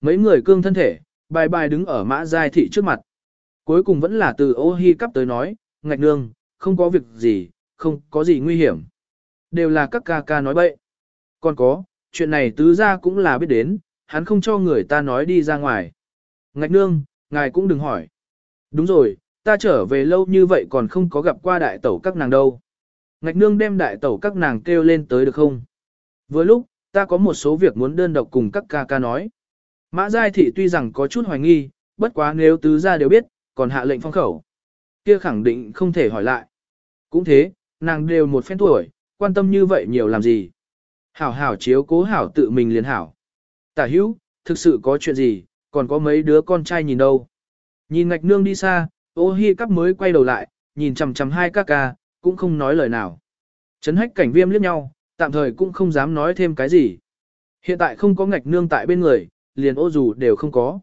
mấy người cương thân thể, bài bài đứng ở mã giai thị trước mặt. Cuối cùng vẫn là từ ô hi cắp tới nói, ngạch nương, không có việc gì, không có gì nguy hiểm. Đều là các ca ca nói bậy. Còn có, chuyện này tứ ra cũng là biết đến, hắn không cho người ta nói đi ra ngoài. Ngạch nương, ngài cũng đừng hỏi. Đúng rồi, ta trở về lâu như vậy còn không có gặp qua đại tẩu các nàng đâu. Ngạch nương đem đại tẩu các nàng kêu lên tới được không? Vừa lúc, ta có một số việc muốn đơn độc cùng các ca ca nói. Mã Giai Thị tuy rằng có chút hoài nghi, bất quá nếu tứ gia đều biết, còn hạ lệnh phong khẩu. Kia khẳng định không thể hỏi lại. Cũng thế, nàng đều một phen tuổi, quan tâm như vậy nhiều làm gì. Hảo hảo chiếu cố hảo tự mình liền hảo. Tả hữu, thực sự có chuyện gì, còn có mấy đứa con trai nhìn đâu. Nhìn ngạch nương đi xa, ô hi cắp mới quay đầu lại, nhìn chằm chằm hai các ca, cũng không nói lời nào. Trấn hách cảnh viêm liếc nhau, tạm thời cũng không dám nói thêm cái gì. Hiện tại không có ngạch nương tại bên người, liền ô dù đều không có.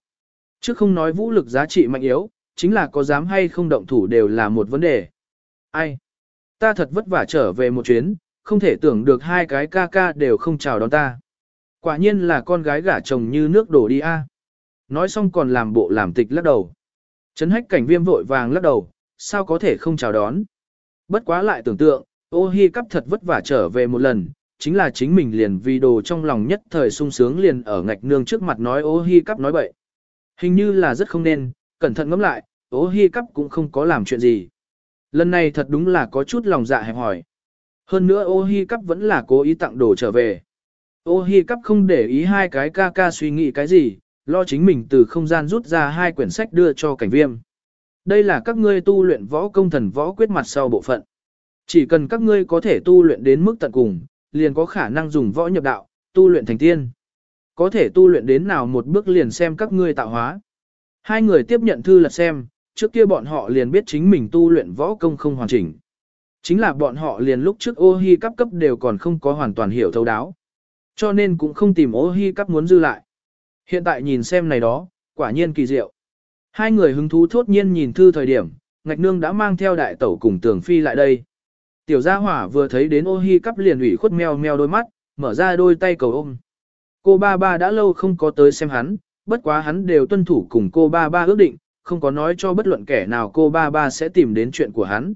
Chứ không nói vũ lực giá trị mạnh yếu, chính là có dám hay không động thủ đều là một vấn đề. Ai? Ta thật vất vả trở về một chuyến, không thể tưởng được hai cái ca ca đều không chào đón ta. Quả nhiên là con gái gả chồng như nước đổ đi a. Nói xong còn làm bộ làm tịch lắc đầu. Trấn hách cảnh viêm vội vàng lắc đầu, sao có thể không chào đón. Bất quá lại tưởng tượng, ô hi cắp thật vất vả trở về một lần, chính là chính mình liền vì đồ trong lòng nhất thời sung sướng liền ở ngạch nương trước mặt nói ô hi cắp nói bậy. Hình như là rất không nên, cẩn thận ngẫm lại, ô hi cắp cũng không có làm chuyện gì. Lần này thật đúng là có chút lòng dạ hẹp hỏi. Hơn nữa ô hi cắp vẫn là cố ý tặng đồ trở về. Ô hi cắp không để ý hai cái ca ca suy nghĩ cái gì, lo chính mình từ không gian rút ra hai quyển sách đưa cho cảnh viêm. Đây là các ngươi tu luyện võ công thần võ quyết mặt sau bộ phận. Chỉ cần các ngươi có thể tu luyện đến mức tận cùng, liền có khả năng dùng võ nhập đạo, tu luyện thành tiên. Có thể tu luyện đến nào một bước liền xem các ngươi tạo hóa. Hai người tiếp nhận thư lật xem, trước kia bọn họ liền biết chính mình tu luyện võ công không hoàn chỉnh. Chính là bọn họ liền lúc trước ô hi cấp cấp đều còn không có hoàn toàn hiểu thấu đáo. Cho nên cũng không tìm ô hi cấp muốn dư lại. Hiện tại nhìn xem này đó, quả nhiên kỳ diệu. Hai người hứng thú thốt nhiên nhìn thư thời điểm, ngạch nương đã mang theo đại tẩu cùng tường phi lại đây. Tiểu gia hỏa vừa thấy đến ô hi cắp liền ủy khuất meo meo đôi mắt, mở ra đôi tay cầu ôm. Cô ba ba đã lâu không có tới xem hắn, bất quá hắn đều tuân thủ cùng cô ba ba ước định, không có nói cho bất luận kẻ nào cô ba ba sẽ tìm đến chuyện của hắn.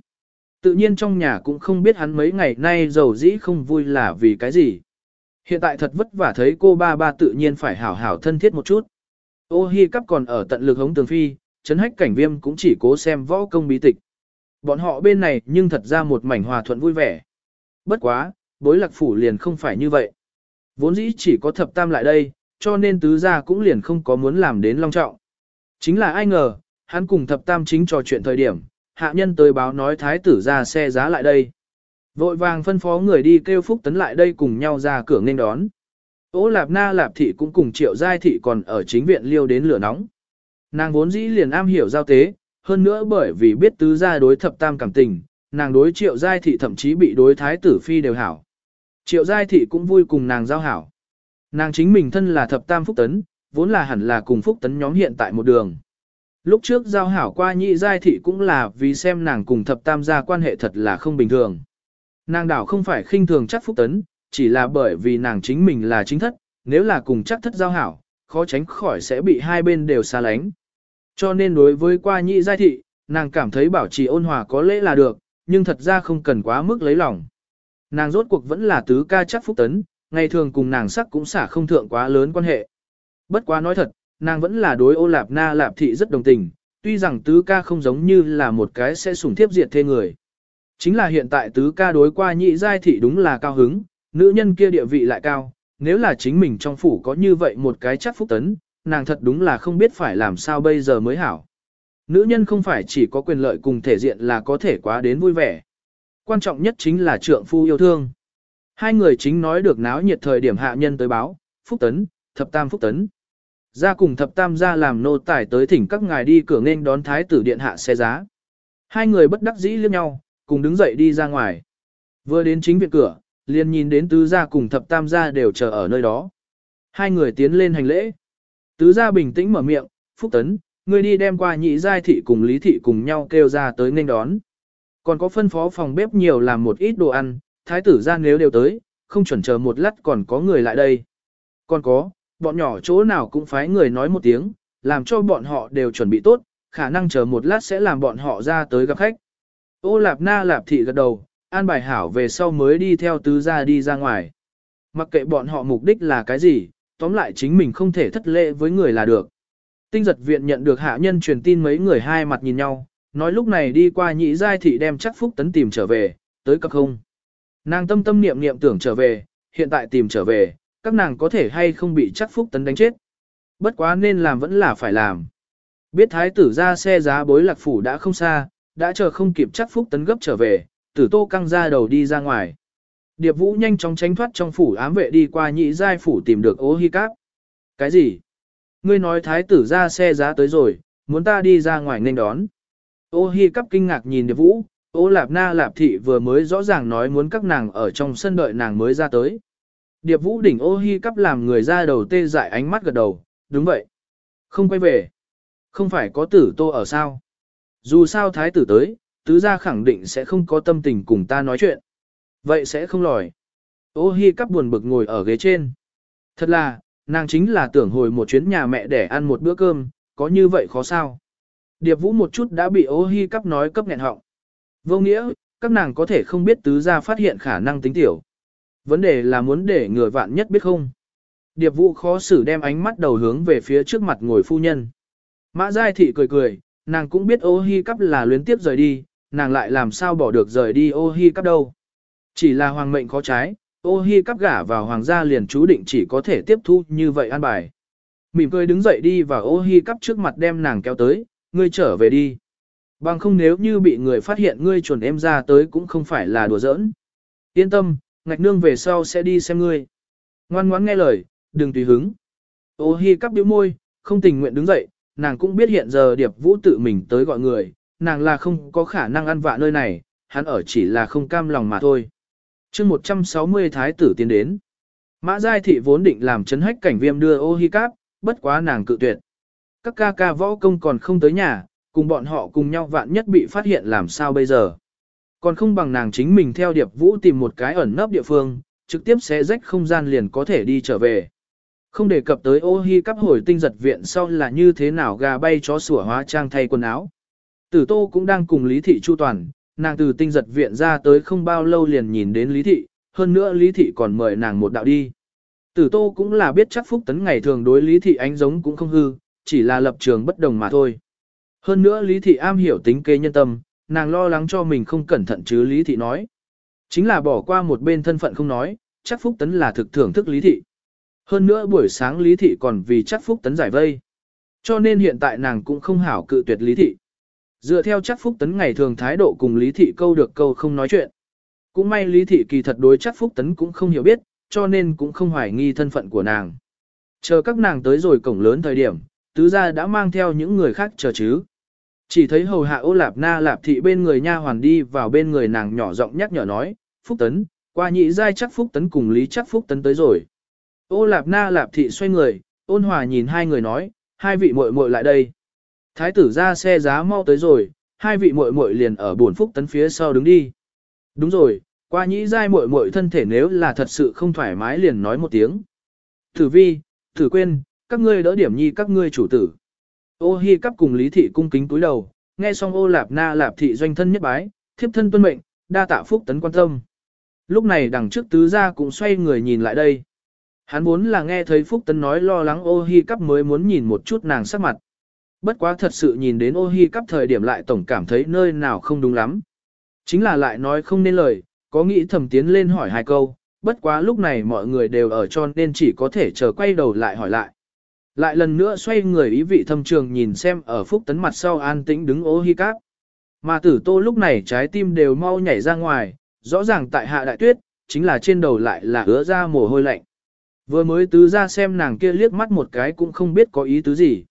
Tự nhiên trong nhà cũng không biết hắn mấy ngày nay giàu dĩ không vui là vì cái gì. Hiện tại thật vất vả thấy cô ba ba tự nhiên phải hảo hảo thân thiết một chút. Ô hi cắp còn ở tận lực hống tường phi, chấn hách cảnh viêm cũng chỉ cố xem võ công bí tịch. Bọn họ bên này nhưng thật ra một mảnh hòa thuận vui vẻ. Bất quá, bối lạc phủ liền không phải như vậy. Vốn dĩ chỉ có thập tam lại đây, cho nên tứ gia cũng liền không có muốn làm đến long trọng. Chính là ai ngờ, hắn cùng thập tam chính trò chuyện thời điểm, hạ nhân tới báo nói thái tử ra xe giá lại đây. Vội vàng phân phó người đi kêu Phúc Tấn lại đây cùng nhau ra cửa nghênh đón. Ô Lạp Na Lạp Thị cũng cùng Triệu Giai Thị còn ở chính viện liêu đến lửa nóng. Nàng vốn dĩ liền am hiểu giao tế, hơn nữa bởi vì biết tứ gia đối thập tam cảm tình, nàng đối Triệu Giai Thị thậm chí bị đối thái tử phi đều hảo. Triệu Giai Thị cũng vui cùng nàng giao hảo. Nàng chính mình thân là thập tam Phúc Tấn, vốn là hẳn là cùng Phúc Tấn nhóm hiện tại một đường. Lúc trước giao hảo qua nhị giai thị cũng là vì xem nàng cùng thập tam gia quan hệ thật là không bình thường. Nàng đảo không phải khinh thường chắc phúc tấn, chỉ là bởi vì nàng chính mình là chính thất, nếu là cùng chắc thất giao hảo, khó tránh khỏi sẽ bị hai bên đều xa lánh. Cho nên đối với qua nhị giai thị, nàng cảm thấy bảo trì ôn hòa có lẽ là được, nhưng thật ra không cần quá mức lấy lòng. Nàng rốt cuộc vẫn là tứ ca chắc phúc tấn, ngày thường cùng nàng sắc cũng xả không thượng quá lớn quan hệ. Bất quá nói thật, nàng vẫn là đối ô lạp na lạp thị rất đồng tình, tuy rằng tứ ca không giống như là một cái sẽ sủng thiếp diệt thê người. Chính là hiện tại tứ ca đối qua nhị giai thị đúng là cao hứng, nữ nhân kia địa vị lại cao, nếu là chính mình trong phủ có như vậy một cái chắc phúc tấn, nàng thật đúng là không biết phải làm sao bây giờ mới hảo. Nữ nhân không phải chỉ có quyền lợi cùng thể diện là có thể quá đến vui vẻ. Quan trọng nhất chính là trượng phu yêu thương. Hai người chính nói được náo nhiệt thời điểm hạ nhân tới báo, phúc tấn, thập tam phúc tấn. Ra cùng thập tam gia làm nô tài tới thỉnh các ngài đi cửa nghênh đón thái tử điện hạ xe giá. Hai người bất đắc dĩ liếc nhau, cùng đứng dậy đi ra ngoài. Vừa đến chính viện cửa, liền nhìn đến tứ gia cùng thập tam gia đều chờ ở nơi đó. Hai người tiến lên hành lễ. Tứ gia bình tĩnh mở miệng, Phúc Tấn, ngươi đi đem qua nhị giai thị cùng lý thị cùng nhau kêu ra tới nghênh đón. Còn có phân phó phòng bếp nhiều làm một ít đồ ăn, thái tử gia nếu đều tới, không chuẩn chờ một lát còn có người lại đây. Còn có, bọn nhỏ chỗ nào cũng phái người nói một tiếng, làm cho bọn họ đều chuẩn bị tốt, khả năng chờ một lát sẽ làm bọn họ ra tới gặp khách. Ô lạp na lạp thị gật đầu, an bài hảo về sau mới đi theo tứ gia đi ra ngoài. Mặc kệ bọn họ mục đích là cái gì, tóm lại chính mình không thể thất lễ với người là được. Tinh giật viện nhận được hạ nhân truyền tin mấy người hai mặt nhìn nhau, nói lúc này đi qua nhị giai thị đem chắc phúc tấn tìm trở về, tới các không. Nàng tâm tâm niệm niệm tưởng trở về, hiện tại tìm trở về, các nàng có thể hay không bị chắc phúc tấn đánh chết. Bất quá nên làm vẫn là phải làm. Biết thái tử ra xe giá bối lạc phủ đã không xa, đã chờ không kịp chắc phúc tấn gấp trở về, tử tô căng ra đầu đi ra ngoài. Điệp vũ nhanh chóng tránh thoát trong phủ ám vệ đi qua nhị giai phủ tìm được ô hi cáp. Cái gì? Ngươi nói thái tử ra xe giá tới rồi, muốn ta đi ra ngoài nên đón. Ô hi Cáp kinh ngạc nhìn điệp vũ, ô lạp na lạp thị vừa mới rõ ràng nói muốn các nàng ở trong sân đợi nàng mới ra tới. Điệp vũ đỉnh ô hi Cáp làm người ra đầu tê dại ánh mắt gật đầu, đúng vậy. Không quay về. Không phải có tử tô ở sao. Dù sao thái tử tới, tứ gia khẳng định sẽ không có tâm tình cùng ta nói chuyện. Vậy sẽ không lòi. Ô hi cắp buồn bực ngồi ở ghế trên. Thật là, nàng chính là tưởng hồi một chuyến nhà mẹ để ăn một bữa cơm, có như vậy khó sao. Điệp vũ một chút đã bị ô hi cắp nói cấp nghẹn họng. Vô nghĩa, các nàng có thể không biết tứ gia phát hiện khả năng tính tiểu. Vấn đề là muốn để người vạn nhất biết không. Điệp vũ khó xử đem ánh mắt đầu hướng về phía trước mặt ngồi phu nhân. Mã Giai Thị cười cười, nàng cũng biết ô hi cắp là luyến tiếp rời đi, nàng lại làm sao bỏ được rời đi ô hi cắp đâu. Chỉ là hoàng mệnh khó trái, ô hi cắp gả vào hoàng gia liền chú định chỉ có thể tiếp thu như vậy an bài. Mỉm cười đứng dậy đi và ô hi cắp trước mặt đem nàng kéo tới, ngươi trở về đi. Bằng không nếu như bị người phát hiện ngươi chuẩn em ra tới cũng không phải là đùa giỡn. Yên tâm, ngạch nương về sau sẽ đi xem ngươi. Ngoan ngoãn nghe lời, đừng tùy hứng. Ô hi cắp biểu môi, không tình nguyện đứng dậy, nàng cũng biết hiện giờ điệp vũ tự mình tới gọi người, nàng là không có khả năng ăn vạ nơi này, hắn ở chỉ là không cam lòng mà thôi chương 160 thái tử tiến đến. Mã Giai Thị vốn định làm chấn hách cảnh viêm đưa ô hi cáp, bất quá nàng cự tuyệt. Các ca ca võ công còn không tới nhà, cùng bọn họ cùng nhau vạn nhất bị phát hiện làm sao bây giờ. Còn không bằng nàng chính mình theo điệp vũ tìm một cái ẩn nấp địa phương, trực tiếp sẽ rách không gian liền có thể đi trở về. Không đề cập tới ô hi cắp hồi tinh giật viện sau là như thế nào gà bay chó sủa hóa trang thay quần áo. Tử tô cũng đang cùng Lý Thị Chu Toàn, nàng từ tinh giật viện ra tới không bao lâu liền nhìn đến Lý Thị, hơn nữa Lý Thị còn mời nàng một đạo đi. Tử tô cũng là biết chắc phúc tấn ngày thường đối Lý Thị ánh giống cũng không hư, chỉ là lập trường bất đồng mà thôi. Hơn nữa Lý Thị am hiểu tính kế nhân tâm, nàng lo lắng cho mình không cẩn thận chứ Lý Thị nói. Chính là bỏ qua một bên thân phận không nói, chắc phúc tấn là thực thưởng thức Lý Thị. Hơn nữa buổi sáng Lý Thị còn vì chắc phúc tấn giải vây. Cho nên hiện tại nàng cũng không hảo cự tuyệt Lý Thị. Dựa theo chắc phúc tấn ngày thường thái độ cùng Lý Thị câu được câu không nói chuyện. Cũng may Lý Thị kỳ thật đối chắc phúc tấn cũng không hiểu biết, cho nên cũng không hoài nghi thân phận của nàng. Chờ các nàng tới rồi cổng lớn thời điểm, tứ gia đã mang theo những người khác chờ chứ. Chỉ thấy hầu hạ ô lạp na lạp thị bên người nha hoàn đi vào bên người nàng nhỏ giọng nhắc nhở nói, Phúc Tấn, qua nhị giai chắc Phúc Tấn cùng Lý chắc Phúc Tấn tới rồi. Ô lạp na lạp thị xoay người, ôn hòa nhìn hai người nói, hai vị muội muội lại đây. Thái tử ra xe giá mau tới rồi, hai vị muội muội liền ở buồn phúc tấn phía sau đứng đi. Đúng rồi, qua nhĩ giai muội muội thân thể nếu là thật sự không thoải mái liền nói một tiếng. Tử vi, tử quên, các ngươi đỡ điểm nhi các ngươi chủ tử. Ô hi cắp cùng lý thị cung kính túi đầu, nghe xong ô lạp na lạp thị doanh thân nhất bái, thiếp thân tuân mệnh, đa tạ phúc tấn quan tâm. Lúc này đằng trước tứ gia cũng xoay người nhìn lại đây. Hắn vốn là nghe thấy Phúc Tấn nói lo lắng ô hi cắp mới muốn nhìn một chút nàng sắc mặt. Bất quá thật sự nhìn đến ô hi cắp thời điểm lại tổng cảm thấy nơi nào không đúng lắm. Chính là lại nói không nên lời, có nghĩ thầm tiến lên hỏi hai câu, bất quá lúc này mọi người đều ở cho nên chỉ có thể chờ quay đầu lại hỏi lại. Lại lần nữa xoay người ý vị thâm trường nhìn xem ở phúc tấn mặt sau an tĩnh đứng ô hi cắp. Mà tử tô lúc này trái tim đều mau nhảy ra ngoài, rõ ràng tại hạ đại tuyết, chính là trên đầu lại là ứa ra mồ hôi lạnh. Vừa mới tứ ra xem nàng kia liếc mắt một cái cũng không biết có ý tứ gì.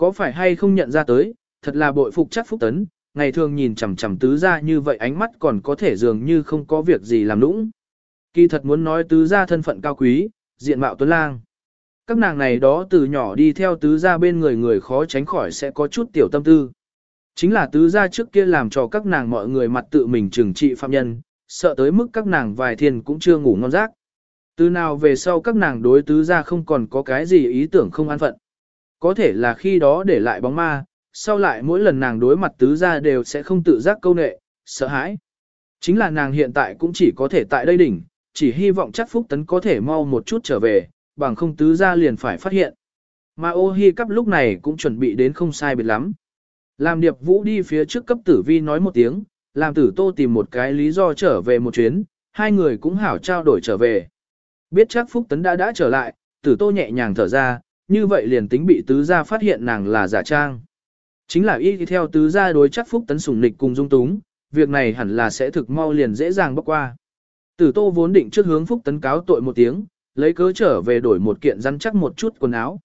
Có phải hay không nhận ra tới, thật là bội phục chắc phúc tấn, ngày thường nhìn chằm chằm tứ ra như vậy ánh mắt còn có thể dường như không có việc gì làm nũng. Kỳ thật muốn nói tứ ra thân phận cao quý, diện mạo tuấn lang. Các nàng này đó từ nhỏ đi theo tứ ra bên người người khó tránh khỏi sẽ có chút tiểu tâm tư. Chính là tứ ra trước kia làm cho các nàng mọi người mặt tự mình trừng trị phạm nhân, sợ tới mức các nàng vài thiên cũng chưa ngủ ngon giấc. Từ nào về sau các nàng đối tứ ra không còn có cái gì ý tưởng không an phận. Có thể là khi đó để lại bóng ma, sau lại mỗi lần nàng đối mặt tứ gia đều sẽ không tự giác câu nệ, sợ hãi. Chính là nàng hiện tại cũng chỉ có thể tại đây đỉnh, chỉ hy vọng chắc Phúc Tấn có thể mau một chút trở về, bằng không tứ gia liền phải phát hiện. Mà ô hi cắp lúc này cũng chuẩn bị đến không sai biệt lắm. Làm điệp vũ đi phía trước cấp tử vi nói một tiếng, làm tử tô tìm một cái lý do trở về một chuyến, hai người cũng hảo trao đổi trở về. Biết chắc Phúc Tấn đã đã trở lại, tử tô nhẹ nhàng thở ra, như vậy liền tính bị tứ gia phát hiện nàng là giả trang. Chính là y theo tứ gia đối chắc Phúc Tấn sủng nịch cùng dung túng, việc này hẳn là sẽ thực mau liền dễ dàng bóc qua. Tử tô vốn định trước hướng Phúc Tấn cáo tội một tiếng, lấy cớ trở về đổi một kiện rắn chắc một chút quần áo.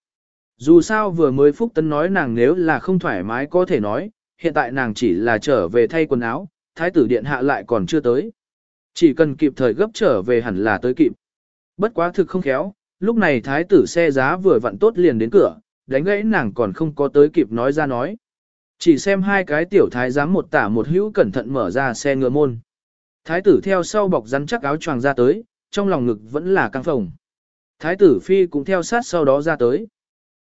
Dù sao vừa mới Phúc Tấn nói nàng nếu là không thoải mái có thể nói, hiện tại nàng chỉ là trở về thay quần áo, thái tử điện hạ lại còn chưa tới. Chỉ cần kịp thời gấp trở về hẳn là tới kịp. Bất quá thực không khéo, lúc này thái tử xe giá vừa vặn tốt liền đến cửa, đánh gãy nàng còn không có tới kịp nói ra nói. Chỉ xem hai cái tiểu thái giám một tả một hữu cẩn thận mở ra xe ngựa môn. Thái tử theo sau bọc rắn chắc áo choàng ra tới, trong lòng ngực vẫn là căng phồng. Thái tử phi cũng theo sát sau đó ra tới.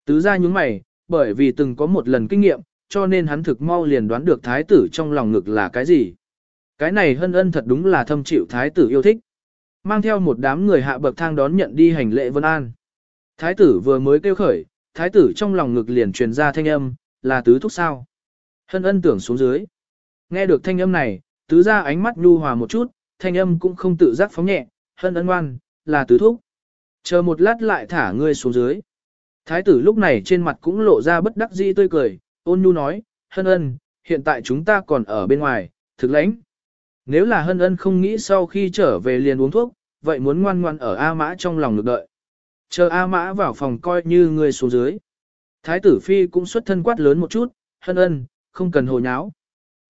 Tứ ra nhúng mày, bởi vì từng có một lần kinh nghiệm, cho nên hắn thực mau liền đoán được thái tử trong lòng ngực là cái gì. Cái này hân ân thật đúng là thâm chịu thái tử yêu thích. Mang theo một đám người hạ bậc thang đón nhận đi hành lễ vân an. Thái tử vừa mới kêu khởi, thái tử trong lòng ngực liền truyền ra thanh âm, là tứ thúc sao. Hân ân tưởng xuống dưới. Nghe được thanh âm này, tứ ra ánh mắt nhu hòa một chút, thanh âm cũng không tự giác phóng nhẹ, hân ân ngoan, là tứ thúc. Chờ một lát lại thả ngươi xuống dưới. Thái tử lúc này trên mặt cũng lộ ra bất đắc dĩ tươi cười, ôn nhu nói, hân ân, hiện tại chúng ta còn ở bên ngoài, thực lãnh. Nếu là hân ân không nghĩ sau khi trở về liền uống thuốc, vậy muốn ngoan ngoan ở A Mã trong lòng được đợi. Chờ A Mã vào phòng coi như người xuống dưới. Thái tử Phi cũng xuất thân quát lớn một chút, hân ân, không cần hồ nháo.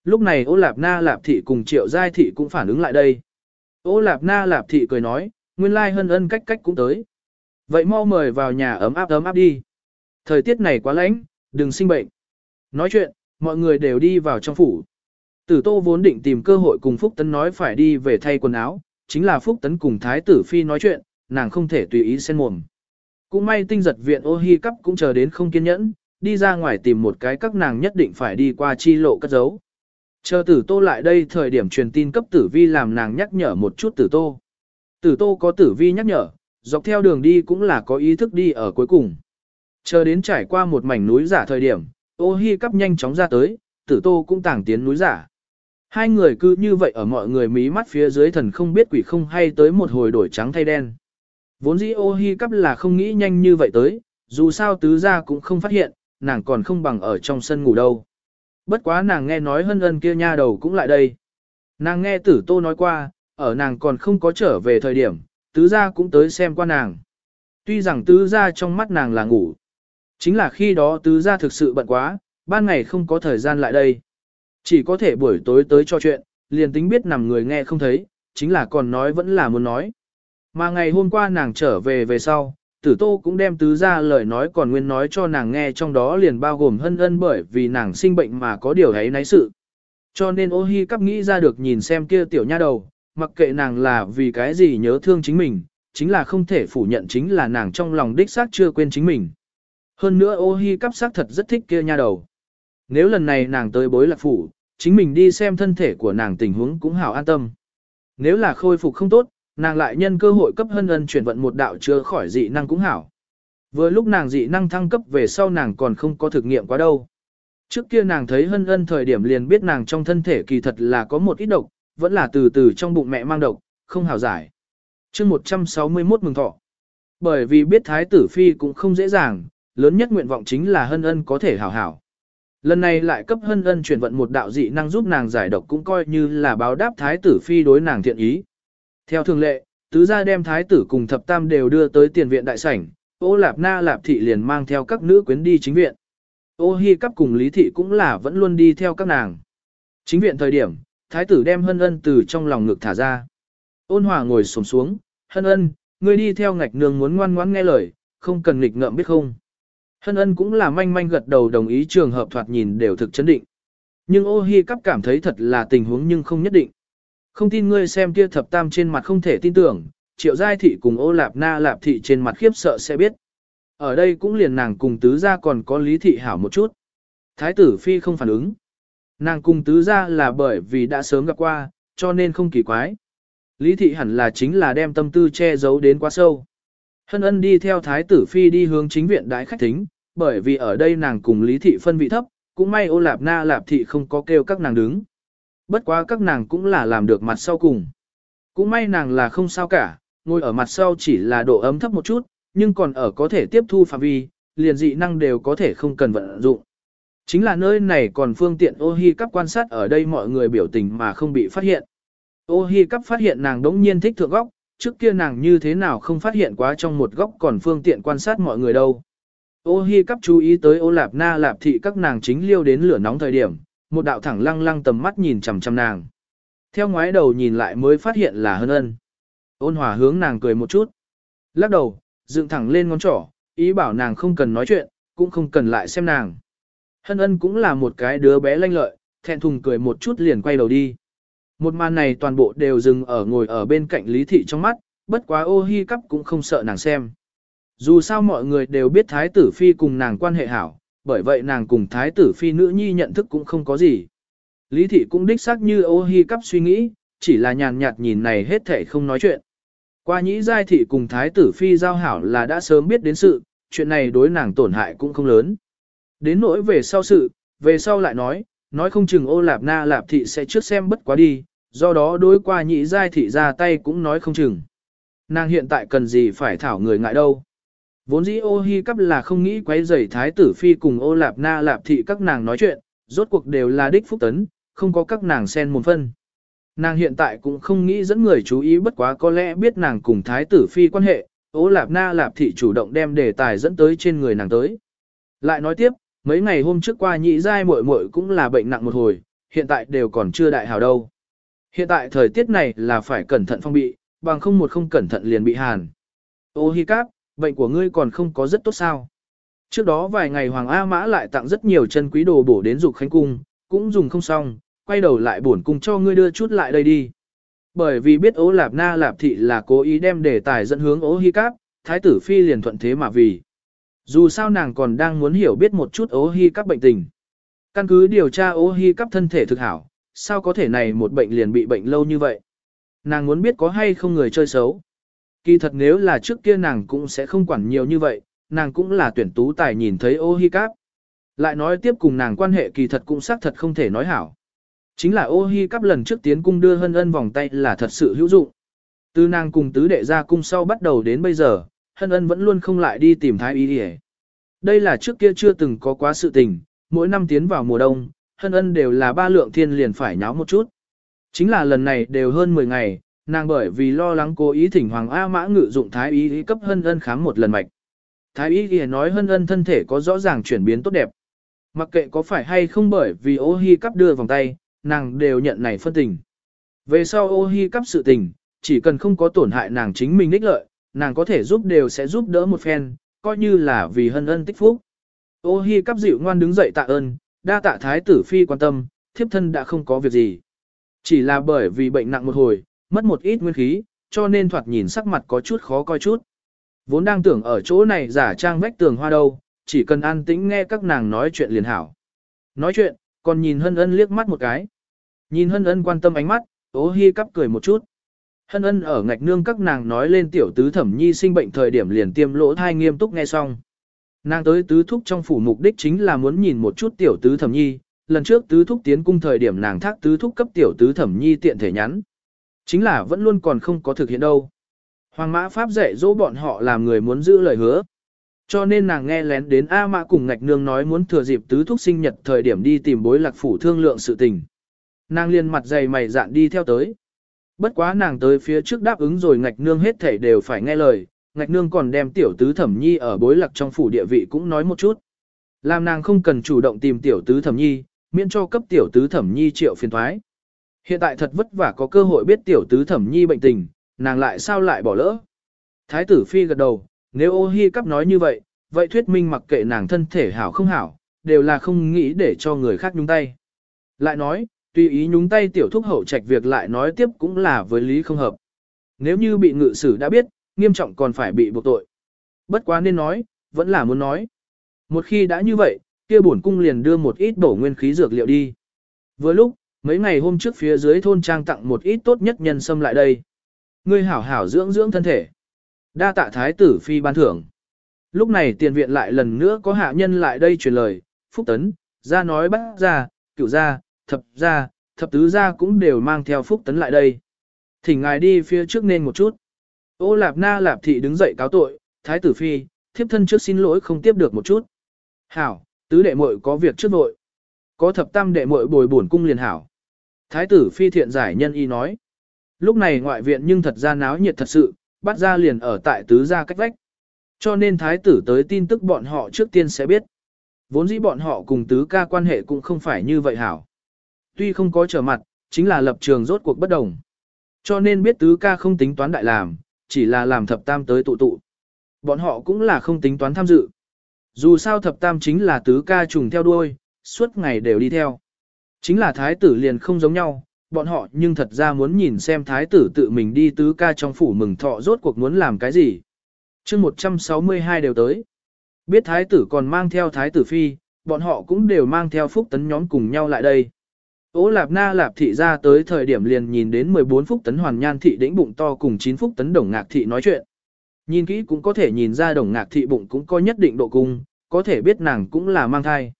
Lúc này ô lạp na lạp thị cùng triệu giai thị cũng phản ứng lại đây. Ô lạp na lạp thị cười nói, nguyên lai hân ân cách cách cũng tới. Vậy mau mời vào nhà ấm áp ấm áp đi. Thời tiết này quá lạnh, đừng sinh bệnh. Nói chuyện, mọi người đều đi vào trong phủ. Tử Tô vốn định tìm cơ hội cùng Phúc Tấn nói phải đi về thay quần áo, chính là Phúc Tấn cùng Thái tử Phi nói chuyện, nàng không thể tùy ý xen mồm. Cũng may tinh giật viện ô hi cắp cũng chờ đến không kiên nhẫn, đi ra ngoài tìm một cái các nàng nhất định phải đi qua chi lộ cất giấu. Chờ tử tô lại đây thời điểm truyền tin cấp tử vi làm nàng nhắc nhở một chút tử tô. Tử tô có tử vi nhắc nhở, dọc theo đường đi cũng là có ý thức đi ở cuối cùng. Chờ đến trải qua một mảnh núi giả thời điểm, ô hi cắp nhanh chóng ra tới, tử tô cũng tàng tiến núi giả. Hai người cứ như vậy ở mọi người mí mắt phía dưới thần không biết quỷ không hay tới một hồi đổi trắng thay đen. Vốn dĩ ô hi cắp là không nghĩ nhanh như vậy tới, dù sao tứ gia cũng không phát hiện, nàng còn không bằng ở trong sân ngủ đâu. Bất quá nàng nghe nói hân ân kia nha đầu cũng lại đây. Nàng nghe tử tô nói qua, ở nàng còn không có trở về thời điểm, tứ gia cũng tới xem qua nàng. Tuy rằng tứ gia trong mắt nàng là ngủ. Chính là khi đó tứ gia thực sự bận quá, ban ngày không có thời gian lại đây. Chỉ có thể buổi tối tới cho chuyện, liền tính biết nằm người nghe không thấy, chính là còn nói vẫn là muốn nói. Mà ngày hôm qua nàng trở về về sau, tử tô cũng đem tứ ra lời nói còn nguyên nói cho nàng nghe trong đó liền bao gồm hân ân bởi vì nàng sinh bệnh mà có điều ấy náy sự. Cho nên ô hi cắp nghĩ ra được nhìn xem kia tiểu nha đầu, mặc kệ nàng là vì cái gì nhớ thương chính mình, chính là không thể phủ nhận chính là nàng trong lòng đích xác chưa quên chính mình. Hơn nữa ô hi cắp xác thật rất thích kia nha đầu. Nếu lần này nàng tới bối lạc phủ, chính mình đi xem thân thể của nàng tình huống cũng hảo an tâm. Nếu là khôi phục không tốt, nàng lại nhân cơ hội cấp hân ân chuyển vận một đạo chưa khỏi dị năng cũng hảo. Vừa lúc nàng dị năng thăng cấp về sau nàng còn không có thực nghiệm quá đâu. Trước kia nàng thấy hân ân thời điểm liền biết nàng trong thân thể kỳ thật là có một ít độc, vẫn là từ từ trong bụng mẹ mang độc, không hảo giải. chương 161 mừng thọ. Bởi vì biết thái tử phi cũng không dễ dàng, lớn nhất nguyện vọng chính là hân ân có thể hảo hảo. Lần này lại cấp hân ân chuyển vận một đạo dị năng giúp nàng giải độc cũng coi như là báo đáp thái tử phi đối nàng thiện ý. Theo thường lệ, tứ gia đem thái tử cùng thập tam đều đưa tới tiền viện đại sảnh, ô lạp na lạp thị liền mang theo các nữ quyến đi chính viện. Ô hi cắp cùng lý thị cũng là vẫn luôn đi theo các nàng. Chính viện thời điểm, thái tử đem hân ân từ trong lòng ngực thả ra. Ôn hòa ngồi xổm xuống, hân ân, ngươi đi theo ngạch nương muốn ngoan ngoãn nghe lời, không cần nghịch ngợm biết không. Hân ân cũng là manh manh gật đầu đồng ý trường hợp thoạt nhìn đều thực chấn định. Nhưng ô hi cắp cảm thấy thật là tình huống nhưng không nhất định. Không tin ngươi xem kia thập tam trên mặt không thể tin tưởng, triệu giai thị cùng ô lạp na lạp thị trên mặt khiếp sợ sẽ biết. Ở đây cũng liền nàng cùng tứ gia còn có lý thị hảo một chút. Thái tử phi không phản ứng. Nàng cùng tứ gia là bởi vì đã sớm gặp qua, cho nên không kỳ quái. Lý thị hẳn là chính là đem tâm tư che giấu đến quá sâu. Hân ân đi theo thái tử phi đi hướng chính viện đại khách thính, bởi vì ở đây nàng cùng lý thị phân vị thấp, cũng may ô lạp na lạp thị không có kêu các nàng đứng. Bất quá các nàng cũng là làm được mặt sau cùng. Cũng may nàng là không sao cả, ngồi ở mặt sau chỉ là độ ấm thấp một chút, nhưng còn ở có thể tiếp thu phạm vi, liền dị năng đều có thể không cần vận dụng. Chính là nơi này còn phương tiện ô hi cắp quan sát ở đây mọi người biểu tình mà không bị phát hiện. Ô hi cắp phát hiện nàng đống nhiên thích thượng góc, trước kia nàng như thế nào không phát hiện quá trong một góc còn phương tiện quan sát mọi người đâu. Ô hi cắp chú ý tới ô lạp na lạp thị các nàng chính liêu đến lửa nóng thời điểm, một đạo thẳng lăng lăng tầm mắt nhìn chằm chằm nàng. Theo ngoái đầu nhìn lại mới phát hiện là hân ân. Ôn hòa hướng nàng cười một chút. Lắc đầu, dựng thẳng lên ngón trỏ, ý bảo nàng không cần nói chuyện, cũng không cần lại xem nàng. Hân ân cũng là một cái đứa bé lanh lợi, thẹn thùng cười một chút liền quay đầu đi. Một màn này toàn bộ đều dừng ở ngồi ở bên cạnh Lý Thị trong mắt, bất quá ô hi cắp cũng không sợ nàng xem. Dù sao mọi người đều biết Thái tử Phi cùng nàng quan hệ hảo, bởi vậy nàng cùng Thái tử Phi nữ nhi nhận thức cũng không có gì. Lý Thị cũng đích xác như ô hi cắp suy nghĩ, chỉ là nhàn nhạt nhìn này hết thể không nói chuyện. Qua nhĩ giai thị cùng Thái tử Phi giao hảo là đã sớm biết đến sự, chuyện này đối nàng tổn hại cũng không lớn. Đến nỗi về sau sự, về sau lại nói, nói không chừng ô lạp na lạp thị sẽ trước xem bất quá đi, do đó đối qua nhị giai thị ra tay cũng nói không chừng. Nàng hiện tại cần gì phải thảo người ngại đâu. Vốn dĩ ô hi cắp là không nghĩ quấy rầy thái tử phi cùng ô lạp na lạp thị các nàng nói chuyện, rốt cuộc đều là đích phúc tấn, không có các nàng xen một phân. Nàng hiện tại cũng không nghĩ dẫn người chú ý bất quá có lẽ biết nàng cùng thái tử phi quan hệ, ô lạp na lạp thị chủ động đem đề tài dẫn tới trên người nàng tới. Lại nói tiếp, mấy ngày hôm trước qua nhị giai muội muội cũng là bệnh nặng một hồi, hiện tại đều còn chưa đại hào đâu. Hiện tại thời tiết này là phải cẩn thận phong bị, bằng không một không cẩn thận liền bị hàn. Ô hi cáp, bệnh của ngươi còn không có rất tốt sao. Trước đó vài ngày Hoàng A Mã lại tặng rất nhiều chân quý đồ bổ đến dục khánh cung, cũng dùng không xong, quay đầu lại bổn cung cho ngươi đưa chút lại đây đi. Bởi vì biết ố lạp na lạp thị là cố ý đem đề tài dẫn hướng ố hi cáp, thái tử phi liền thuận thế mà vì. Dù sao nàng còn đang muốn hiểu biết một chút ố hi cáp bệnh tình. Căn cứ điều tra ố hi cáp thân thể thực hảo, sao có thể này một bệnh liền bị bệnh lâu như vậy. Nàng muốn biết có hay không người chơi xấu. Kỳ thật nếu là trước kia nàng cũng sẽ không quản nhiều như vậy, nàng cũng là tuyển tú tài nhìn thấy ô hi cáp. Lại nói tiếp cùng nàng quan hệ kỳ thật cũng xác thật không thể nói hảo. Chính là ô hi cáp lần trước tiến cung đưa hân ân vòng tay là thật sự hữu dụng. Từ nàng cùng tứ đệ ra cung sau bắt đầu đến bây giờ, hân ân vẫn luôn không lại đi tìm thái y đi Đây là trước kia chưa từng có quá sự tình, mỗi năm tiến vào mùa đông, hân ân đều là ba lượng thiên liền phải nháo một chút. Chính là lần này đều hơn 10 ngày, nàng bởi vì lo lắng cố ý thỉnh Hoàng A Mã ngự dụng Thái Y cấp hân ân khám một lần mạch. Thái Y thì nói hân ân thân thể có rõ ràng chuyển biến tốt đẹp. Mặc kệ có phải hay không bởi vì ô hi cắp đưa vòng tay, nàng đều nhận này phân tình. Về sau ô hi cắp sự tình, chỉ cần không có tổn hại nàng chính mình ích lợi, nàng có thể giúp đều sẽ giúp đỡ một phen, coi như là vì hân ân tích phúc. Ô hi cắp dịu ngoan đứng dậy tạ ơn, đa tạ thái tử phi quan tâm, thiếp thân đã không có việc gì. Chỉ là bởi vì bệnh nặng một hồi, mất một ít nguyên khí, cho nên thoạt nhìn sắc mặt có chút khó coi chút. Vốn đang tưởng ở chỗ này giả trang vách tường hoa đâu, chỉ cần an tĩnh nghe các nàng nói chuyện liền hảo. Nói chuyện, còn nhìn hân ân liếc mắt một cái. Nhìn hân ân quan tâm ánh mắt, ố hi cắp cười một chút. Hân ân ở ngạch nương các nàng nói lên tiểu tứ thẩm nhi sinh bệnh thời điểm liền tiêm lỗ thai nghiêm túc nghe xong. Nàng tới tứ thúc trong phủ mục đích chính là muốn nhìn một chút tiểu tứ thẩm nhi, lần trước tứ thúc tiến cung thời điểm nàng thác tứ thúc cấp tiểu tứ thẩm nhi tiện thể nhắn. Chính là vẫn luôn còn không có thực hiện đâu. Hoàng mã Pháp dạy dỗ bọn họ làm người muốn giữ lời hứa. Cho nên nàng nghe lén đến A Mã cùng ngạch nương nói muốn thừa dịp tứ thúc sinh nhật thời điểm đi tìm bối lạc phủ thương lượng sự tình. Nàng liền mặt dày mày dạn đi theo tới. Bất quá nàng tới phía trước đáp ứng rồi ngạch nương hết thảy đều phải nghe lời, ngạch nương còn đem tiểu tứ thẩm nhi ở bối lạc trong phủ địa vị cũng nói một chút. Làm nàng không cần chủ động tìm tiểu tứ thẩm nhi, miễn cho cấp tiểu tứ thẩm nhi triệu phiền thoái. Hiện tại thật vất vả có cơ hội biết tiểu tứ thẩm nhi bệnh tình, nàng lại sao lại bỏ lỡ. Thái tử phi gật đầu, nếu ô hi cắp nói như vậy, vậy thuyết minh mặc kệ nàng thân thể hảo không hảo, đều là không nghĩ để cho người khác nhúng tay. Lại nói, tùy ý nhúng tay tiểu thúc hậu trạch việc lại nói tiếp cũng là với lý không hợp. Nếu như bị ngự sử đã biết, nghiêm trọng còn phải bị buộc tội. Bất quá nên nói, vẫn là muốn nói. Một khi đã như vậy, kia bổn cung liền đưa một ít bổ nguyên khí dược liệu đi. Vừa lúc, mấy ngày hôm trước phía dưới thôn trang tặng một ít tốt nhất nhân sâm lại đây. Ngươi hảo hảo dưỡng dưỡng thân thể. Đa tạ thái tử phi ban thưởng. Lúc này tiền viện lại lần nữa có hạ nhân lại đây truyền lời, phúc tấn, ra nói bác ra, cửu ra, thập ra, thập tứ ra cũng đều mang theo phúc tấn lại đây. Thỉnh ngài đi phía trước nên một chút. Ô lạp na lạp thị đứng dậy cáo tội, thái tử phi, thiếp thân trước xin lỗi không tiếp được một chút. Hảo, tứ đệ muội có việc trước vội. Có thập tam đệ muội bồi bổn cung liền hảo. Thái tử phi thiện giải nhân y nói. Lúc này ngoại viện nhưng thật ra náo nhiệt thật sự, bắt ra liền ở tại tứ gia cách vách. Cho nên thái tử tới tin tức bọn họ trước tiên sẽ biết. Vốn dĩ bọn họ cùng tứ ca quan hệ cũng không phải như vậy hảo. Tuy không có trở mặt, chính là lập trường rốt cuộc bất đồng. Cho nên biết tứ ca không tính toán đại làm, chỉ là làm thập tam tới tụ tụ. Bọn họ cũng là không tính toán tham dự. Dù sao thập tam chính là tứ ca trùng theo đuôi, suốt ngày đều đi theo. Chính là thái tử liền không giống nhau, bọn họ nhưng thật ra muốn nhìn xem thái tử tự mình đi tứ ca trong phủ mừng thọ rốt cuộc muốn làm cái gì. chương 162 đều tới. Biết thái tử còn mang theo thái tử phi, bọn họ cũng đều mang theo phúc tấn nhóm cùng nhau lại đây. Ô lạp na lạp thị ra tới thời điểm liền nhìn đến 14 phúc tấn hoàn nhan thị đĩnh bụng to cùng 9 phúc tấn đồng ngạc thị nói chuyện. Nhìn kỹ cũng có thể nhìn ra đồng ngạc thị bụng cũng có nhất định độ cung, có thể biết nàng cũng là mang thai.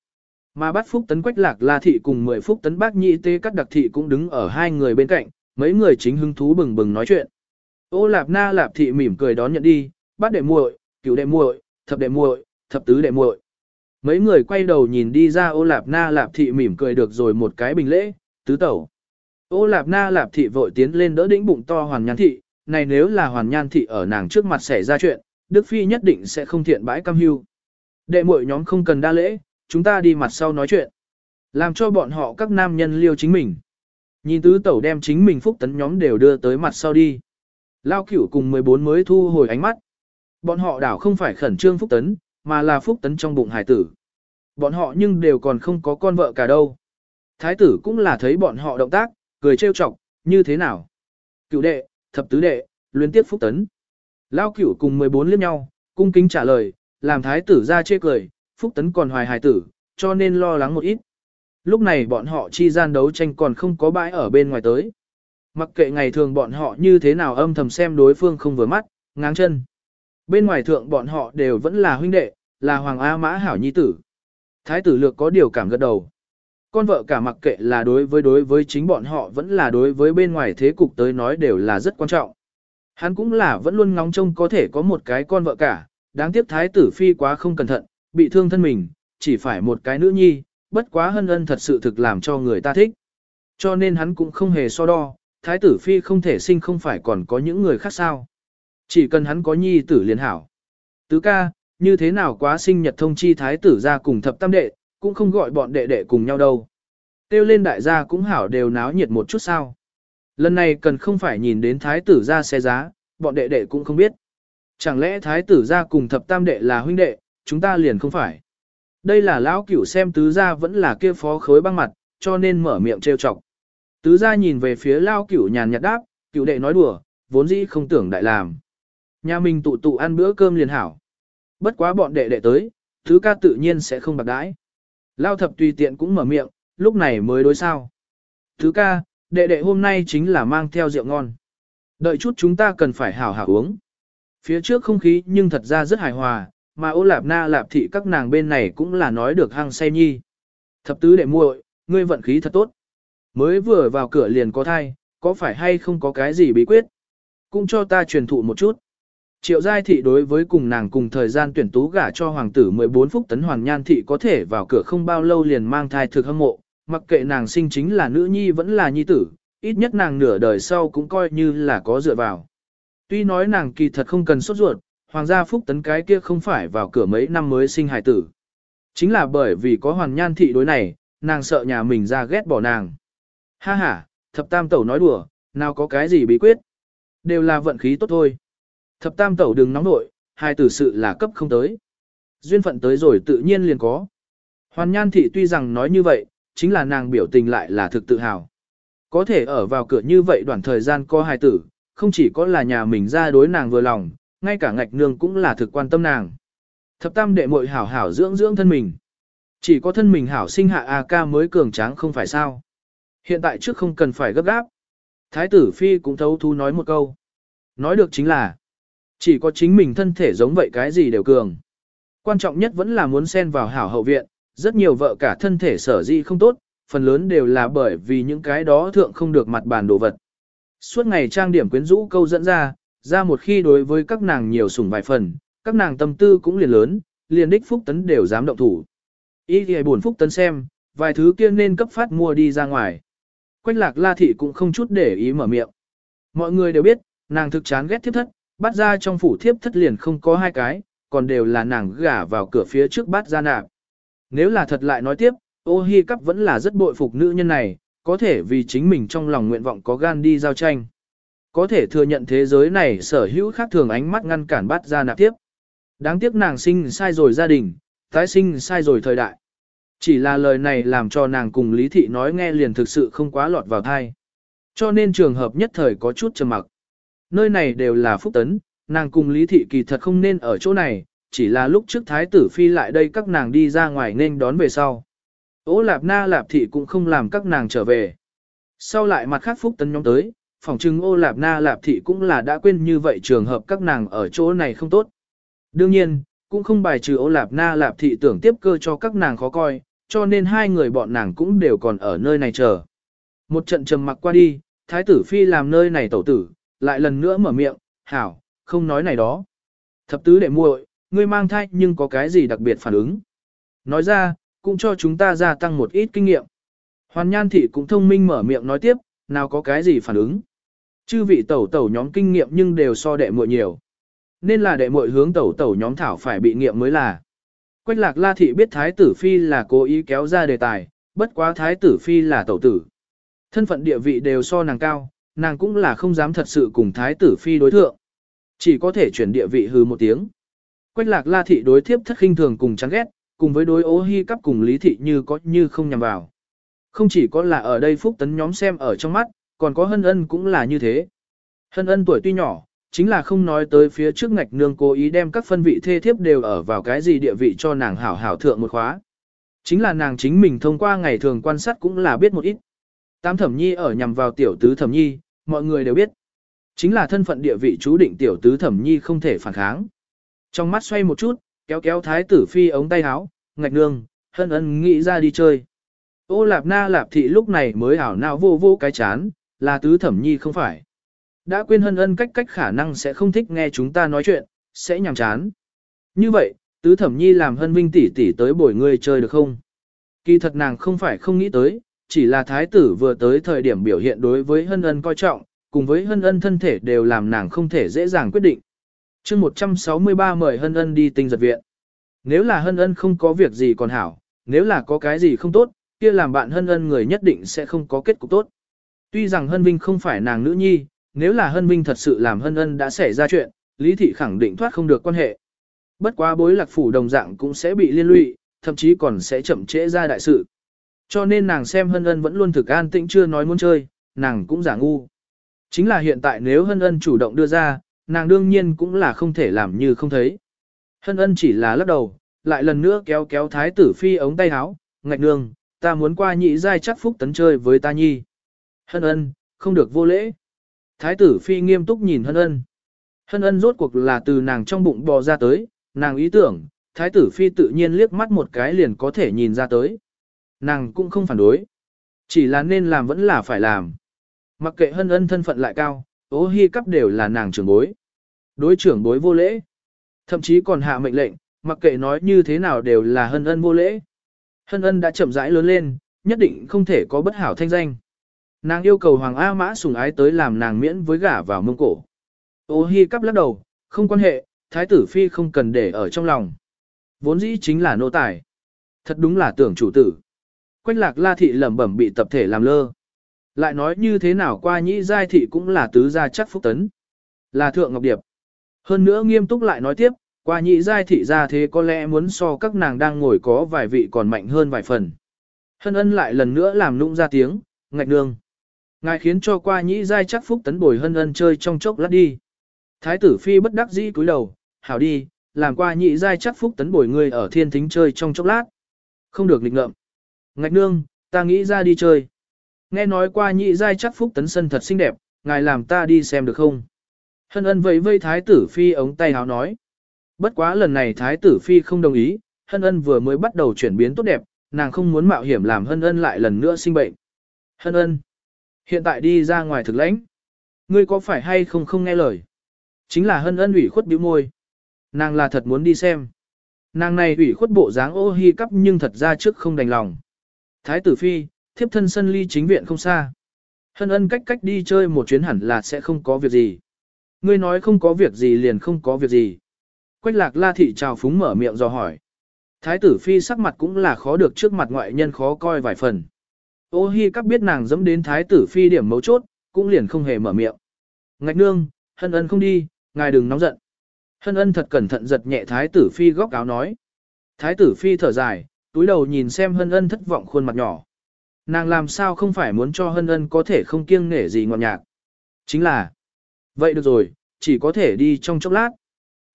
Mà bắt phúc tấn quách lạc la thị cùng 10 phúc tấn bác nhị tê cắt đặc thị cũng đứng ở hai người bên cạnh, mấy người chính hứng thú bừng bừng nói chuyện. Ô lạp na lạp thị mỉm cười đón nhận đi, bắt đệ muội, cửu đệ muội, thập đệ muội, thập tứ đệ muội. Mấy người quay đầu nhìn đi ra ô lạp na lạp thị mỉm cười được rồi một cái bình lễ, tứ tẩu. Ô lạp na lạp thị vội tiến lên đỡ đĩnh bụng to hoàn nhan thị, này nếu là hoàn nhan thị ở nàng trước mặt xảy ra chuyện, Đức Phi nhất định sẽ không thiện bãi cam hưu. Đệ muội nhóm không cần đa lễ, chúng ta đi mặt sau nói chuyện. Làm cho bọn họ các nam nhân liêu chính mình. Nhìn tứ tẩu đem chính mình phúc tấn nhóm đều đưa tới mặt sau đi. Lao cửu cùng 14 mới thu hồi ánh mắt. Bọn họ đảo không phải khẩn trương phúc tấn, mà là phúc tấn trong bụng hải tử. Bọn họ nhưng đều còn không có con vợ cả đâu. Thái tử cũng là thấy bọn họ động tác, cười trêu chọc, như thế nào? Cửu đệ, thập tứ đệ, luyến tiếp phúc tấn. Lao cửu cùng 14 liếc nhau, cung kính trả lời, làm thái tử ra chê cười, phúc tấn còn hoài hài tử, cho nên lo lắng một ít. Lúc này bọn họ chi gian đấu tranh còn không có bãi ở bên ngoài tới. Mặc kệ ngày thường bọn họ như thế nào âm thầm xem đối phương không vừa mắt, ngáng chân. Bên ngoài thượng bọn họ đều vẫn là huynh đệ, là Hoàng A Mã Hảo Nhi Tử. Thái tử lược có điều cảm gật đầu. Con vợ cả mặc kệ là đối với đối với chính bọn họ vẫn là đối với bên ngoài thế cục tới nói đều là rất quan trọng. Hắn cũng là vẫn luôn ngóng trông có thể có một cái con vợ cả, đáng tiếc thái tử phi quá không cẩn thận, bị thương thân mình, chỉ phải một cái nữ nhi, bất quá hân ân thật sự thực làm cho người ta thích. Cho nên hắn cũng không hề so đo, thái tử phi không thể sinh không phải còn có những người khác sao. Chỉ cần hắn có nhi tử liền hảo. Tứ ca, như thế nào quá sinh nhật thông chi thái tử ra cùng thập tam đệ, cũng không gọi bọn đệ đệ cùng nhau đâu. Tiêu lên đại gia cũng hảo đều náo nhiệt một chút sao. Lần này cần không phải nhìn đến thái tử ra xe giá, bọn đệ đệ cũng không biết. Chẳng lẽ thái tử ra cùng thập tam đệ là huynh đệ, chúng ta liền không phải. Đây là lão cửu xem tứ gia vẫn là kia phó khối băng mặt, cho nên mở miệng trêu chọc. Tứ gia nhìn về phía lão cửu nhàn nhạt đáp, cửu đệ nói đùa, vốn dĩ không tưởng đại làm. Nhà mình tụ tụ ăn bữa cơm liền hảo. Bất quá bọn đệ đệ tới, thứ ca tự nhiên sẽ không bạc đãi. Lao thập tùy tiện cũng mở miệng, lúc này mới đối sao. Thứ ca, đệ đệ hôm nay chính là mang theo rượu ngon. Đợi chút chúng ta cần phải hảo hảo uống. Phía trước không khí nhưng thật ra rất hài hòa, mà ô lạp na lạp thị các nàng bên này cũng là nói được hăng say nhi. Thập tứ đệ muội, ngươi vận khí thật tốt. Mới vừa vào cửa liền có thai, có phải hay không có cái gì bí quyết? Cũng cho ta truyền thụ một chút. Triệu giai thị đối với cùng nàng cùng thời gian tuyển tú gả cho hoàng tử 14 phút tấn hoàng nhan thị có thể vào cửa không bao lâu liền mang thai thực hâm mộ, mặc kệ nàng sinh chính là nữ nhi vẫn là nhi tử, ít nhất nàng nửa đời sau cũng coi như là có dựa vào. Tuy nói nàng kỳ thật không cần sốt ruột, hoàng gia phúc tấn cái kia không phải vào cửa mấy năm mới sinh hài tử. Chính là bởi vì có hoàng nhan thị đối này, nàng sợ nhà mình ra ghét bỏ nàng. Ha ha, thập tam tẩu nói đùa, nào có cái gì bí quyết. Đều là vận khí tốt thôi. Thập tam tẩu đừng nóng nội, hai tử sự là cấp không tới. Duyên phận tới rồi tự nhiên liền có. Hoàn nhan thị tuy rằng nói như vậy, chính là nàng biểu tình lại là thực tự hào. Có thể ở vào cửa như vậy đoạn thời gian có hài tử, không chỉ có là nhà mình ra đối nàng vừa lòng, ngay cả ngạch nương cũng là thực quan tâm nàng. Thập tam đệ muội hảo hảo dưỡng dưỡng thân mình. Chỉ có thân mình hảo sinh hạ A ca mới cường tráng không phải sao. Hiện tại trước không cần phải gấp gáp. Thái tử Phi cũng thấu thu nói một câu. Nói được chính là, chỉ có chính mình thân thể giống vậy cái gì đều cường. Quan trọng nhất vẫn là muốn xen vào hảo hậu viện, rất nhiều vợ cả thân thể sở dị không tốt, phần lớn đều là bởi vì những cái đó thượng không được mặt bàn đồ vật. Suốt ngày trang điểm quyến rũ câu dẫn ra, ra một khi đối với các nàng nhiều sủng vài phần, các nàng tâm tư cũng liền lớn, liền đích phúc tấn đều dám động thủ. Ý thì buồn phúc tấn xem, vài thứ kia nên cấp phát mua đi ra ngoài. Quách lạc la thị cũng không chút để ý mở miệng. Mọi người đều biết, nàng thực chán ghét thiếp thất, bắt ra trong phủ thiếp thất liền không có hai cái, còn đều là nàng gả vào cửa phía trước bắt ra nạp. Nếu là thật lại nói tiếp, ô hi cắp vẫn là rất bội phục nữ nhân này, có thể vì chính mình trong lòng nguyện vọng có gan đi giao tranh. Có thể thừa nhận thế giới này sở hữu khác thường ánh mắt ngăn cản bắt ra nạp tiếp. Đáng tiếc nàng sinh sai rồi gia đình, tái sinh sai rồi thời đại. Chỉ là lời này làm cho nàng cùng Lý Thị nói nghe liền thực sự không quá lọt vào thai. Cho nên trường hợp nhất thời có chút trầm mặc. Nơi này đều là phúc tấn, nàng cùng Lý Thị kỳ thật không nên ở chỗ này, chỉ là lúc trước Thái tử Phi lại đây các nàng đi ra ngoài nên đón về sau. Ô Lạp Na Lạp Thị cũng không làm các nàng trở về. Sau lại mặt khác phúc tấn nhóm tới, phòng trưng ô Lạp Na Lạp Thị cũng là đã quên như vậy trường hợp các nàng ở chỗ này không tốt. Đương nhiên, cũng không bài trừ ô Lạp Na Lạp Thị tưởng tiếp cơ cho các nàng khó coi, cho nên hai người bọn nàng cũng đều còn ở nơi này chờ. Một trận trầm mặc qua đi, Thái tử Phi làm nơi này tẩu tử, lại lần nữa mở miệng, hảo, không nói này đó. Thập tứ đệ muội, ngươi mang thai nhưng có cái gì đặc biệt phản ứng. Nói ra, cũng cho chúng ta gia tăng một ít kinh nghiệm. Hoàn Nhan Thị cũng thông minh mở miệng nói tiếp, nào có cái gì phản ứng. Chư vị tẩu tẩu nhóm kinh nghiệm nhưng đều so đệ muội nhiều. Nên là đệ muội hướng tẩu tẩu nhóm thảo phải bị nghiệm mới là. Quách lạc la thị biết thái tử phi là cố ý kéo ra đề tài, bất quá thái tử phi là tẩu tử. Thân phận địa vị đều so nàng cao, nàng cũng là không dám thật sự cùng thái tử phi đối thượng. Chỉ có thể chuyển địa vị hư một tiếng. Quách lạc la thị đối thiếp thất khinh thường cùng chán ghét, cùng với đối ố hy cắp cùng lý thị như có như không nhằm vào. Không chỉ có là ở đây phúc tấn nhóm xem ở trong mắt, còn có hân ân cũng là như thế. Hân ân tuổi tuy nhỏ, chính là không nói tới phía trước ngạch nương cố ý đem các phân vị thê thiếp đều ở vào cái gì địa vị cho nàng hảo hảo thượng một khóa. Chính là nàng chính mình thông qua ngày thường quan sát cũng là biết một ít. Tam thẩm nhi ở nhằm vào tiểu tứ thẩm nhi, mọi người đều biết. Chính là thân phận địa vị chú định tiểu tứ thẩm nhi không thể phản kháng. Trong mắt xoay một chút, kéo kéo thái tử phi ống tay áo, ngạch nương, hân ân nghĩ ra đi chơi. Ô lạp na lạp thị lúc này mới ảo nào vô vô cái chán, là tứ thẩm nhi không phải. Đã quên hân ân cách cách khả năng sẽ không thích nghe chúng ta nói chuyện, sẽ nhàm chán. Như vậy, tứ thẩm nhi làm hân vinh tỷ tỷ tới bồi ngươi chơi được không? Kỳ thật nàng không phải không nghĩ tới, chỉ là thái tử vừa tới thời điểm biểu hiện đối với hân ân coi trọng, cùng với hân ân thân thể đều làm nàng không thể dễ dàng quyết định. chương 163 mời hân ân đi tinh giật viện. Nếu là hân ân không có việc gì còn hảo, nếu là có cái gì không tốt, kia làm bạn hân ân người nhất định sẽ không có kết cục tốt. Tuy rằng hân vinh không phải nàng nữ nhi, nếu là hân vinh thật sự làm hân ân đã xảy ra chuyện, lý thị khẳng định thoát không được quan hệ. Bất quá bối lạc phủ đồng dạng cũng sẽ bị liên lụy, thậm chí còn sẽ chậm trễ ra đại sự. Cho nên nàng xem hân ân vẫn luôn thực an tĩnh chưa nói muốn chơi, nàng cũng giả ngu. Chính là hiện tại nếu hân ân chủ động đưa ra, nàng đương nhiên cũng là không thể làm như không thấy. Hân ân chỉ là lắc đầu, lại lần nữa kéo kéo thái tử phi ống tay áo, ngạch nương, ta muốn qua nhị giai chắc phúc tấn chơi với ta nhi. Hân ân, không được vô lễ. Thái tử phi nghiêm túc nhìn hân ân. Hân ân rốt cuộc là từ nàng trong bụng bò ra tới, nàng ý tưởng, thái tử phi tự nhiên liếc mắt một cái liền có thể nhìn ra tới. Nàng cũng không phản đối. Chỉ là nên làm vẫn là phải làm. Mặc kệ hân ân thân phận lại cao, ố hy cấp đều là nàng trưởng bối. Đối trưởng bối vô lễ. Thậm chí còn hạ mệnh lệnh, mặc kệ nói như thế nào đều là hân ân vô lễ. Hân ân đã chậm rãi lớn lên, nhất định không thể có bất hảo thanh danh. Nàng yêu cầu Hoàng A Mã sùng ái tới làm nàng miễn với gả vào mông cổ. Ô hi cắp lắc đầu, không quan hệ, thái tử phi không cần để ở trong lòng. Vốn dĩ chính là nô tài. Thật đúng là tưởng chủ tử. Quách lạc la thị lẩm bẩm bị tập thể làm lơ. Lại nói như thế nào qua nhĩ giai thị cũng là tứ gia chắc phúc tấn. Là thượng ngọc điệp. Hơn nữa nghiêm túc lại nói tiếp, qua Nhĩ giai thị gia thế có lẽ muốn so các nàng đang ngồi có vài vị còn mạnh hơn vài phần. Hân ân lại lần nữa làm nũng ra tiếng, ngạch nương. Ngài khiến cho qua nhĩ giai chắc phúc tấn bồi hân ân chơi trong chốc lát đi. Thái tử phi bất đắc dĩ cúi đầu, hảo đi, làm qua nhị giai chắc phúc tấn bồi ngươi ở thiên thính chơi trong chốc lát. Không được nghịch ngợm. Ngạch nương, ta nghĩ ra đi chơi. Nghe nói qua nhị giai chắc phúc tấn sân thật xinh đẹp, ngài làm ta đi xem được không? Hân ân vẫy vây thái tử phi ống tay háo nói. Bất quá lần này thái tử phi không đồng ý, hân ân vừa mới bắt đầu chuyển biến tốt đẹp, nàng không muốn mạo hiểm làm hân ân lại lần nữa sinh bệnh. Hân ân, hiện tại đi ra ngoài thực lãnh. Ngươi có phải hay không không nghe lời? Chính là hân ân ủy khuất bĩu môi. Nàng là thật muốn đi xem. Nàng này ủy khuất bộ dáng ô hi cắp nhưng thật ra trước không đành lòng. Thái tử phi, thiếp thân sân ly chính viện không xa. Hân ân cách cách đi chơi một chuyến hẳn là sẽ không có việc gì. Ngươi nói không có việc gì liền không có việc gì. Quách lạc la thị trào phúng mở miệng dò hỏi. Thái tử phi sắc mặt cũng là khó được trước mặt ngoại nhân khó coi vài phần. Ô hi các biết nàng dẫm đến thái tử phi điểm mấu chốt, cũng liền không hề mở miệng. Ngạch nương, hân ân không đi, ngài đừng nóng giận. Hân ân thật cẩn thận giật nhẹ thái tử phi góc áo nói. Thái tử phi thở dài, túi đầu nhìn xem hân ân thất vọng khuôn mặt nhỏ. Nàng làm sao không phải muốn cho hân ân có thể không kiêng nể gì ngọt nhạc. Chính là, vậy được rồi, chỉ có thể đi trong chốc lát.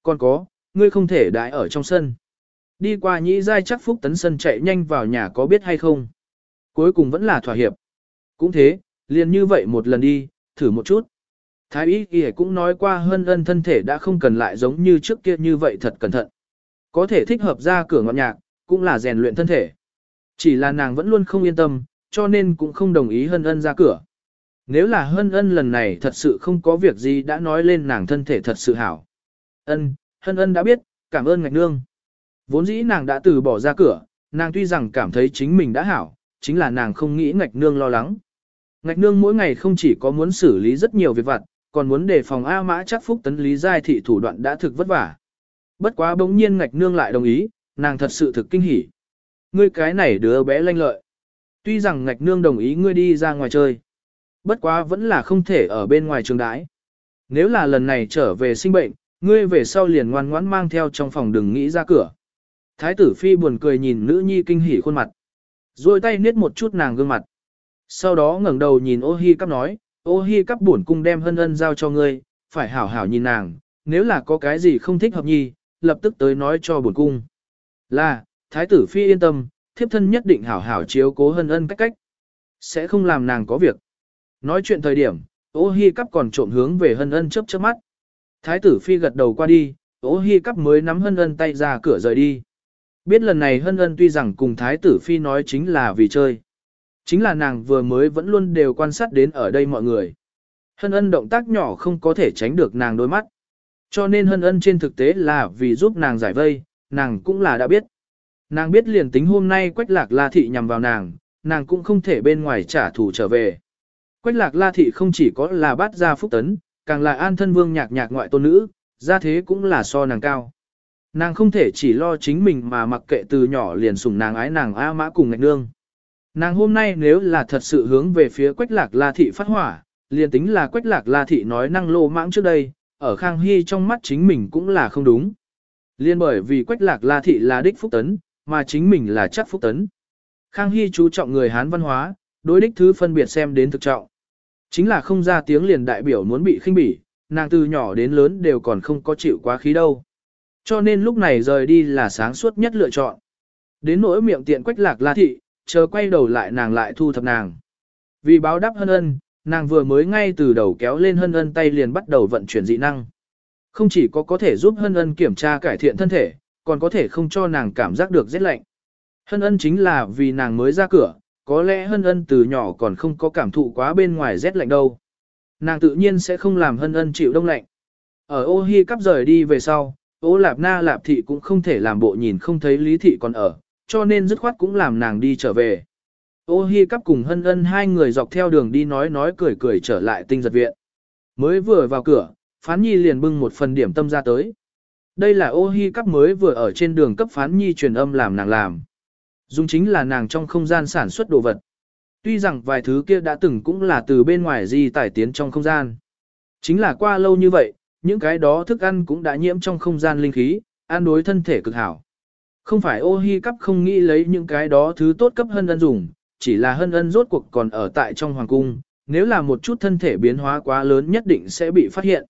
Còn có, ngươi không thể đại ở trong sân. Đi qua nhĩ giai chắc phúc tấn sân chạy nhanh vào nhà có biết hay không. Cuối cùng vẫn là thỏa hiệp. Cũng thế, liền như vậy một lần đi, thử một chút. Thái y y cũng nói qua hân ân thân thể đã không cần lại giống như trước kia như vậy thật cẩn thận. Có thể thích hợp ra cửa ngọn nhạc, cũng là rèn luyện thân thể. Chỉ là nàng vẫn luôn không yên tâm, cho nên cũng không đồng ý hân ân ra cửa. Nếu là hân ân lần này thật sự không có việc gì đã nói lên nàng thân thể thật sự hảo. Ân, hân ân đã biết, cảm ơn ngạch nương. Vốn dĩ nàng đã từ bỏ ra cửa, nàng tuy rằng cảm thấy chính mình đã hảo, chính là nàng không nghĩ ngạch nương lo lắng. Ngạch nương mỗi ngày không chỉ có muốn xử lý rất nhiều việc vặt, còn muốn đề phòng A mã chắc phúc tấn lý giai thị thủ đoạn đã thực vất vả. Bất quá bỗng nhiên ngạch nương lại đồng ý, nàng thật sự thực kinh hỉ. Ngươi cái này đứa bé lanh lợi. Tuy rằng ngạch nương đồng ý ngươi đi ra ngoài chơi. Bất quá vẫn là không thể ở bên ngoài trường đái. Nếu là lần này trở về sinh bệnh, ngươi về sau liền ngoan ngoãn mang theo trong phòng đừng nghĩ ra cửa. Thái tử phi buồn cười nhìn nữ nhi kinh hỉ khuôn mặt. Rồi tay niết một chút nàng gương mặt. Sau đó ngẩng đầu nhìn ô hi cắp nói, Ô hi cắp buồn cung đem hân ân giao cho ngươi, phải hảo hảo nhìn nàng, nếu là có cái gì không thích hợp nhi, lập tức tới nói cho buồn cung. Là, thái tử phi yên tâm, thiếp thân nhất định hảo hảo chiếu cố hân ân cách cách. Sẽ không làm nàng có việc. Nói chuyện thời điểm, ô hi cắp còn trộm hướng về hân ân chớp chớp mắt. Thái tử phi gật đầu qua đi, ô hi cắp mới nắm hân ân tay ra cửa rời đi. Biết lần này hân ân tuy rằng cùng thái tử phi nói chính là vì chơi. Chính là nàng vừa mới vẫn luôn đều quan sát đến ở đây mọi người. Hân ân động tác nhỏ không có thể tránh được nàng đôi mắt. Cho nên hân ân trên thực tế là vì giúp nàng giải vây, nàng cũng là đã biết. Nàng biết liền tính hôm nay quách lạc la thị nhằm vào nàng, nàng cũng không thể bên ngoài trả thù trở về. Quách lạc la thị không chỉ có là bát gia phúc tấn, càng là an thân vương nhạc nhạc ngoại tôn nữ, gia thế cũng là so nàng cao. Nàng không thể chỉ lo chính mình mà mặc kệ từ nhỏ liền sủng nàng ái nàng A mã cùng ngạch nương. Nàng hôm nay nếu là thật sự hướng về phía Quách Lạc La Thị phát hỏa, liền tính là Quách Lạc La Thị nói năng lô mãng trước đây, ở Khang Hy trong mắt chính mình cũng là không đúng. Liên bởi vì Quách Lạc La Thị là đích phúc tấn, mà chính mình là chắc phúc tấn. Khang Hy chú trọng người Hán văn hóa, đối đích thứ phân biệt xem đến thực trọng. Chính là không ra tiếng liền đại biểu muốn bị khinh bỉ, nàng từ nhỏ đến lớn đều còn không có chịu quá khí đâu. Cho nên lúc này rời đi là sáng suốt nhất lựa chọn. Đến nỗi miệng tiện Quách Lạc La Thị, chờ quay đầu lại nàng lại thu thập nàng. Vì báo đáp hân ân, nàng vừa mới ngay từ đầu kéo lên hân ân tay liền bắt đầu vận chuyển dị năng. Không chỉ có có thể giúp hân ân kiểm tra cải thiện thân thể, còn có thể không cho nàng cảm giác được rét lạnh. Hân ân chính là vì nàng mới ra cửa, có lẽ hân ân từ nhỏ còn không có cảm thụ quá bên ngoài rét lạnh đâu. Nàng tự nhiên sẽ không làm hân ân chịu đông lạnh. Ở ô hi cắp rời đi về sau, ô lạp na lạp thị cũng không thể làm bộ nhìn không thấy lý thị còn ở, cho nên dứt khoát cũng làm nàng đi trở về. Ô hi cắp cùng hân ân hai người dọc theo đường đi nói nói cười cười trở lại tinh giật viện. Mới vừa vào cửa, phán nhi liền bưng một phần điểm tâm ra tới. Đây là ô hi cắp mới vừa ở trên đường cấp phán nhi truyền âm làm nàng làm. Dùng chính là nàng trong không gian sản xuất đồ vật. Tuy rằng vài thứ kia đã từng cũng là từ bên ngoài di tải tiến trong không gian. Chính là qua lâu như vậy, những cái đó thức ăn cũng đã nhiễm trong không gian linh khí, ăn đối thân thể cực hảo. Không phải ô hi cắp không nghĩ lấy những cái đó thứ tốt cấp hân ân dùng, chỉ là hân ân rốt cuộc còn ở tại trong hoàng cung, nếu là một chút thân thể biến hóa quá lớn nhất định sẽ bị phát hiện.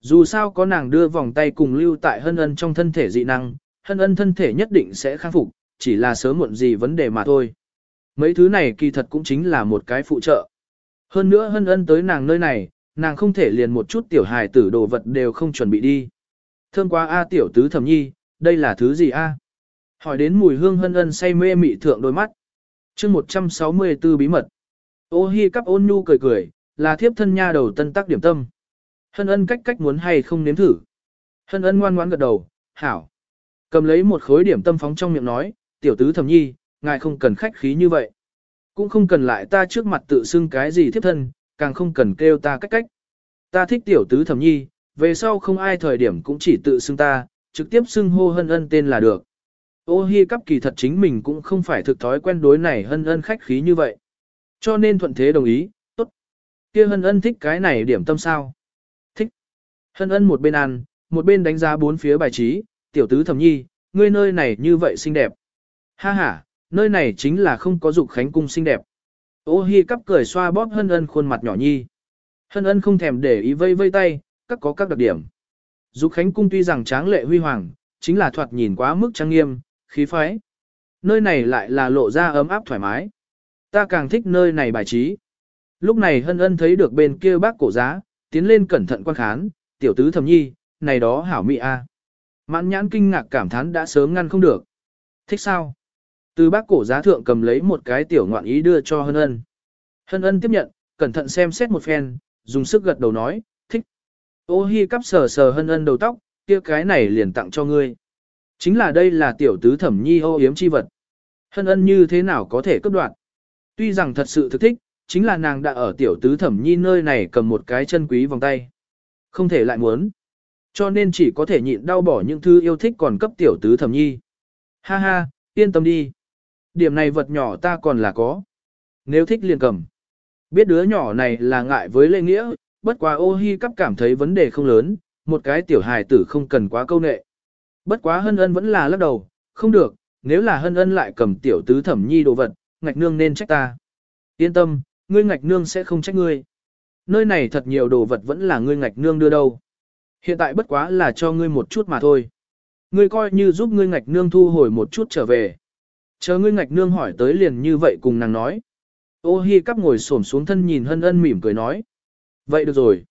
Dù sao có nàng đưa vòng tay cùng lưu tại hân ân trong thân thể dị năng, hân ân thân thể nhất định sẽ khắc phục, chỉ là sớm muộn gì vấn đề mà thôi. Mấy thứ này kỳ thật cũng chính là một cái phụ trợ. Hơn nữa hân ân tới nàng nơi này, nàng không thể liền một chút tiểu hài tử đồ vật đều không chuẩn bị đi. Thương quá A tiểu tứ thẩm nhi, đây là thứ gì A? Hỏi đến mùi hương hân ân say mê mị thượng đôi mắt. chương 164 bí mật. Ô hi cắp ôn nhu cười cười, là thiếp thân nha đầu tân tác điểm tâm. Hân ân cách cách muốn hay không nếm thử. Hân ân ngoan ngoãn gật đầu, hảo. Cầm lấy một khối điểm tâm phóng trong miệng nói, tiểu tứ thẩm nhi, ngài không cần khách khí như vậy. Cũng không cần lại ta trước mặt tự xưng cái gì thiếp thân, càng không cần kêu ta cách cách. Ta thích tiểu tứ thẩm nhi, về sau không ai thời điểm cũng chỉ tự xưng ta, trực tiếp xưng hô hân ân tên là được. Ô hi cắp kỳ thật chính mình cũng không phải thực thói quen đối này hân ân khách khí như vậy. Cho nên thuận thế đồng ý, tốt. kia hân ân thích cái này điểm tâm sao? Hân ân một bên ăn, một bên đánh giá bốn phía bài trí, tiểu tứ thẩm nhi, ngươi nơi này như vậy xinh đẹp. Ha ha, nơi này chính là không có dục khánh cung xinh đẹp. Ô hi cắp cười xoa bóp hân ân khuôn mặt nhỏ nhi. Hân ân không thèm để ý vây vây tay, các có các đặc điểm. Dục khánh cung tuy rằng tráng lệ huy hoàng, chính là thoạt nhìn quá mức trang nghiêm, khí phái. Nơi này lại là lộ ra ấm áp thoải mái. Ta càng thích nơi này bài trí. Lúc này hân ân thấy được bên kia bác cổ giá, tiến lên cẩn thận quan khán, tiểu tứ thẩm nhi, này đó hảo mị a. Mãn nhãn kinh ngạc cảm thán đã sớm ngăn không được. Thích sao? Từ bác cổ giá thượng cầm lấy một cái tiểu ngoạn ý đưa cho hân ân. Hân ân tiếp nhận, cẩn thận xem xét một phen, dùng sức gật đầu nói, thích. Ô hi cắp sờ sờ hân ân đầu tóc, kia cái này liền tặng cho ngươi. Chính là đây là tiểu tứ thẩm nhi ô yếm chi vật. Hân ân như thế nào có thể cấp đoạn. Tuy rằng thật sự thực thích, chính là nàng đã ở tiểu tứ thẩm nhi nơi này cầm một cái chân quý vòng tay. Không thể lại muốn. Cho nên chỉ có thể nhịn đau bỏ những thứ yêu thích còn cấp tiểu tứ thẩm nhi. Ha ha, yên tâm đi. Điểm này vật nhỏ ta còn là có. Nếu thích liền cầm. Biết đứa nhỏ này là ngại với lễ nghĩa, bất quá ô hi cắp cảm thấy vấn đề không lớn, một cái tiểu hài tử không cần quá câu nệ. Bất quá hân ân vẫn là lắc đầu, không được, nếu là hân ân lại cầm tiểu tứ thẩm nhi đồ vật, ngạch nương nên trách ta. Yên tâm, ngươi ngạch nương sẽ không trách ngươi. Nơi này thật nhiều đồ vật vẫn là ngươi ngạch nương đưa đâu. Hiện tại bất quá là cho ngươi một chút mà thôi. Ngươi coi như giúp ngươi ngạch nương thu hồi một chút trở về. Chờ ngươi ngạch nương hỏi tới liền như vậy cùng nàng nói. Ô hi cắp ngồi xổm xuống thân nhìn hân ân mỉm cười nói. Vậy được rồi.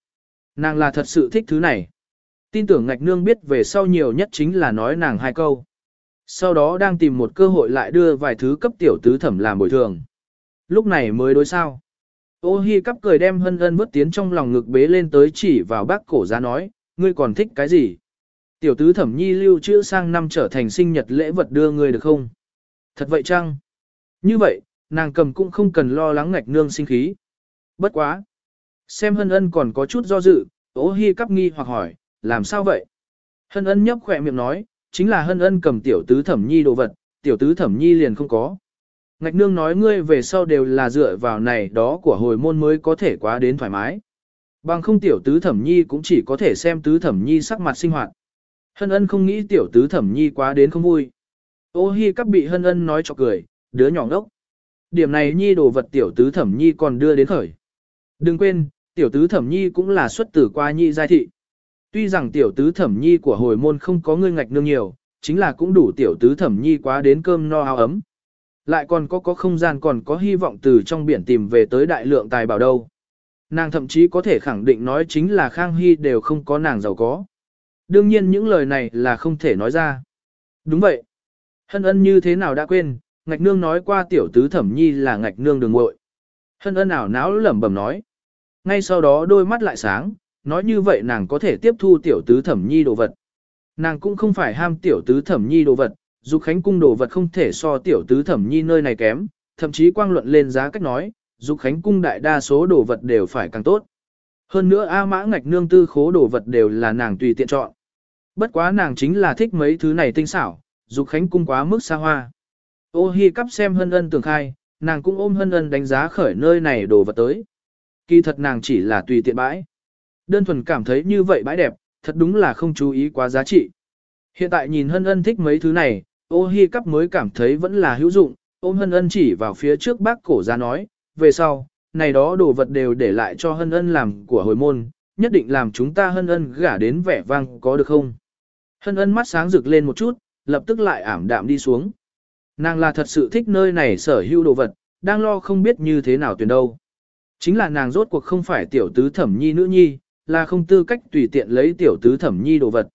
Nàng là thật sự thích thứ này. Tin tưởng ngạch nương biết về sau nhiều nhất chính là nói nàng hai câu. Sau đó đang tìm một cơ hội lại đưa vài thứ cấp tiểu tứ thẩm làm bồi thường. Lúc này mới đối sao. Ô hi cắp cười đem hân ân bước tiến trong lòng ngực bế lên tới chỉ vào bác cổ ra nói, ngươi còn thích cái gì? Tiểu tứ thẩm nhi lưu trữ sang năm trở thành sinh nhật lễ vật đưa ngươi được không? Thật vậy chăng? Như vậy, nàng cầm cũng không cần lo lắng ngạch nương sinh khí. Bất quá. Xem hân ân còn có chút do dự, ô hi cắp nghi hoặc hỏi, làm sao vậy? Hân ân nhấp khỏe miệng nói, chính là hân ân cầm tiểu tứ thẩm nhi đồ vật, tiểu tứ thẩm nhi liền không có. Ngạch nương nói ngươi về sau đều là dựa vào này đó của hồi môn mới có thể quá đến thoải mái. Bằng không tiểu tứ thẩm nhi cũng chỉ có thể xem tứ thẩm nhi sắc mặt sinh hoạt. Hân ân không nghĩ tiểu tứ thẩm nhi quá đến không vui. Ô hi cắp bị hân ân nói cho cười, đứa nhỏ ngốc. Điểm này nhi đồ vật tiểu tứ thẩm nhi còn đưa đến khởi. Đừng quên, tiểu tứ thẩm nhi cũng là xuất tử qua nhi giai thị. Tuy rằng tiểu tứ thẩm nhi của hồi môn không có ngươi ngạch nương nhiều, chính là cũng đủ tiểu tứ thẩm nhi quá đến cơm no áo ấm. Lại còn có có không gian còn có hy vọng từ trong biển tìm về tới đại lượng tài bảo đâu. Nàng thậm chí có thể khẳng định nói chính là Khang Hy đều không có nàng giàu có. Đương nhiên những lời này là không thể nói ra. Đúng vậy. Hân ân như thế nào đã quên, ngạch nương nói qua tiểu tứ thẩm nhi là ngạch nương đường ngội. Hân ân ảo náo lẩm bẩm nói. Ngay sau đó đôi mắt lại sáng, nói như vậy nàng có thể tiếp thu tiểu tứ thẩm nhi đồ vật. Nàng cũng không phải ham tiểu tứ thẩm nhi đồ vật, dục khánh cung đồ vật không thể so tiểu tứ thẩm nhi nơi này kém, thậm chí quang luận lên giá cách nói, dục khánh cung đại đa số đồ vật đều phải càng tốt. Hơn nữa A mã ngạch nương tư khố đồ vật đều là nàng tùy tiện chọn. Bất quá nàng chính là thích mấy thứ này tinh xảo, dục khánh cung quá mức xa hoa. Ô hi cắp xem hân ân tường khai, nàng cũng ôm hân ân đánh giá khởi nơi này đồ vật tới. Kỳ thật nàng chỉ là tùy tiện bãi. Đơn thuần cảm thấy như vậy bãi đẹp, thật đúng là không chú ý quá giá trị. Hiện tại nhìn hân ân thích mấy thứ này, ô hi cắp mới cảm thấy vẫn là hữu dụng, ôm hân ân chỉ vào phía trước bác cổ ra nói, về sau, này đó đồ vật đều để lại cho hân ân làm của hồi môn, nhất định làm chúng ta hân ân gả đến vẻ vang có được không? Hân ân mắt sáng rực lên một chút, lập tức lại ảm đạm đi xuống. Nàng là thật sự thích nơi này sở hữu đồ vật, đang lo không biết như thế nào tuyển đâu. Chính là nàng rốt cuộc không phải tiểu tứ thẩm nhi nữ nhi, là không tư cách tùy tiện lấy tiểu tứ thẩm nhi đồ vật.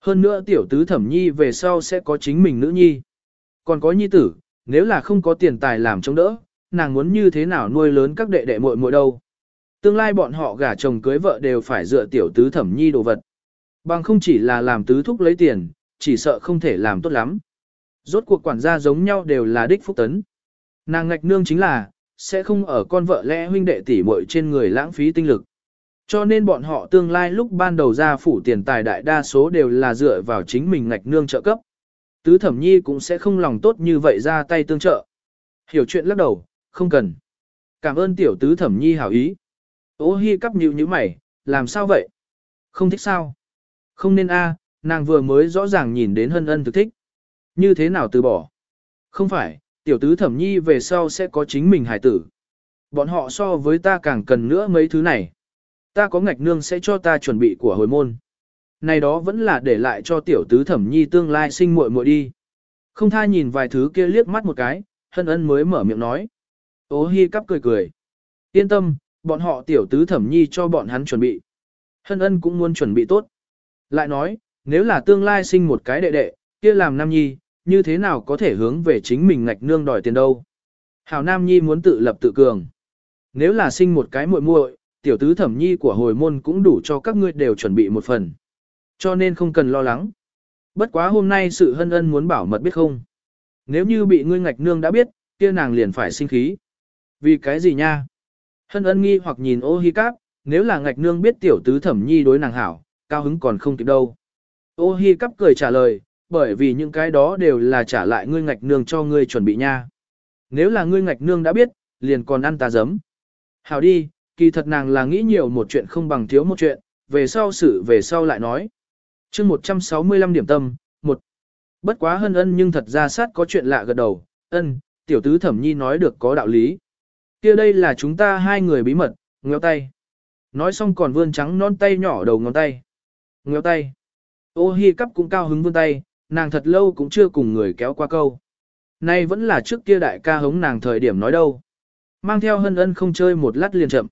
Hơn nữa tiểu tứ thẩm nhi về sau sẽ có chính mình nữ nhi. Còn có nhi tử, nếu là không có tiền tài làm chống đỡ, nàng muốn như thế nào nuôi lớn các đệ đệ muội muội đâu. Tương lai bọn họ gả chồng cưới vợ đều phải dựa tiểu tứ thẩm nhi đồ vật. Bằng không chỉ là làm tứ thúc lấy tiền, chỉ sợ không thể làm tốt lắm. Rốt cuộc quản gia giống nhau đều là đích phúc tấn. Nàng ngạch nương chính là, sẽ không ở con vợ lẽ huynh đệ tỷ muội trên người lãng phí tinh lực. Cho nên bọn họ tương lai lúc ban đầu ra phủ tiền tài đại đa số đều là dựa vào chính mình ngạch nương trợ cấp. Tứ thẩm nhi cũng sẽ không lòng tốt như vậy ra tay tương trợ. Hiểu chuyện lắc đầu, không cần. Cảm ơn tiểu tứ thẩm nhi hảo ý. Ô hi cắp nhịu như mày, làm sao vậy? Không thích sao? Không nên a, nàng vừa mới rõ ràng nhìn đến hân ân thực thích. Như thế nào từ bỏ? Không phải, tiểu tứ thẩm nhi về sau sẽ có chính mình hải tử. Bọn họ so với ta càng cần nữa mấy thứ này. Ta có ngạch nương sẽ cho ta chuẩn bị của hồi môn. Này đó vẫn là để lại cho tiểu tứ thẩm nhi tương lai sinh muội muội đi. Không tha nhìn vài thứ kia liếc mắt một cái, hân ân mới mở miệng nói. Ô hi cắp cười cười. Yên tâm, bọn họ tiểu tứ thẩm nhi cho bọn hắn chuẩn bị. Hân ân cũng muốn chuẩn bị tốt. Lại nói, nếu là tương lai sinh một cái đệ đệ, kia làm nam nhi, như thế nào có thể hướng về chính mình ngạch nương đòi tiền đâu. Hảo nam nhi muốn tự lập tự cường. Nếu là sinh một cái muội muội, tiểu tứ thẩm nhi của hồi môn cũng đủ cho các ngươi đều chuẩn bị một phần. Cho nên không cần lo lắng. Bất quá hôm nay sự hân ân muốn bảo mật biết không. Nếu như bị ngươi ngạch nương đã biết, kia nàng liền phải sinh khí. Vì cái gì nha? Hân ân nghi hoặc nhìn ô hi cáp, nếu là ngạch nương biết tiểu tứ thẩm nhi đối nàng hảo, cao hứng còn không kịp đâu. Ô hi cáp cười trả lời, bởi vì những cái đó đều là trả lại ngươi ngạch nương cho ngươi chuẩn bị nha. Nếu là ngươi ngạch nương đã biết, liền còn ăn ta giấm. Hảo đi, kỳ thật nàng là nghĩ nhiều một chuyện không bằng thiếu một chuyện, về sau sự về sau lại nói. chương 165 điểm tâm, một Bất quá hân ân nhưng thật ra sát có chuyện lạ gật đầu, ân, tiểu tứ thẩm nhi nói được có đạo lý. kia đây là chúng ta hai người bí mật, ngéo tay. Nói xong còn vươn trắng non tay nhỏ đầu ngón tay. Ngéo tay. Ô hi cắp cũng cao hứng vươn tay, nàng thật lâu cũng chưa cùng người kéo qua câu. Nay vẫn là trước kia đại ca hống nàng thời điểm nói đâu. Mang theo hân ân không chơi một lát liền chậm.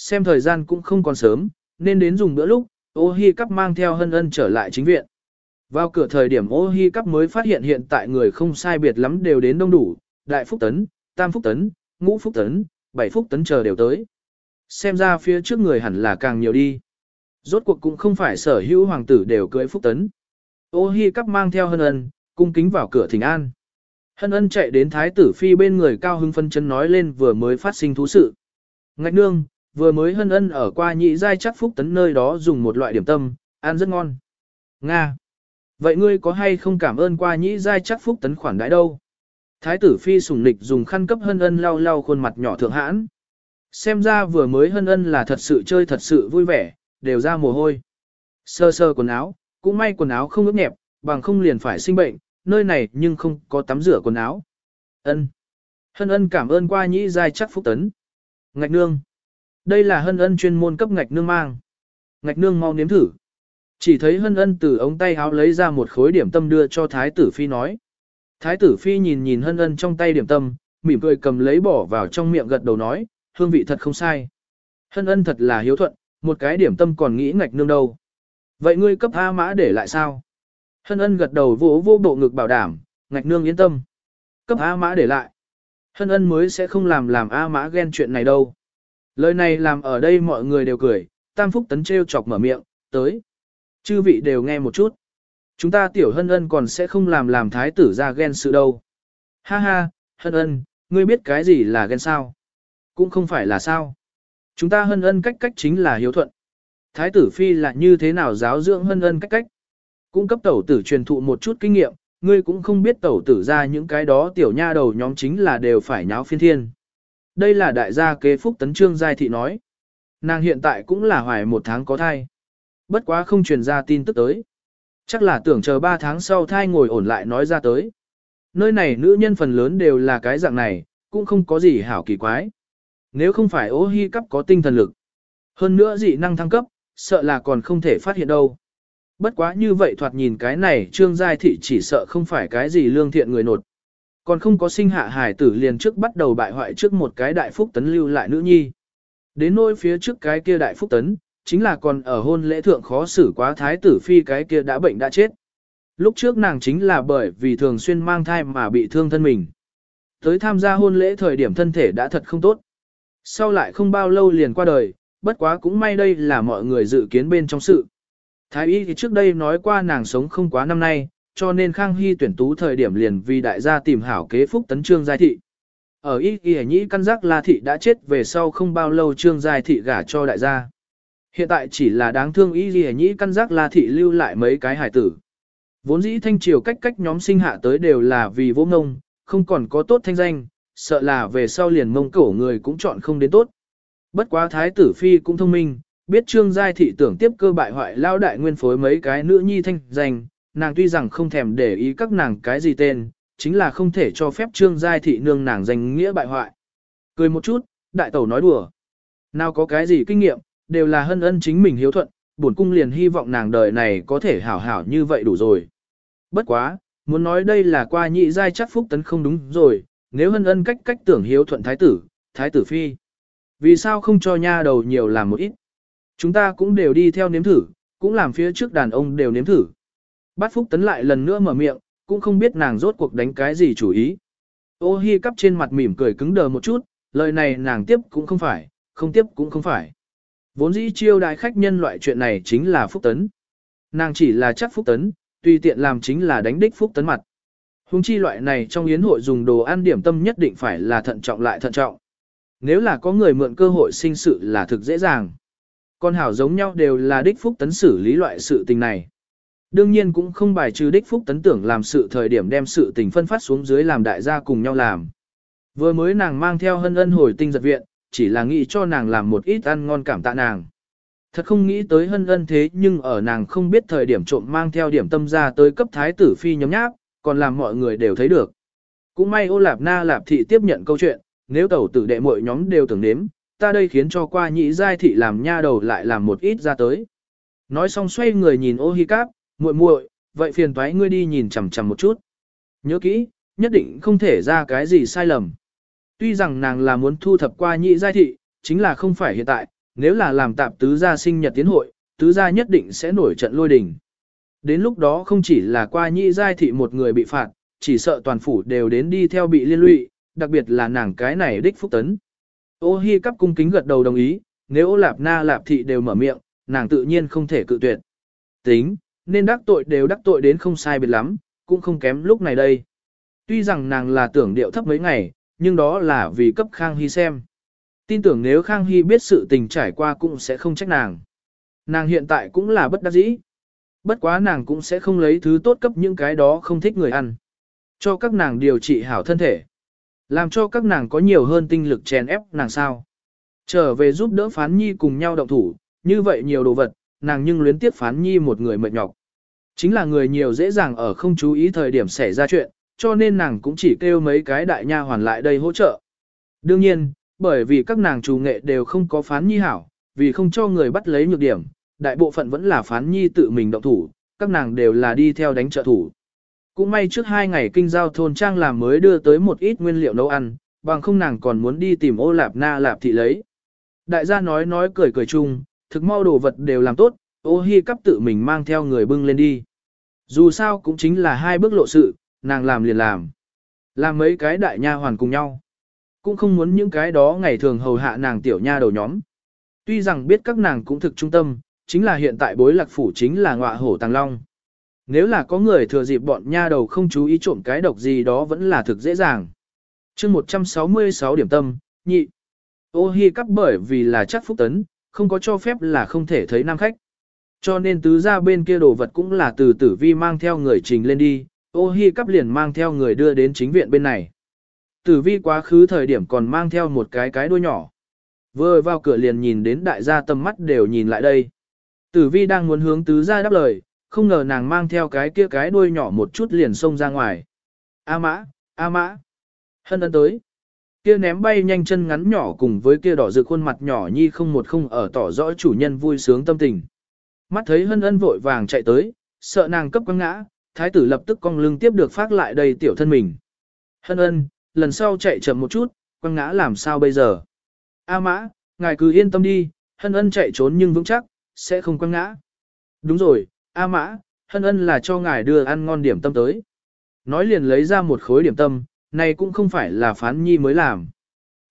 Xem thời gian cũng không còn sớm, nên đến dùng bữa lúc, ô hi cắp mang theo hân ân trở lại chính viện. Vào cửa thời điểm ô hi cắp mới phát hiện hiện tại người không sai biệt lắm đều đến đông đủ, đại phúc tấn, tam phúc tấn, ngũ phúc tấn, bảy phúc tấn chờ đều tới. Xem ra phía trước người hẳn là càng nhiều đi. Rốt cuộc cũng không phải sở hữu hoàng tử đều cưới phúc tấn. Ô hi cắp mang theo hân ân, cung kính vào cửa thỉnh an. Hân ân chạy đến thái tử phi bên người cao hưng phân chân nói lên vừa mới phát sinh thú sự. Ngạch nương, vừa mới hân ân ở qua nhị giai chắc phúc tấn nơi đó dùng một loại điểm tâm, ăn rất ngon. Nga. Vậy ngươi có hay không cảm ơn qua nhị giai chắc phúc tấn khoản đãi đâu? Thái tử phi sùng nịch dùng khăn cấp hân ân lau lau khuôn mặt nhỏ thượng hãn. Xem ra vừa mới hân ân là thật sự chơi thật sự vui vẻ, đều ra mồ hôi. Sơ sơ quần áo, cũng may quần áo không ướt nhẹp, bằng không liền phải sinh bệnh, nơi này nhưng không có tắm rửa quần áo. Ân. Hân ân cảm ơn qua nhĩ giai chắc phúc tấn. Ngạch nương. Đây là hân ân chuyên môn cấp ngạch nương mang. Ngạch nương mau nếm thử. Chỉ thấy hân ân từ ống tay áo lấy ra một khối điểm tâm đưa cho thái tử phi nói. Thái tử phi nhìn nhìn hân ân trong tay điểm tâm, mỉm cười cầm lấy bỏ vào trong miệng gật đầu nói, hương vị thật không sai. Hân ân thật là hiếu thuận, một cái điểm tâm còn nghĩ ngạch nương đâu. Vậy ngươi cấp A mã để lại sao? Hân ân gật đầu vỗ vô bộ ngực bảo đảm, ngạch nương yên tâm. Cấp A mã để lại. Hân ân mới sẽ không làm làm A mã ghen chuyện này đâu. Lời này làm ở đây mọi người đều cười, tam phúc tấn treo chọc mở miệng, tới. Chư vị đều nghe một chút. Chúng ta tiểu hân ân còn sẽ không làm làm thái tử ra ghen sự đâu. Ha ha, hân ân, ngươi biết cái gì là ghen sao? Cũng không phải là sao. Chúng ta hân ân cách cách chính là hiếu thuận. Thái tử phi là như thế nào giáo dưỡng hân ân cách cách. Cũng cấp tẩu tử truyền thụ một chút kinh nghiệm, ngươi cũng không biết tẩu tử ra những cái đó tiểu nha đầu nhóm chính là đều phải nháo phiên thiên. Đây là đại gia kế phúc tấn trương giai thị nói. Nàng hiện tại cũng là hoài một tháng có thai. Bất quá không truyền ra tin tức tới. Chắc là tưởng chờ ba tháng sau thai ngồi ổn lại nói ra tới. Nơi này nữ nhân phần lớn đều là cái dạng này, cũng không có gì hảo kỳ quái. nếu không phải ô hi cấp có tinh thần lực. Hơn nữa dị năng thăng cấp, sợ là còn không thể phát hiện đâu. Bất quá như vậy thoạt nhìn cái này trương giai thị chỉ sợ không phải cái gì lương thiện người nột. Còn không có sinh hạ hải tử liền trước bắt đầu bại hoại trước một cái đại phúc tấn lưu lại nữ nhi. Đến nỗi phía trước cái kia đại phúc tấn, chính là còn ở hôn lễ thượng khó xử quá thái tử phi cái kia đã bệnh đã chết. Lúc trước nàng chính là bởi vì thường xuyên mang thai mà bị thương thân mình. Tới tham gia hôn lễ thời điểm thân thể đã thật không tốt. Sau lại không bao lâu liền qua đời, bất quá cũng may đây là mọi người dự kiến bên trong sự. Thái y thì trước đây nói qua nàng sống không quá năm nay, cho nên Khang Hy tuyển tú thời điểm liền vì đại gia tìm hảo kế phúc tấn trương giai thị. Ở y y nhĩ căn giác La thị đã chết về sau không bao lâu trương giai thị gả cho đại gia. Hiện tại chỉ là đáng thương y y nhĩ căn giác La thị lưu lại mấy cái hải tử. Vốn dĩ thanh triều cách cách nhóm sinh hạ tới đều là vì vô ngông, không còn có tốt thanh danh, sợ là về sau liền mông cổ người cũng chọn không đến tốt. Bất quá thái tử phi cũng thông minh, biết trương giai thị tưởng tiếp cơ bại hoại lao đại nguyên phối mấy cái nữ nhi thanh danh, nàng tuy rằng không thèm để ý các nàng cái gì tên, chính là không thể cho phép trương giai thị nương nàng danh nghĩa bại hoại. Cười một chút, đại tẩu nói đùa. Nào có cái gì kinh nghiệm, đều là hân ân chính mình hiếu thuận, bổn cung liền hy vọng nàng đời này có thể hảo hảo như vậy đủ rồi. Bất quá, muốn nói đây là qua nhị giai chắc phúc tấn không đúng rồi, nếu hân ân cách cách tưởng hiếu thuận thái tử, thái tử phi. Vì sao không cho nha đầu nhiều làm một ít? Chúng ta cũng đều đi theo nếm thử, cũng làm phía trước đàn ông đều nếm thử. Bát phúc tấn lại lần nữa mở miệng, cũng không biết nàng rốt cuộc đánh cái gì chủ ý. Ô hi cắp trên mặt mỉm cười cứng đờ một chút, lời này nàng tiếp cũng không phải, không tiếp cũng không phải. Vốn dĩ chiêu đại khách nhân loại chuyện này chính là phúc tấn. Nàng chỉ là chắc phúc tấn, tùy tiện làm chính là đánh đích phúc tấn mặt. Hùng chi loại này trong yến hội dùng đồ ăn điểm tâm nhất định phải là thận trọng lại thận trọng. Nếu là có người mượn cơ hội sinh sự là thực dễ dàng. Con hảo giống nhau đều là đích phúc tấn xử lý loại sự tình này. Đương nhiên cũng không bài trừ đích phúc tấn tưởng làm sự thời điểm đem sự tình phân phát xuống dưới làm đại gia cùng nhau làm. Vừa mới nàng mang theo hân ân hồi tinh giật viện, chỉ là nghĩ cho nàng làm một ít ăn ngon cảm tạ nàng. Thật không nghĩ tới hân ân thế nhưng ở nàng không biết thời điểm trộm mang theo điểm tâm ra tới cấp thái tử phi nhóm nháp, còn làm mọi người đều thấy được. Cũng may ô lạp na lạp thị tiếp nhận câu chuyện, nếu tẩu tử đệ mọi nhóm đều tưởng nếm, ta đây khiến cho qua nhị giai thị làm nha đầu lại làm một ít ra tới. Nói xong xoay người nhìn ô hi cáp, muội muội, vậy phiền toái ngươi đi nhìn chằm chằm một chút. Nhớ kỹ, nhất định không thể ra cái gì sai lầm. Tuy rằng nàng là muốn thu thập qua nhị giai thị, chính là không phải hiện tại, nếu là làm tạp tứ gia sinh nhật tiến hội, tứ gia nhất định sẽ nổi trận lôi đình. Đến lúc đó không chỉ là qua nhị giai thị một người bị phạt, chỉ sợ toàn phủ đều đến đi theo bị liên lụy, đặc biệt là nàng cái này đích phúc tấn. Ô hi cắp cung kính gật đầu đồng ý, nếu ô lạp na lạp thị đều mở miệng, nàng tự nhiên không thể cự tuyệt. Tính, nên đắc tội đều đắc tội đến không sai biệt lắm, cũng không kém lúc này đây. Tuy rằng nàng là tưởng điệu thấp mấy ngày, nhưng đó là vì cấp Khang Hy xem. Tin tưởng nếu Khang Hy biết sự tình trải qua cũng sẽ không trách nàng. Nàng hiện tại cũng là bất đắc dĩ. Bất quá nàng cũng sẽ không lấy thứ tốt cấp những cái đó không thích người ăn. Cho các nàng điều trị hảo thân thể. Làm cho các nàng có nhiều hơn tinh lực chèn ép nàng sao. Trở về giúp đỡ phán nhi cùng nhau động thủ, như vậy nhiều đồ vật, nàng nhưng luyến tiếc phán nhi một người mệt nhọc. Chính là người nhiều dễ dàng ở không chú ý thời điểm xảy ra chuyện, cho nên nàng cũng chỉ kêu mấy cái đại nha hoàn lại đây hỗ trợ. Đương nhiên, bởi vì các nàng chủ nghệ đều không có phán nhi hảo, vì không cho người bắt lấy nhược điểm, đại bộ phận vẫn là phán nhi tự mình động thủ, các nàng đều là đi theo đánh trợ thủ. Cũng may trước hai ngày kinh giao thôn trang làm mới đưa tới một ít nguyên liệu nấu ăn, bằng không nàng còn muốn đi tìm ô lạp na lạp thị lấy. Đại gia nói nói cười cười chung, thực mau đồ vật đều làm tốt, ô hi cắp tự mình mang theo người bưng lên đi. Dù sao cũng chính là hai bước lộ sự, nàng làm liền làm. Làm mấy cái đại nha hoàn cùng nhau. Cũng không muốn những cái đó ngày thường hầu hạ nàng tiểu nha đầu nhóm. Tuy rằng biết các nàng cũng thực trung tâm, chính là hiện tại bối lạc phủ chính là ngọa hổ tàng long. Nếu là có người thừa dịp bọn nha đầu không chú ý trộm cái độc gì đó vẫn là thực dễ dàng. chương 166 điểm tâm, nhị. Ô hi cắp bởi vì là chắc phúc tấn, không có cho phép là không thể thấy nam khách. Cho nên tứ ra bên kia đồ vật cũng là từ tử vi mang theo người trình lên đi, ô hi cắp liền mang theo người đưa đến chính viện bên này. Tử vi quá khứ thời điểm còn mang theo một cái cái đuôi nhỏ. Vừa vào cửa liền nhìn đến đại gia tầm mắt đều nhìn lại đây. Tử vi đang muốn hướng tứ ra đáp lời, không ngờ nàng mang theo cái kia cái đuôi nhỏ một chút liền xông ra ngoài. A mã, A mã. Hân ân tới. Kia ném bay nhanh chân ngắn nhỏ cùng với kia đỏ rực khuôn mặt nhỏ nhi không một không ở tỏ rõ chủ nhân vui sướng tâm tình. Mắt thấy hân ân vội vàng chạy tới, sợ nàng cấp quăng ngã, thái tử lập tức cong lưng tiếp được phát lại đầy tiểu thân mình. Hân ân, lần sau chạy chậm một chút, quăng ngã làm sao bây giờ? A mã, ngài cứ yên tâm đi, hân ân chạy trốn nhưng vững chắc, sẽ không quăng ngã. Đúng rồi, A mã, hân ân là cho ngài đưa ăn ngon điểm tâm tới. Nói liền lấy ra một khối điểm tâm, này cũng không phải là phán nhi mới làm.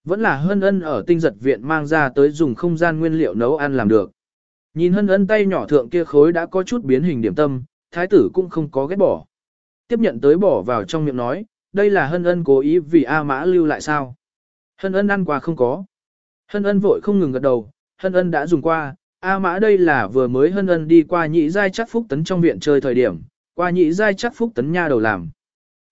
Vẫn là hân ân ở tinh giật viện mang ra tới dùng không gian nguyên liệu nấu ăn làm được. Nhìn hân ân tay nhỏ thượng kia khối đã có chút biến hình điểm tâm, thái tử cũng không có ghét bỏ. Tiếp nhận tới bỏ vào trong miệng nói, đây là hân ân cố ý vì A mã lưu lại sao. Hân ân ăn qua không có. Hân ân vội không ngừng gật đầu, hân ân đã dùng qua, A mã đây là vừa mới hân ân đi qua nhị giai chắc phúc tấn trong viện chơi thời điểm, qua nhị giai chắc phúc tấn nha đầu làm.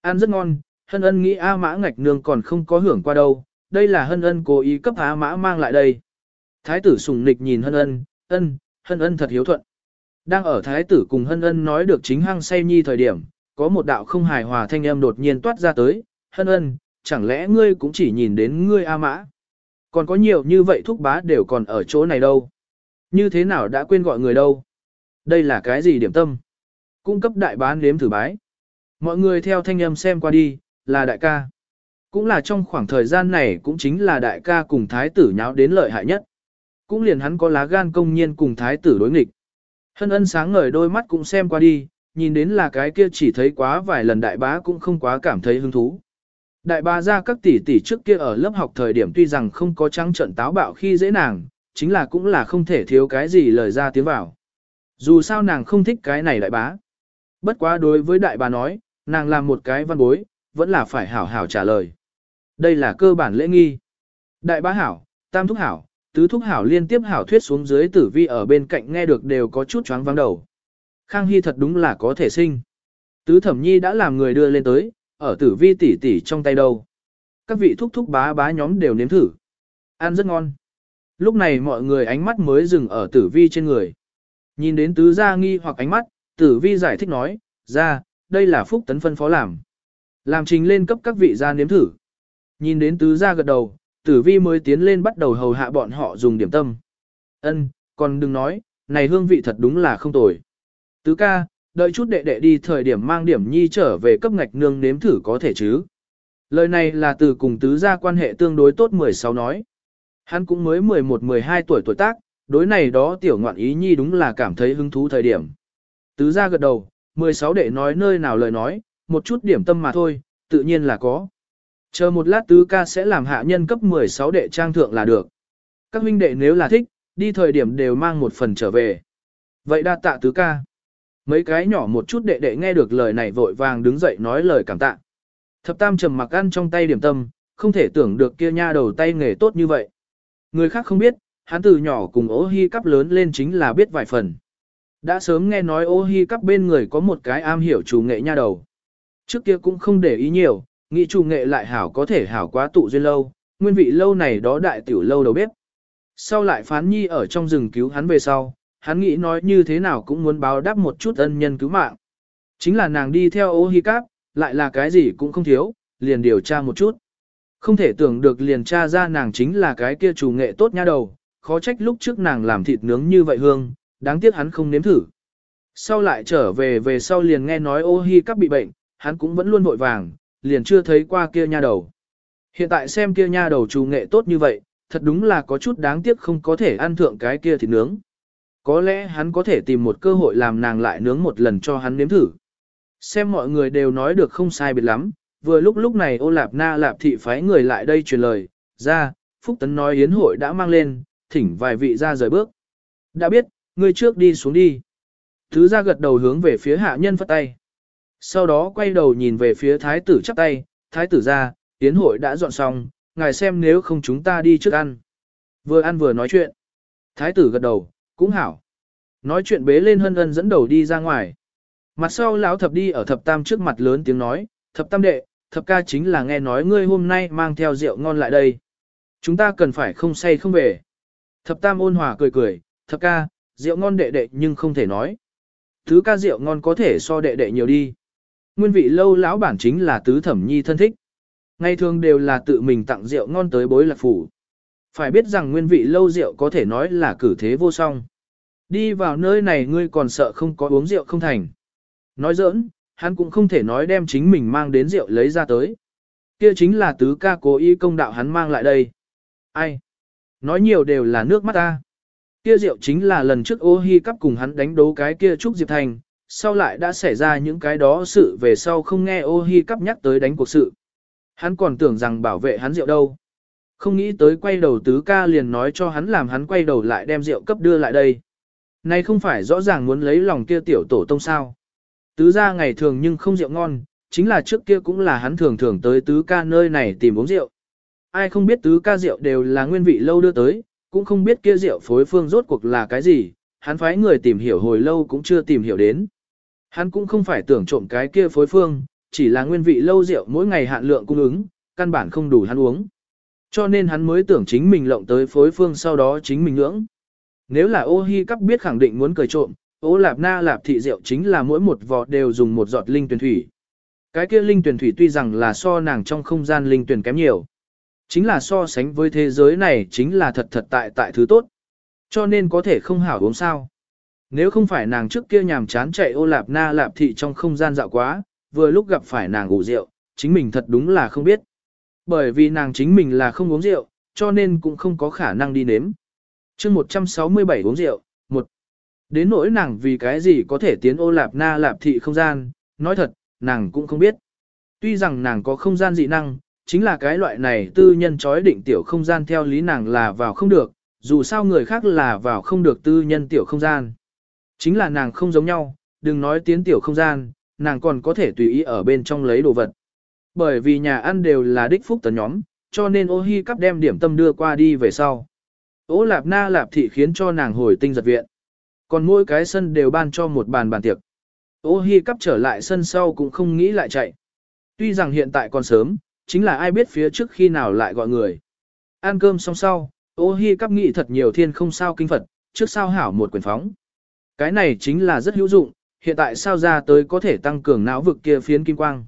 Ăn rất ngon, hân ân nghĩ A mã ngạch nương còn không có hưởng qua đâu, đây là hân ân cố ý cấp A mã mang lại đây. Thái tử sùng nịch nhìn hân ân, ân, hân ân thật hiếu thuận. Đang ở thái tử cùng hân ân nói được chính hăng say nhi thời điểm, có một đạo không hài hòa thanh âm đột nhiên toát ra tới, hân ân, chẳng lẽ ngươi cũng chỉ nhìn đến ngươi A mã. Còn có nhiều như vậy thúc bá đều còn ở chỗ này đâu. Như thế nào đã quên gọi người đâu? Đây là cái gì điểm tâm? Cung cấp đại bán nếm thử bái. Mọi người theo thanh âm xem qua đi, là đại ca. Cũng là trong khoảng thời gian này cũng chính là đại ca cùng thái tử nháo đến lợi hại nhất. Cũng liền hắn có lá gan công nhiên cùng thái tử đối nghịch. Hân ân sáng ngời đôi mắt cũng xem qua đi, nhìn đến là cái kia chỉ thấy quá vài lần đại bá cũng không quá cảm thấy hứng thú. Đại bá ra các tỷ tỷ trước kia ở lớp học thời điểm tuy rằng không có trắng trận táo bạo khi dễ nàng, chính là cũng là không thể thiếu cái gì lời ra tiếng vào. Dù sao nàng không thích cái này đại bá. Bất quá đối với đại bá nói, nàng làm một cái văn bối, vẫn là phải hảo hảo trả lời. Đây là cơ bản lễ nghi. Đại bá hảo, tam thúc hảo, tứ thúc hảo liên tiếp hảo thuyết xuống dưới tử vi ở bên cạnh nghe được đều có chút choáng vắng đầu. Khang Hy thật đúng là có thể sinh. Tứ thẩm nhi đã làm người đưa lên tới, ở tử vi tỷ tỷ trong tay đâu. Các vị thúc thúc bá bá nhóm đều nếm thử. Ăn rất ngon. Lúc này mọi người ánh mắt mới dừng ở tử vi trên người. Nhìn đến tứ gia nghi hoặc ánh mắt, tử vi giải thích nói, ra, đây là phúc tấn phân phó làm. Làm trình lên cấp các vị gia nếm thử. Nhìn đến tứ gia gật đầu, tử vi mới tiến lên bắt đầu hầu hạ bọn họ dùng điểm tâm. Ân, còn đừng nói, này hương vị thật đúng là không tồi. Tứ ca, đợi chút đệ đệ đi thời điểm mang điểm nhi trở về cấp ngạch nương nếm thử có thể chứ. Lời này là từ cùng tứ gia quan hệ tương đối tốt 16 nói. Hắn cũng mới 11-12 tuổi tuổi tác, đối này đó tiểu ngoạn ý nhi đúng là cảm thấy hứng thú thời điểm. Tứ gia gật đầu, 16 đệ nói nơi nào lời nói, một chút điểm tâm mà thôi, tự nhiên là có. Chờ một lát tứ ca sẽ làm hạ nhân cấp 16 đệ trang thượng là được. Các huynh đệ nếu là thích, đi thời điểm đều mang một phần trở về. Vậy đa tạ tứ ca. Mấy cái nhỏ một chút đệ đệ nghe được lời này vội vàng đứng dậy nói lời cảm tạ. Thập tam trầm mặc ăn trong tay điểm tâm, không thể tưởng được kia nha đầu tay nghề tốt như vậy. Người khác không biết, hắn từ nhỏ cùng ô hi cắp lớn lên chính là biết vài phần. Đã sớm nghe nói ô hi cắp bên người có một cái am hiểu chủ nghệ nha đầu. Trước kia cũng không để ý nhiều, nghĩ chủ nghệ lại hảo có thể hảo quá tụ duyên lâu, nguyên vị lâu này đó đại tiểu lâu đầu bếp. Sau lại phán nhi ở trong rừng cứu hắn về sau, hắn nghĩ nói như thế nào cũng muốn báo đáp một chút ân nhân cứu mạng. Chính là nàng đi theo ô hi cáp, lại là cái gì cũng không thiếu, liền điều tra một chút. Không thể tưởng được liền tra ra nàng chính là cái kia chủ nghệ tốt nha đầu, khó trách lúc trước nàng làm thịt nướng như vậy hương, đáng tiếc hắn không nếm thử. Sau lại trở về về sau liền nghe nói ô hi cáp bị bệnh, hắn cũng vẫn luôn vội vàng, liền chưa thấy qua kia nha đầu. Hiện tại xem kia nha đầu trù nghệ tốt như vậy, thật đúng là có chút đáng tiếc không có thể ăn thượng cái kia thịt nướng. Có lẽ hắn có thể tìm một cơ hội làm nàng lại nướng một lần cho hắn nếm thử. Xem mọi người đều nói được không sai biệt lắm, vừa lúc lúc này ô lạp na lạp thị phái người lại đây truyền lời, ra, Phúc Tấn nói yến hội đã mang lên, thỉnh vài vị ra rời bước. Đã biết, ngươi trước đi xuống đi. Thứ ra gật đầu hướng về phía hạ nhân phất tay. Sau đó quay đầu nhìn về phía thái tử chắp tay, thái tử ra, tiến hội đã dọn xong, ngài xem nếu không chúng ta đi trước ăn. Vừa ăn vừa nói chuyện. Thái tử gật đầu, cũng hảo. Nói chuyện bế lên hân ân dẫn đầu đi ra ngoài. Mặt sau lão thập đi ở thập tam trước mặt lớn tiếng nói, thập tam đệ, thập ca chính là nghe nói ngươi hôm nay mang theo rượu ngon lại đây. Chúng ta cần phải không say không về. Thập tam ôn hòa cười cười, thập ca, rượu ngon đệ đệ nhưng không thể nói. Thứ ca rượu ngon có thể so đệ đệ nhiều đi. Nguyên vị lâu lão bản chính là tứ thẩm nhi thân thích. Ngày thường đều là tự mình tặng rượu ngon tới bối lạc phủ. Phải biết rằng nguyên vị lâu rượu có thể nói là cử thế vô song. Đi vào nơi này ngươi còn sợ không có uống rượu không thành. Nói giỡn, hắn cũng không thể nói đem chính mình mang đến rượu lấy ra tới. Kia chính là tứ ca cố ý công đạo hắn mang lại đây. Ai? Nói nhiều đều là nước mắt ta. Kia rượu chính là lần trước ô hi cắp cùng hắn đánh đấu cái kia Trúc Diệp Thành, sau lại đã xảy ra những cái đó sự về sau không nghe ô hi cắp nhắc tới đánh cuộc sự. Hắn còn tưởng rằng bảo vệ hắn rượu đâu. Không nghĩ tới quay đầu tứ ca liền nói cho hắn làm hắn quay đầu lại đem rượu cấp đưa lại đây. Này không phải rõ ràng muốn lấy lòng kia tiểu tổ tông sao. Tứ ra ngày thường nhưng không rượu ngon, chính là trước kia cũng là hắn thường thường tới tứ ca nơi này tìm uống rượu. Ai không biết tứ ca rượu đều là nguyên vị lâu đưa tới, cũng không biết kia rượu phối phương rốt cuộc là cái gì, hắn phái người tìm hiểu hồi lâu cũng chưa tìm hiểu đến. Hắn cũng không phải tưởng trộm cái kia phối phương, chỉ là nguyên vị lâu rượu mỗi ngày hạn lượng cung ứng, căn bản không đủ hắn uống. Cho nên hắn mới tưởng chính mình lộng tới phối phương sau đó chính mình ngưỡng. Nếu là ô hi cắp biết khẳng định muốn cười trộm, ô lạp na lạp thị rượu chính là mỗi một vò đều dùng một giọt linh tuyển thủy. Cái kia linh tuyển thủy tuy rằng là so nàng trong không gian linh tuyển kém nhiều. Chính là so sánh với thế giới này chính là thật thật tại tại thứ tốt. Cho nên có thể không hảo uống sao. Nếu không phải nàng trước kia nhàm chán chạy ô lạp na lạp thị trong không gian dạo quá, vừa lúc gặp phải nàng ngủ rượu, chính mình thật đúng là không biết. Bởi vì nàng chính mình là không uống rượu, cho nên cũng không có khả năng đi nếm. chương 167 uống rượu, một Đến nỗi nàng vì cái gì có thể tiến ô lạp na lạp thị không gian, nói thật, nàng cũng không biết. Tuy rằng nàng có không gian dị năng, chính là cái loại này tư nhân chói định tiểu không gian theo lý nàng là vào không được, dù sao người khác là vào không được tư nhân tiểu không gian. Chính là nàng không giống nhau, đừng nói tiến tiểu không gian, nàng còn có thể tùy ý ở bên trong lấy đồ vật. Bởi vì nhà ăn đều là đích phúc tấn nhóm, cho nên ô hi cắp đem điểm tâm đưa qua đi về sau. Ô lạp na lạp thị khiến cho nàng hồi tinh giật viện. Còn mỗi cái sân đều ban cho một bàn bàn tiệc. Ô hi cắp trở lại sân sau cũng không nghĩ lại chạy. Tuy rằng hiện tại còn sớm, chính là ai biết phía trước khi nào lại gọi người. Ăn cơm xong sau, ô hi cắp nghĩ thật nhiều thiên không sao kinh Phật, trước sao hảo một quyền phóng. Cái này chính là rất hữu dụng, hiện tại sao ra tới có thể tăng cường não vực kia phiến kim quang.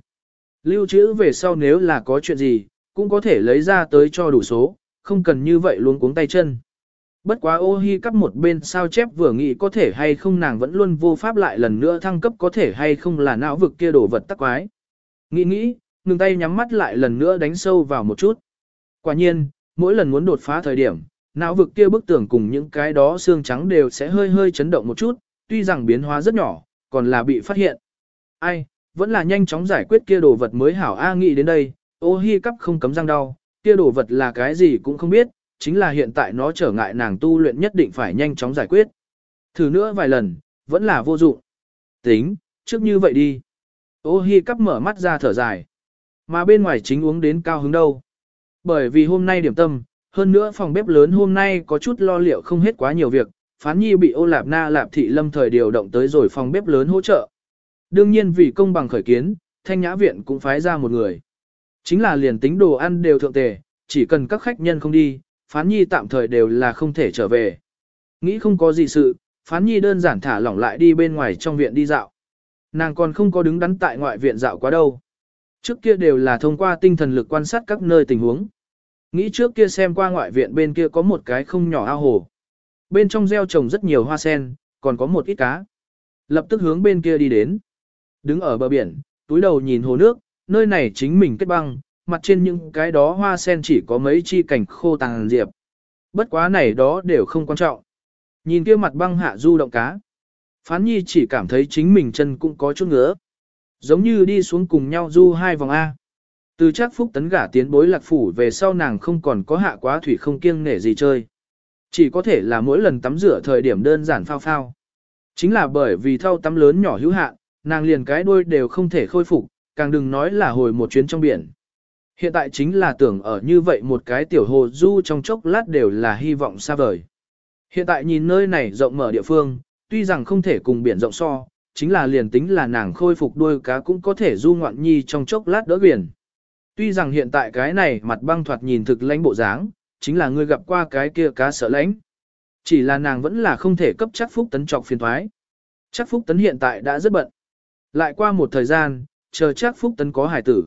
Lưu trữ về sau nếu là có chuyện gì, cũng có thể lấy ra tới cho đủ số, không cần như vậy luôn cuống tay chân. Bất quá ô hi cắp một bên sao chép vừa nghĩ có thể hay không nàng vẫn luôn vô pháp lại lần nữa thăng cấp có thể hay không là não vực kia đổ vật tắc quái. Nghĩ nghĩ, ngừng tay nhắm mắt lại lần nữa đánh sâu vào một chút. Quả nhiên, mỗi lần muốn đột phá thời điểm, não vực kia bức tường cùng những cái đó xương trắng đều sẽ hơi hơi chấn động một chút, tuy rằng biến hóa rất nhỏ, còn là bị phát hiện. Ai, vẫn là nhanh chóng giải quyết kia đồ vật mới hảo A nghĩ đến đây, ô hi cắp không cấm răng đau, kia đồ vật là cái gì cũng không biết, chính là hiện tại nó trở ngại nàng tu luyện nhất định phải nhanh chóng giải quyết. Thử nữa vài lần, vẫn là vô dụng. Tính, trước như vậy đi. Ô hi cắp mở mắt ra thở dài. Mà bên ngoài chính uống đến cao hứng đâu. Bởi vì hôm nay điểm tâm, hơn nữa phòng bếp lớn hôm nay có chút lo liệu không hết quá nhiều việc, phán nhi bị ô lạp na lạp thị lâm thời điều động tới rồi phòng bếp lớn hỗ trợ. Đương nhiên vì công bằng khởi kiến, thanh nhã viện cũng phái ra một người. Chính là liền tính đồ ăn đều thượng tề, chỉ cần các khách nhân không đi, phán nhi tạm thời đều là không thể trở về. Nghĩ không có gì sự, phán nhi đơn giản thả lỏng lại đi bên ngoài trong viện đi dạo. Nàng còn không có đứng đắn tại ngoại viện dạo quá đâu. Trước kia đều là thông qua tinh thần lực quan sát các nơi tình huống. Nghĩ trước kia xem qua ngoại viện bên kia có một cái không nhỏ ao hồ. Bên trong gieo trồng rất nhiều hoa sen, còn có một ít cá. Lập tức hướng bên kia đi đến. Đứng ở bờ biển, túi đầu nhìn hồ nước, nơi này chính mình kết băng, mặt trên những cái đó hoa sen chỉ có mấy chi cảnh khô tàng diệp. Bất quá này đó đều không quan trọng. Nhìn kia mặt băng hạ du động cá. Phán nhi chỉ cảm thấy chính mình chân cũng có chút ngứa. Giống như đi xuống cùng nhau du hai vòng A. Từ chắc phúc tấn gả tiến bối lạc phủ về sau nàng không còn có hạ quá thủy không kiêng nể gì chơi. Chỉ có thể là mỗi lần tắm rửa thời điểm đơn giản phao phao. Chính là bởi vì thau tắm lớn nhỏ hữu hạn, nàng liền cái đuôi đều không thể khôi phục, càng đừng nói là hồi một chuyến trong biển. Hiện tại chính là tưởng ở như vậy một cái tiểu hồ du trong chốc lát đều là hy vọng xa vời. Hiện tại nhìn nơi này rộng mở địa phương, tuy rằng không thể cùng biển rộng so, chính là liền tính là nàng khôi phục đuôi cá cũng có thể du ngoạn nhi trong chốc lát đỡ biển. Tuy rằng hiện tại cái này mặt băng thoạt nhìn thực lãnh bộ dáng, chính là người gặp qua cái kia cá sợ lãnh. Chỉ là nàng vẫn là không thể cấp chắc phúc tấn trọc phiền thoái. Chắc phúc tấn hiện tại đã rất bận. Lại qua một thời gian, chờ chắc phúc tấn có hải tử.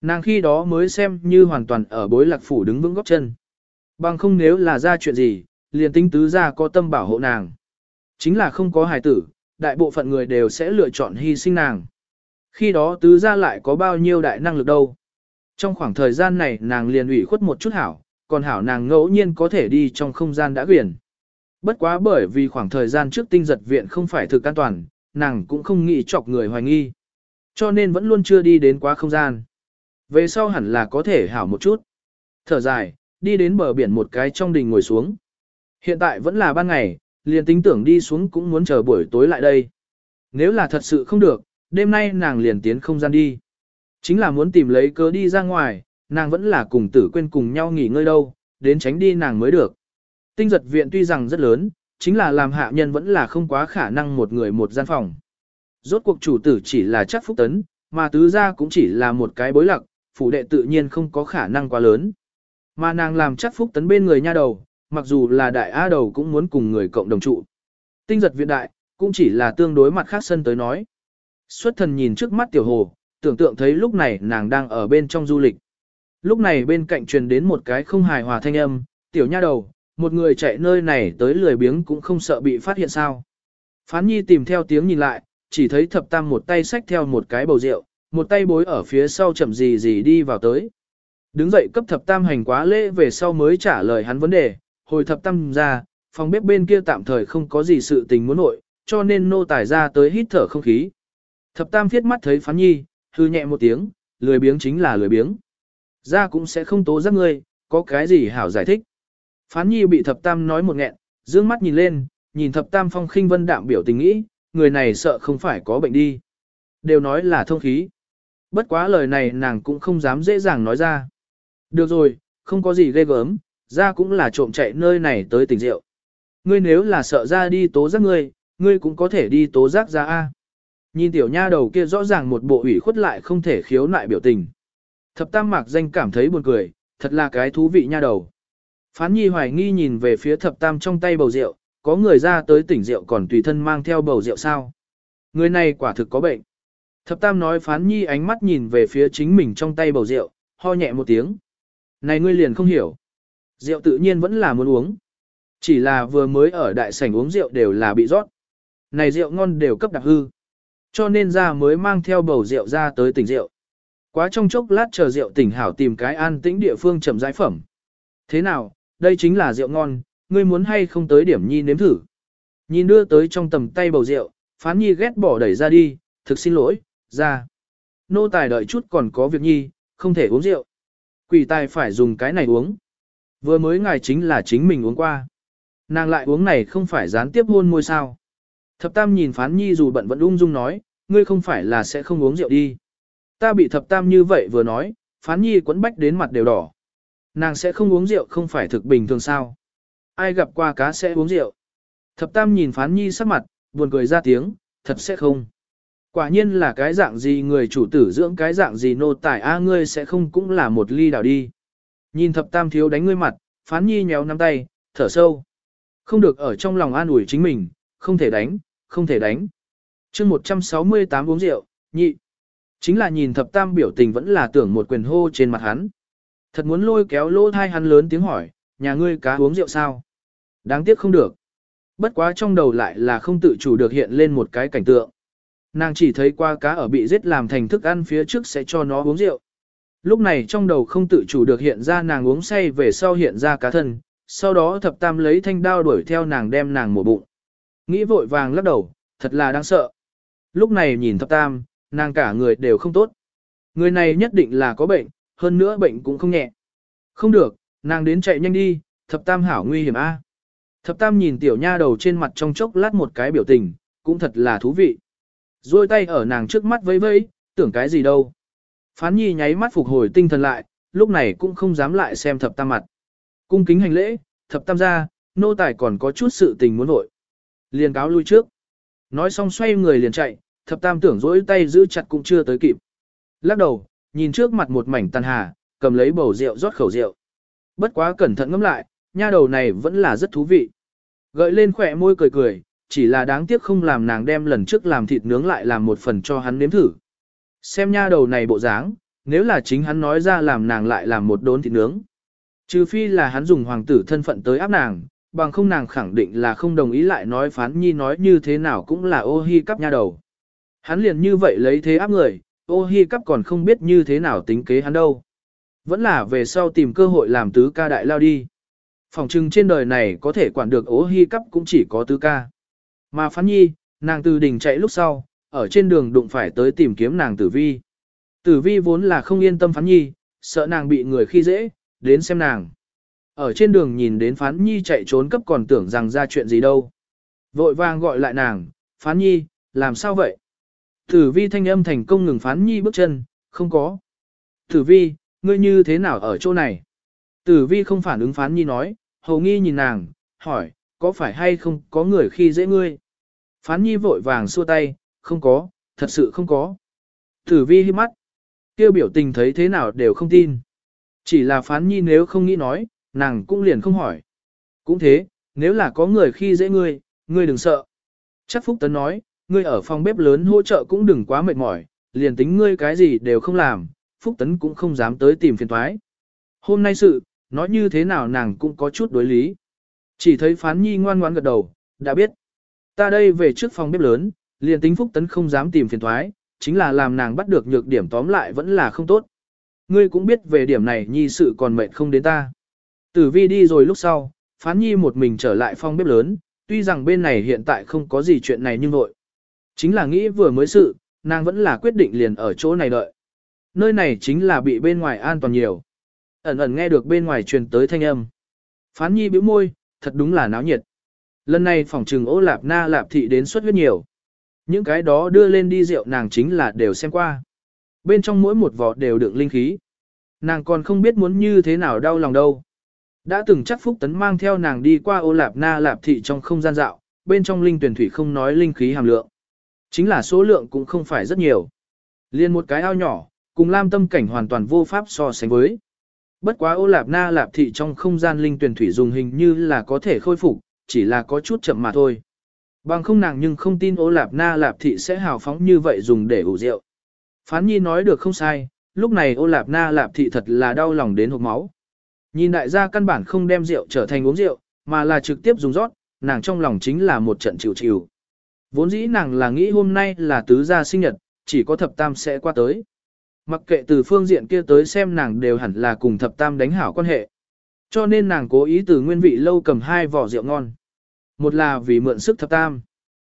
Nàng khi đó mới xem như hoàn toàn ở bối lạc phủ đứng vững góc chân. Bằng không nếu là ra chuyện gì, liền tính tứ ra có tâm bảo hộ nàng. Chính là không có hải tử, đại bộ phận người đều sẽ lựa chọn hy sinh nàng. Khi đó tứ ra lại có bao nhiêu đại năng lực đâu. Trong khoảng thời gian này nàng liền ủy khuất một chút hảo, còn hảo nàng ngẫu nhiên có thể đi trong không gian đã quyển. Bất quá bởi vì khoảng thời gian trước tinh giật viện không phải thực an toàn, nàng cũng không nghĩ chọc người hoài nghi. Cho nên vẫn luôn chưa đi đến quá không gian. Về sau hẳn là có thể hảo một chút. Thở dài, đi đến bờ biển một cái trong đình ngồi xuống. Hiện tại vẫn là ban ngày, liền tính tưởng đi xuống cũng muốn chờ buổi tối lại đây. Nếu là thật sự không được, đêm nay nàng liền tiến không gian đi. Chính là muốn tìm lấy cớ đi ra ngoài, nàng vẫn là cùng tử quên cùng nhau nghỉ ngơi đâu, đến tránh đi nàng mới được. Tinh giật viện tuy rằng rất lớn, chính là làm hạ nhân vẫn là không quá khả năng một người một gian phòng. Rốt cuộc chủ tử chỉ là chắc phúc tấn, mà tứ gia cũng chỉ là một cái bối lặc, phủ đệ tự nhiên không có khả năng quá lớn. Mà nàng làm chắc phúc tấn bên người nha đầu, mặc dù là đại á đầu cũng muốn cùng người cộng đồng trụ. Tinh giật viện đại, cũng chỉ là tương đối mặt khác sân tới nói. Xuất thần nhìn trước mắt tiểu hồ, tưởng tượng thấy lúc này nàng đang ở bên trong du lịch. Lúc này bên cạnh truyền đến một cái không hài hòa thanh âm, tiểu nha đầu, một người chạy nơi này tới lười biếng cũng không sợ bị phát hiện sao. Phán nhi tìm theo tiếng nhìn lại, chỉ thấy thập tam một tay xách theo một cái bầu rượu, một tay bối ở phía sau chậm gì gì đi vào tới. Đứng dậy cấp thập tam hành quá lễ về sau mới trả lời hắn vấn đề, hồi thập tam ra, phòng bếp bên kia tạm thời không có gì sự tình muốn nội, cho nên nô tài ra tới hít thở không khí. Thập tam viết mắt thấy phán nhi, hư nhẹ một tiếng, lười biếng chính là lười biếng. Ra cũng sẽ không tố giác ngươi, có cái gì hảo giải thích. Phán nhi bị thập tam nói một nghẹn, dương mắt nhìn lên, nhìn thập tam phong khinh vân đạm biểu tình nghĩ, người này sợ không phải có bệnh đi. Đều nói là thông khí. Bất quá lời này nàng cũng không dám dễ dàng nói ra. Được rồi, không có gì ghê gớm, ra cũng là trộm chạy nơi này tới tỉnh rượu. Ngươi nếu là sợ ra đi tố giác ngươi, ngươi cũng có thể đi tố giác ra A. Nhìn tiểu nha đầu kia rõ ràng một bộ ủy khuất lại không thể khiếu nại biểu tình. Thập tam mạc danh cảm thấy buồn cười, thật là cái thú vị nha đầu. Phán nhi hoài nghi nhìn về phía thập tam trong tay bầu rượu, có người ra tới tỉnh rượu còn tùy thân mang theo bầu rượu sao. Người này quả thực có bệnh. Thập tam nói phán nhi ánh mắt nhìn về phía chính mình trong tay bầu rượu, ho nhẹ một tiếng. Này ngươi liền không hiểu. Rượu tự nhiên vẫn là muốn uống. Chỉ là vừa mới ở đại sảnh uống rượu đều là bị rót. Này rượu ngon đều cấp đặc hư. Cho nên ra mới mang theo bầu rượu ra tới tỉnh rượu. Quá trong chốc lát chờ rượu tỉnh hảo tìm cái an tĩnh địa phương chậm giải phẩm. Thế nào, đây chính là rượu ngon, ngươi muốn hay không tới điểm nhi nếm thử. Nhìn đưa tới trong tầm tay bầu rượu, phán nhi ghét bỏ đẩy ra đi, thực xin lỗi, ra. Nô tài đợi chút còn có việc nhi, không thể uống rượu. Quỷ tài phải dùng cái này uống. Vừa mới ngài chính là chính mình uống qua. Nàng lại uống này không phải gián tiếp hôn môi sao. Thập tam nhìn phán nhi dù bận vẫn ung dung nói, ngươi không phải là sẽ không uống rượu đi. Ta bị thập tam như vậy vừa nói, phán nhi quấn bách đến mặt đều đỏ. Nàng sẽ không uống rượu không phải thực bình thường sao. Ai gặp qua cá sẽ uống rượu. Thập tam nhìn phán nhi sắc mặt, buồn cười ra tiếng, thật sẽ không. Quả nhiên là cái dạng gì người chủ tử dưỡng cái dạng gì nô tài a ngươi sẽ không cũng là một ly đảo đi. Nhìn thập tam thiếu đánh ngươi mặt, phán nhi nhéo nắm tay, thở sâu. Không được ở trong lòng an ủi chính mình, không thể đánh, không thể đánh. chương 168 uống rượu, nhị. Chính là nhìn thập tam biểu tình vẫn là tưởng một quyền hô trên mặt hắn. Thật muốn lôi kéo lỗ thai hắn lớn tiếng hỏi, nhà ngươi cá uống rượu sao? Đáng tiếc không được. Bất quá trong đầu lại là không tự chủ được hiện lên một cái cảnh tượng. Nàng chỉ thấy qua cá ở bị giết làm thành thức ăn phía trước sẽ cho nó uống rượu. Lúc này trong đầu không tự chủ được hiện ra nàng uống say về sau hiện ra cá thân, sau đó thập tam lấy thanh đao đuổi theo nàng đem nàng mổ bụng. Nghĩ vội vàng lắc đầu, thật là đáng sợ. Lúc này nhìn thập tam, nàng cả người đều không tốt. Người này nhất định là có bệnh, hơn nữa bệnh cũng không nhẹ. Không được, nàng đến chạy nhanh đi, thập tam hảo nguy hiểm a. Thập tam nhìn tiểu nha đầu trên mặt trong chốc lát một cái biểu tình, cũng thật là thú vị. Rồi tay ở nàng trước mắt vẫy vẫy, tưởng cái gì đâu. Phán nhi nháy mắt phục hồi tinh thần lại, lúc này cũng không dám lại xem thập tam mặt. Cung kính hành lễ, thập tam ra, nô tài còn có chút sự tình muốn vội. Liền cáo lui trước. Nói xong xoay người liền chạy, thập tam tưởng dỗi tay giữ chặt cũng chưa tới kịp. Lắc đầu, nhìn trước mặt một mảnh tàn hà, cầm lấy bầu rượu rót khẩu rượu. Bất quá cẩn thận ngẫm lại, nha đầu này vẫn là rất thú vị. Gợi lên khỏe môi cười cười, chỉ là đáng tiếc không làm nàng đem lần trước làm thịt nướng lại làm một phần cho hắn nếm thử. Xem nha đầu này bộ dáng, nếu là chính hắn nói ra làm nàng lại làm một đốn thịt nướng. Trừ phi là hắn dùng hoàng tử thân phận tới áp nàng, bằng không nàng khẳng định là không đồng ý lại nói phán nhi nói như thế nào cũng là ô hi cắp nha đầu. Hắn liền như vậy lấy thế áp người, ô hi cắp còn không biết như thế nào tính kế hắn đâu. Vẫn là về sau tìm cơ hội làm tứ ca đại lao đi. Phòng trưng trên đời này có thể quản được ô hi cắp cũng chỉ có tứ ca. Mà phán nhi, nàng từ đỉnh chạy lúc sau, ở trên đường đụng phải tới tìm kiếm nàng tử vi. Tử vi vốn là không yên tâm phán nhi, sợ nàng bị người khi dễ, đến xem nàng. Ở trên đường nhìn đến phán nhi chạy trốn cấp còn tưởng rằng ra chuyện gì đâu. Vội vàng gọi lại nàng, phán nhi, làm sao vậy? Tử vi thanh âm thành công ngừng phán nhi bước chân, không có. Tử vi, ngươi như thế nào ở chỗ này? Tử vi không phản ứng phán nhi nói, hầu nghi nhìn nàng, hỏi, có phải hay không có người khi dễ ngươi? Phán nhi vội vàng xua tay, không có, thật sự không có. Tử vi hiếp mắt, kêu biểu tình thấy thế nào đều không tin. Chỉ là phán nhi nếu không nghĩ nói, nàng cũng liền không hỏi. Cũng thế, nếu là có người khi dễ ngươi, ngươi đừng sợ. Chắc Phúc Tấn nói, ngươi ở phòng bếp lớn hỗ trợ cũng đừng quá mệt mỏi, liền tính ngươi cái gì đều không làm, Phúc Tấn cũng không dám tới tìm phiền thoái. Hôm nay sự, nói như thế nào nàng cũng có chút đối lý. Chỉ thấy phán nhi ngoan ngoãn gật đầu, đã biết. Ta đây về trước phòng bếp lớn, liền tính Phúc Tấn không dám tìm phiền thoái, chính là làm nàng bắt được nhược điểm tóm lại vẫn là không tốt. Ngươi cũng biết về điểm này nhi sự còn mệt không đến ta. Tử vi đi rồi lúc sau, phán nhi một mình trở lại phòng bếp lớn, tuy rằng bên này hiện tại không có gì chuyện này nhưng vội. Chính là nghĩ vừa mới sự, nàng vẫn là quyết định liền ở chỗ này đợi. Nơi này chính là bị bên ngoài an toàn nhiều. Ẩn ẩn nghe được bên ngoài truyền tới thanh âm. Phán nhi bĩu môi, thật đúng là náo nhiệt. Lần này phòng trừng ô lạp na lạp thị đến suất huyết nhiều. Những cái đó đưa lên đi rượu nàng chính là đều xem qua. Bên trong mỗi một vỏ đều đựng linh khí. Nàng còn không biết muốn như thế nào đau lòng đâu. Đã từng chắc Phúc Tấn mang theo nàng đi qua ô lạp na lạp thị trong không gian dạo, bên trong linh tuyển thủy không nói linh khí hàm lượng. Chính là số lượng cũng không phải rất nhiều. Liên một cái ao nhỏ, cùng lam tâm cảnh hoàn toàn vô pháp so sánh với. Bất quá ô lạp na lạp thị trong không gian linh tuyển thủy dùng hình như là có thể khôi phục, chỉ là có chút chậm mà thôi. Bằng không nàng nhưng không tin ô lạp na lạp thị sẽ hào phóng như vậy dùng để ủ rượu. Phán nhi nói được không sai, lúc này ô lạp na lạp thị thật là đau lòng đến hộp máu. Nhìn đại gia căn bản không đem rượu trở thành uống rượu, mà là trực tiếp dùng rót, nàng trong lòng chính là một trận chịu chịu. Vốn dĩ nàng là nghĩ hôm nay là tứ gia sinh nhật, chỉ có thập tam sẽ qua tới. Mặc kệ từ phương diện kia tới xem nàng đều hẳn là cùng thập tam đánh hảo quan hệ. Cho nên nàng cố ý từ nguyên vị lâu cầm hai vỏ rượu ngon. Một là vì mượn sức thập tam.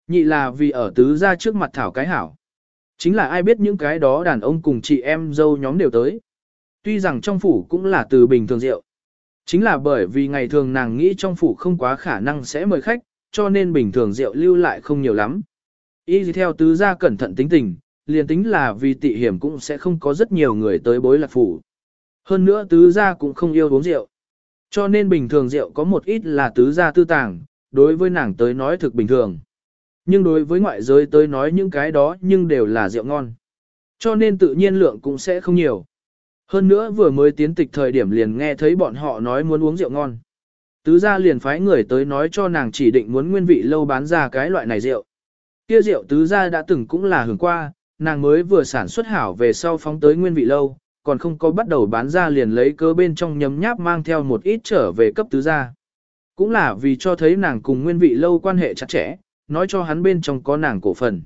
Nhị là vì ở tứ gia trước mặt thảo cái hảo. Chính là ai biết những cái đó đàn ông cùng chị em dâu nhóm đều tới. Tuy rằng trong phủ cũng là từ bình thường rượu. Chính là bởi vì ngày thường nàng nghĩ trong phủ không quá khả năng sẽ mời khách, cho nên bình thường rượu lưu lại không nhiều lắm. Y theo tứ gia cẩn thận tính tình, liền tính là vì tị hiểm cũng sẽ không có rất nhiều người tới bối lạc phủ. Hơn nữa tứ gia cũng không yêu uống rượu. Cho nên bình thường rượu có một ít là tứ gia tư tàng, đối với nàng tới nói thực bình thường. Nhưng đối với ngoại giới tới nói những cái đó nhưng đều là rượu ngon. Cho nên tự nhiên lượng cũng sẽ không nhiều. Hơn nữa vừa mới tiến tịch thời điểm liền nghe thấy bọn họ nói muốn uống rượu ngon. Tứ gia liền phái người tới nói cho nàng chỉ định muốn nguyên vị lâu bán ra cái loại này rượu. Kia rượu tứ gia đã từng cũng là hưởng qua, nàng mới vừa sản xuất hảo về sau phóng tới nguyên vị lâu, còn không có bắt đầu bán ra liền lấy cơ bên trong nhấm nháp mang theo một ít trở về cấp tứ gia. Cũng là vì cho thấy nàng cùng nguyên vị lâu quan hệ chặt chẽ, nói cho hắn bên trong có nàng cổ phần.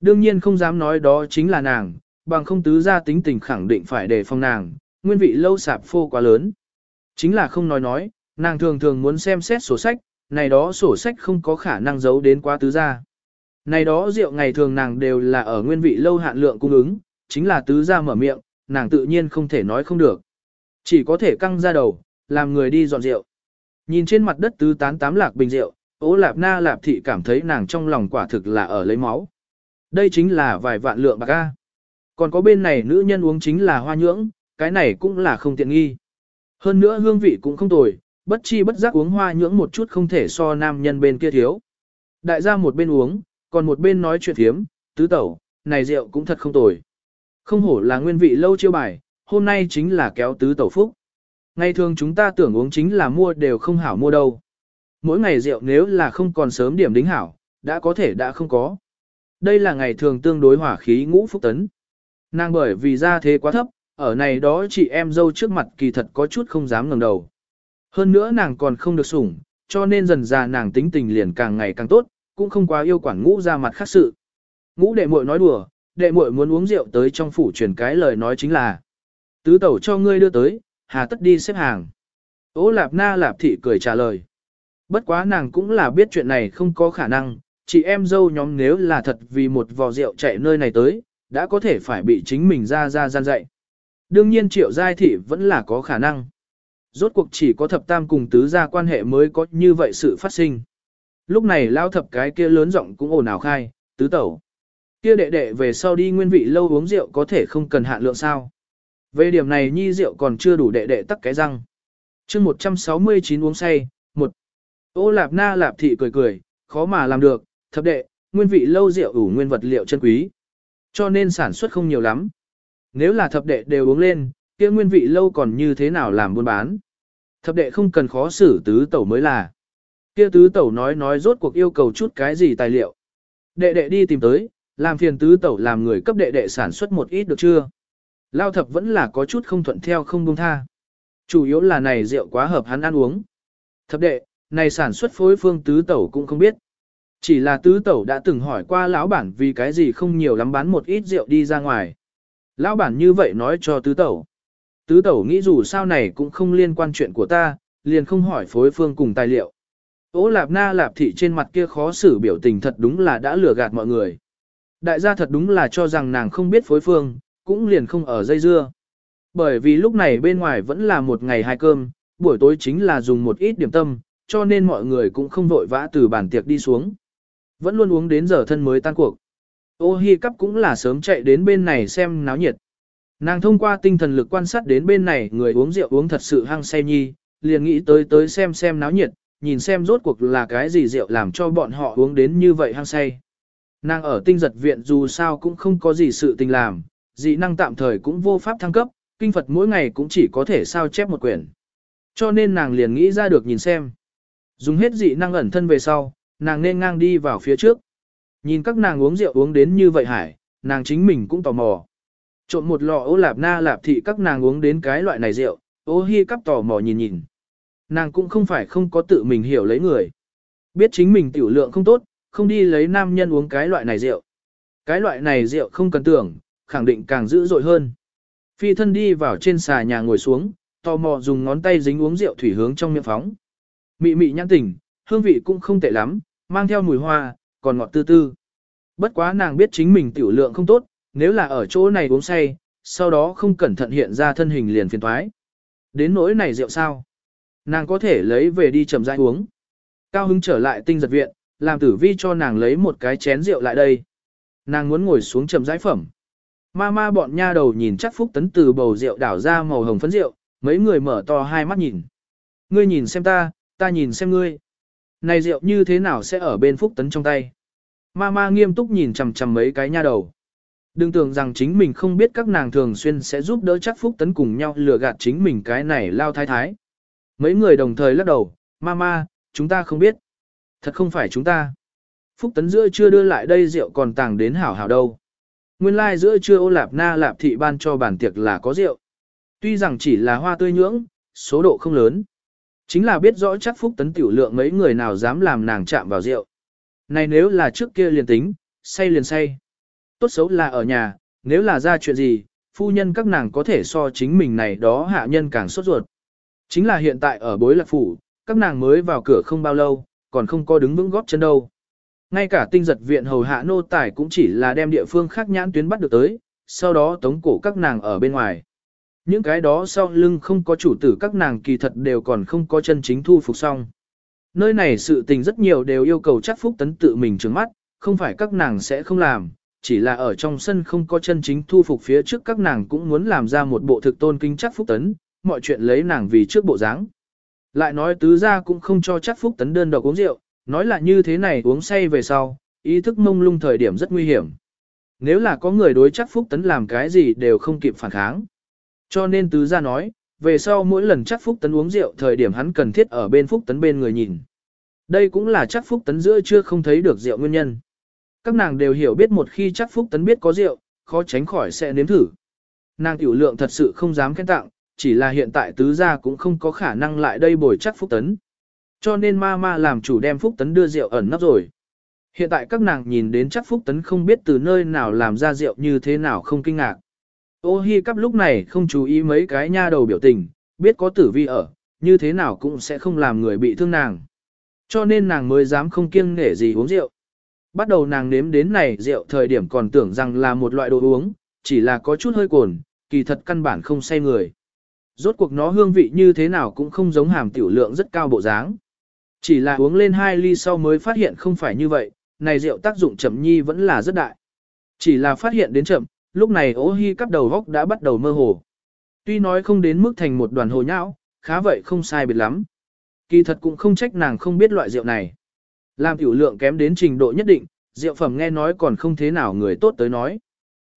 Đương nhiên không dám nói đó chính là nàng, bằng không tứ gia tính tình khẳng định phải đề phòng nàng, nguyên vị lâu sạp phô quá lớn. Chính là không nói nói, nàng thường thường muốn xem xét sổ sách, này đó sổ sách không có khả năng giấu đến quá tứ gia. Này đó rượu ngày thường nàng đều là ở nguyên vị lâu hạn lượng cung ứng, chính là tứ gia mở miệng, nàng tự nhiên không thể nói không được. Chỉ có thể căng ra đầu, làm người đi dọn rượu. Nhìn trên mặt đất tứ tán tám lạc bình rượu, ố lạp na lạp thị cảm thấy nàng trong lòng quả thực là ở lấy máu. Đây chính là vài vạn lượng bạc a. Còn có bên này nữ nhân uống chính là hoa nhưỡng, cái này cũng là không tiện nghi. Hơn nữa hương vị cũng không tồi, bất chi bất giác uống hoa nhưỡng một chút không thể so nam nhân bên kia thiếu. Đại gia một bên uống, còn một bên nói chuyện thiếm, tứ tẩu, này rượu cũng thật không tồi. Không hổ là nguyên vị lâu chiêu bài, hôm nay chính là kéo tứ tẩu phúc. Ngày thường chúng ta tưởng uống chính là mua đều không hảo mua đâu. Mỗi ngày rượu nếu là không còn sớm điểm đính hảo, đã có thể đã không có. Đây là ngày thường tương đối hỏa khí ngũ phúc tấn. Nàng bởi vì ra thế quá thấp, ở này đó chị em dâu trước mặt kỳ thật có chút không dám ngẩng đầu. Hơn nữa nàng còn không được sủng, cho nên dần ra nàng tính tình liền càng ngày càng tốt, cũng không quá yêu quản ngũ ra mặt khác sự. Ngũ đệ muội nói đùa, đệ muội muốn uống rượu tới trong phủ truyền cái lời nói chính là tứ tẩu cho ngươi đưa tới, hà tất đi xếp hàng. Ô lạp na lạp thị cười trả lời. Bất quá nàng cũng là biết chuyện này không có khả năng, chị em dâu nhóm nếu là thật vì một vò rượu chạy nơi này tới, đã có thể phải bị chính mình ra ra gian dạy. Đương nhiên triệu giai thị vẫn là có khả năng. Rốt cuộc chỉ có thập tam cùng tứ gia quan hệ mới có như vậy sự phát sinh. Lúc này lao thập cái kia lớn giọng cũng ồn ào khai, tứ tẩu. Kia đệ đệ về sau đi nguyên vị lâu uống rượu có thể không cần hạn lượng sao. Về điểm này nhi rượu còn chưa đủ đệ đệ tắc cái răng. chương 169 uống say, một Ô lạp na lạp thị cười cười, khó mà làm được, thập đệ, nguyên vị lâu rượu ủ nguyên vật liệu chân quý. Cho nên sản xuất không nhiều lắm. Nếu là thập đệ đều uống lên, kia nguyên vị lâu còn như thế nào làm buôn bán. Thập đệ không cần khó xử tứ tẩu mới là. Kia tứ tẩu nói nói rốt cuộc yêu cầu chút cái gì tài liệu. Đệ đệ đi tìm tới, làm phiền tứ tẩu làm người cấp đệ đệ sản xuất một ít được chưa? Lao thập vẫn là có chút không thuận theo không buông tha. Chủ yếu là này rượu quá hợp hắn ăn uống. Thập đệ, này sản xuất phối phương tứ tẩu cũng không biết. Chỉ là tứ tẩu đã từng hỏi qua lão bản vì cái gì không nhiều lắm bán một ít rượu đi ra ngoài. Lão bản như vậy nói cho tứ tẩu. Tứ tẩu nghĩ dù sao này cũng không liên quan chuyện của ta, liền không hỏi phối phương cùng tài liệu. Ô lạp na lạp thị trên mặt kia khó xử biểu tình thật đúng là đã lừa gạt mọi người. Đại gia thật đúng là cho rằng nàng không biết phối phương, cũng liền không ở dây dưa. Bởi vì lúc này bên ngoài vẫn là một ngày hai cơm, buổi tối chính là dùng một ít điểm tâm, cho nên mọi người cũng không vội vã từ bàn tiệc đi xuống. Vẫn luôn uống đến giờ thân mới tan cuộc. Ô hi cắp cũng là sớm chạy đến bên này xem náo nhiệt. Nàng thông qua tinh thần lực quan sát đến bên này người uống rượu uống thật sự hăng say nhi, liền nghĩ tới tới xem xem náo nhiệt, nhìn xem rốt cuộc là cái gì rượu làm cho bọn họ uống đến như vậy hăng say. Nàng ở tinh giật viện dù sao cũng không có gì sự tình làm, dị năng tạm thời cũng vô pháp thăng cấp, kinh Phật mỗi ngày cũng chỉ có thể sao chép một quyển. Cho nên nàng liền nghĩ ra được nhìn xem. Dùng hết dị năng ẩn thân về sau, nàng nên ngang đi vào phía trước. Nhìn các nàng uống rượu uống đến như vậy hải, nàng chính mình cũng tò mò. Trộn một lọ ô lạp na lạp thị các nàng uống đến cái loại này rượu, ô hi cắp tò mò nhìn nhìn. Nàng cũng không phải không có tự mình hiểu lấy người. Biết chính mình tiểu lượng không tốt, không đi lấy nam nhân uống cái loại này rượu. Cái loại này rượu không cần tưởng, khẳng định càng dữ dội hơn. Phi thân đi vào trên xà nhà ngồi xuống, tò mò dùng ngón tay dính uống rượu thủy hướng trong miệng phóng. Mị mị nhãn tỉnh, hương vị cũng không tệ lắm, mang theo mùi hoa, còn ngọt tư tư. Bất quá nàng biết chính mình tiểu lượng không tốt, nếu là ở chỗ này uống say, sau đó không cẩn thận hiện ra thân hình liền phiền thoái. Đến nỗi này rượu sao? Nàng có thể lấy về đi chậm rãi uống. Cao hứng trở lại tinh giật viện, làm tử vi cho nàng lấy một cái chén rượu lại đây. Nàng muốn ngồi xuống chậm rãi phẩm. Ma ma bọn nha đầu nhìn chắc phúc tấn từ bầu rượu đảo ra màu hồng phấn rượu, mấy người mở to hai mắt nhìn. Ngươi nhìn xem ta, ta nhìn xem ngươi. Này rượu như thế nào sẽ ở bên phúc tấn trong tay? Ma ma nghiêm túc nhìn chằm chằm mấy cái nha đầu. Đừng tưởng rằng chính mình không biết các nàng thường xuyên sẽ giúp đỡ chắc phúc tấn cùng nhau lừa gạt chính mình cái này lao thái thái. Mấy người đồng thời lắc đầu, ma ma, chúng ta không biết. Thật không phải chúng ta. Phúc tấn giữa chưa đưa lại đây rượu còn tàng đến hảo hảo đâu. Nguyên lai like giữa trưa ô lạp na lạp thị ban cho bản tiệc là có rượu. Tuy rằng chỉ là hoa tươi nhưỡng, số độ không lớn. Chính là biết rõ chắc phúc tấn tiểu lượng mấy người nào dám làm nàng chạm vào rượu. Này nếu là trước kia liền tính, say liền say. Tốt xấu là ở nhà, nếu là ra chuyện gì, phu nhân các nàng có thể so chính mình này đó hạ nhân càng sốt ruột. Chính là hiện tại ở bối lạc phủ, các nàng mới vào cửa không bao lâu, còn không có đứng vững góp chân đâu. Ngay cả tinh giật viện hầu hạ nô tài cũng chỉ là đem địa phương khác nhãn tuyến bắt được tới, sau đó tống cổ các nàng ở bên ngoài. Những cái đó sau lưng không có chủ tử các nàng kỳ thật đều còn không có chân chính thu phục xong. Nơi này sự tình rất nhiều đều yêu cầu chắc phúc tấn tự mình trứng mắt, không phải các nàng sẽ không làm, chỉ là ở trong sân không có chân chính thu phục phía trước các nàng cũng muốn làm ra một bộ thực tôn kinh chắc phúc tấn, mọi chuyện lấy nàng vì trước bộ dáng. Lại nói tứ ra cũng không cho chắc phúc tấn đơn độc uống rượu, nói là như thế này uống say về sau, ý thức mông lung thời điểm rất nguy hiểm. Nếu là có người đối chắc phúc tấn làm cái gì đều không kịp phản kháng. Cho nên tứ gia nói, về sau mỗi lần chắc phúc tấn uống rượu thời điểm hắn cần thiết ở bên phúc tấn bên người nhìn. Đây cũng là chắc phúc tấn giữa chưa không thấy được rượu nguyên nhân. Các nàng đều hiểu biết một khi chắc phúc tấn biết có rượu, khó tránh khỏi sẽ nếm thử. Nàng tiểu lượng thật sự không dám khen tặng, chỉ là hiện tại tứ gia cũng không có khả năng lại đây bồi chắc Phúc Tấn. Cho nên ma ma làm chủ đem Phúc Tấn đưa rượu ẩn nấp rồi. Hiện tại các nàng nhìn đến chắc Phúc Tấn không biết từ nơi nào làm ra rượu như thế nào không kinh ngạc. Ô hi cắp lúc này không chú ý mấy cái nha đầu biểu tình, biết có tử vi ở, như thế nào cũng sẽ không làm người bị thương nàng. Cho nên nàng mới dám không kiêng nể gì uống rượu. Bắt đầu nàng nếm đến này rượu thời điểm còn tưởng rằng là một loại đồ uống, chỉ là có chút hơi cồn, kỳ thật căn bản không say người. Rốt cuộc nó hương vị như thế nào cũng không giống hàm tiểu lượng rất cao bộ dáng. Chỉ là uống lên hai ly sau mới phát hiện không phải như vậy, này rượu tác dụng chậm nhi vẫn là rất đại. Chỉ là phát hiện đến chậm, lúc này ố hi cắp đầu góc đã bắt đầu mơ hồ. Tuy nói không đến mức thành một đoàn hồ nhão, khá vậy không sai biệt lắm. Kỳ thật cũng không trách nàng không biết loại rượu này. Làm tiểu lượng kém đến trình độ nhất định, rượu phẩm nghe nói còn không thế nào người tốt tới nói.